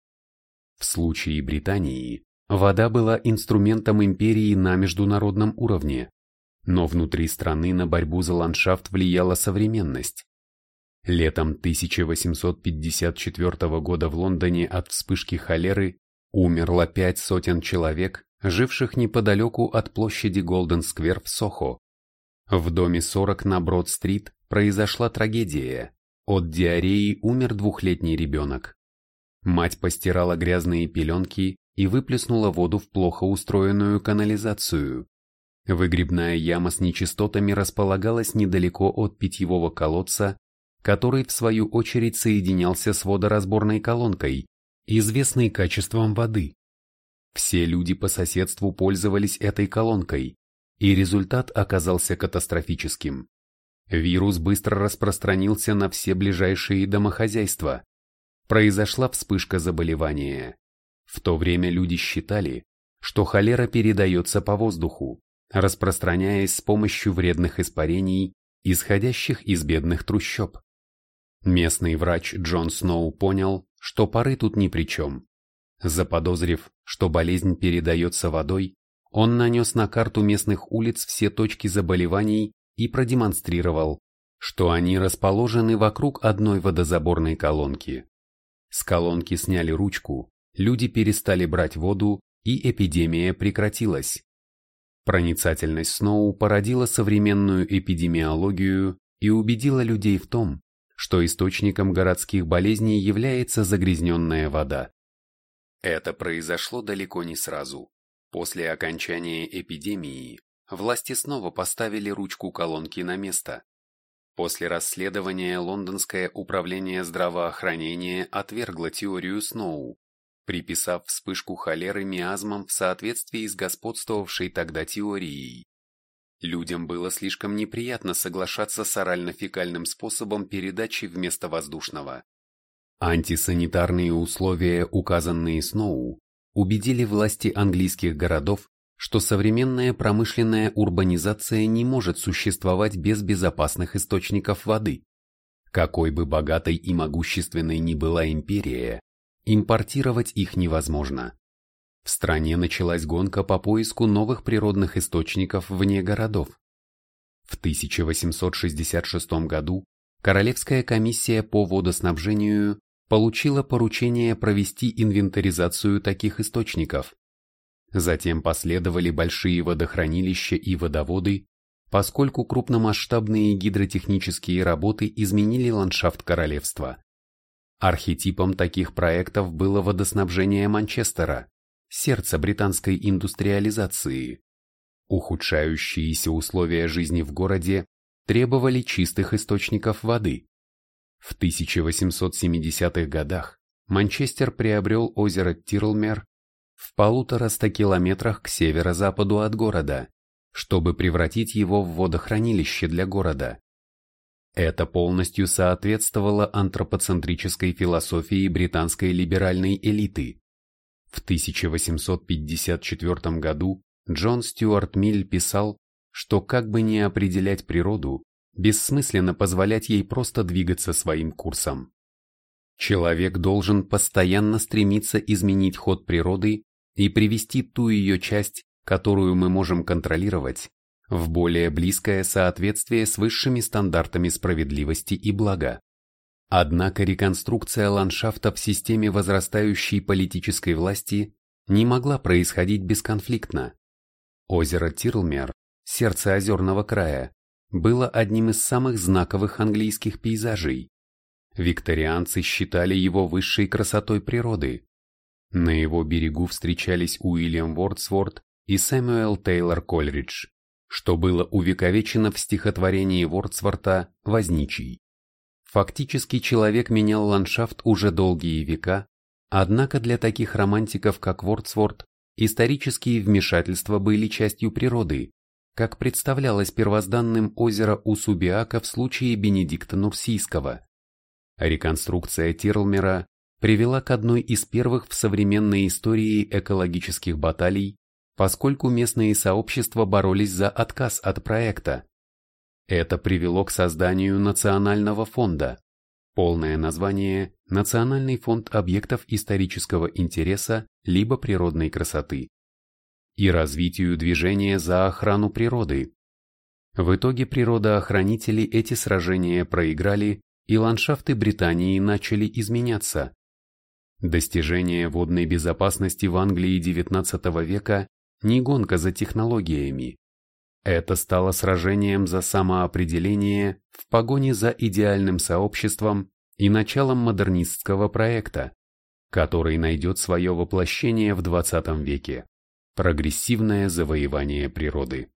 В случае Британии Вода была инструментом империи на международном уровне, но внутри страны на борьбу за ландшафт влияла современность. Летом 1854 года в Лондоне от вспышки холеры умерло пять сотен человек, живших неподалеку от площади Голден-сквер в Сохо. В доме 40 на Брод-стрит произошла трагедия. От диареи умер двухлетний ребенок. Мать постирала грязные пеленки и выплеснула воду в плохо устроенную канализацию. Выгребная яма с нечистотами располагалась недалеко от питьевого колодца, который в свою очередь соединялся с водоразборной колонкой, известной качеством воды. Все люди по соседству пользовались этой колонкой, и результат оказался катастрофическим. Вирус быстро распространился на все ближайшие домохозяйства. Произошла вспышка заболевания. В то время люди считали, что холера передается по воздуху, распространяясь с помощью вредных испарений, исходящих из бедных трущоб. Местный врач Джон Сноу понял, что пары тут ни при чем. Заподозрив, что болезнь передается водой, он нанес на карту местных улиц все точки заболеваний и продемонстрировал, что они расположены вокруг одной водозаборной колонки. С колонки сняли ручку, люди перестали брать воду, и эпидемия прекратилась. Проницательность Сноу породила современную эпидемиологию и убедила людей в том, что источником городских болезней является загрязненная вода. Это произошло далеко не сразу. После окончания эпидемии власти снова поставили ручку колонки на место. После расследования Лондонское управление здравоохранения отвергло теорию Сноу, приписав вспышку холеры миазмам в соответствии с господствовавшей тогда теорией. Людям было слишком неприятно соглашаться с орально-фекальным способом передачи вместо воздушного. Антисанитарные условия, указанные Сноу, убедили власти английских городов, что современная промышленная урбанизация не может существовать без безопасных источников воды. Какой бы богатой и могущественной ни была империя, импортировать их невозможно. В стране началась гонка по поиску новых природных источников вне городов. В 1866 году Королевская комиссия по водоснабжению получила поручение провести инвентаризацию таких источников. Затем последовали большие водохранилища и водоводы, поскольку крупномасштабные гидротехнические работы изменили ландшафт королевства. Архетипом таких проектов было водоснабжение Манчестера, сердца британской индустриализации. Ухудшающиеся условия жизни в городе требовали чистых источников воды. В 1870-х годах Манчестер приобрел озеро Тирлмер в полутораста километрах к северо-западу от города, чтобы превратить его в водохранилище для города. Это полностью соответствовало антропоцентрической философии британской либеральной элиты. В 1854 году Джон Стюарт Миль писал, что как бы ни определять природу, бессмысленно позволять ей просто двигаться своим курсом. Человек должен постоянно стремиться изменить ход природы и привести ту ее часть, которую мы можем контролировать, в более близкое соответствие с высшими стандартами справедливости и блага. Однако реконструкция ландшафта в системе возрастающей политической власти не могла происходить бесконфликтно. Озеро Тирлмер, сердце озерного края, было одним из самых знаковых английских пейзажей. Викторианцы считали его высшей красотой природы. На его берегу встречались Уильям Вордсворт и Сэмюэл Тейлор Кольридж что было увековечено в стихотворении Вордсворта «Возничий». Фактически человек менял ландшафт уже долгие века, однако для таких романтиков, как Вордсворт, исторические вмешательства были частью природы, как представлялось первозданным озеро Усубиака в случае Бенедикта Нурсийского. Реконструкция Тирлмера привела к одной из первых в современной истории экологических баталий поскольку местные сообщества боролись за отказ от проекта. Это привело к созданию Национального фонда, полное название Национальный фонд объектов исторического интереса либо природной красоты, и развитию движения за охрану природы. В итоге природоохранители эти сражения проиграли, и ландшафты Британии начали изменяться. Достижение водной безопасности в Англии XIX века не гонка за технологиями. Это стало сражением за самоопределение в погоне за идеальным сообществом и началом модернистского проекта, который найдет свое воплощение в 20 веке – прогрессивное завоевание природы.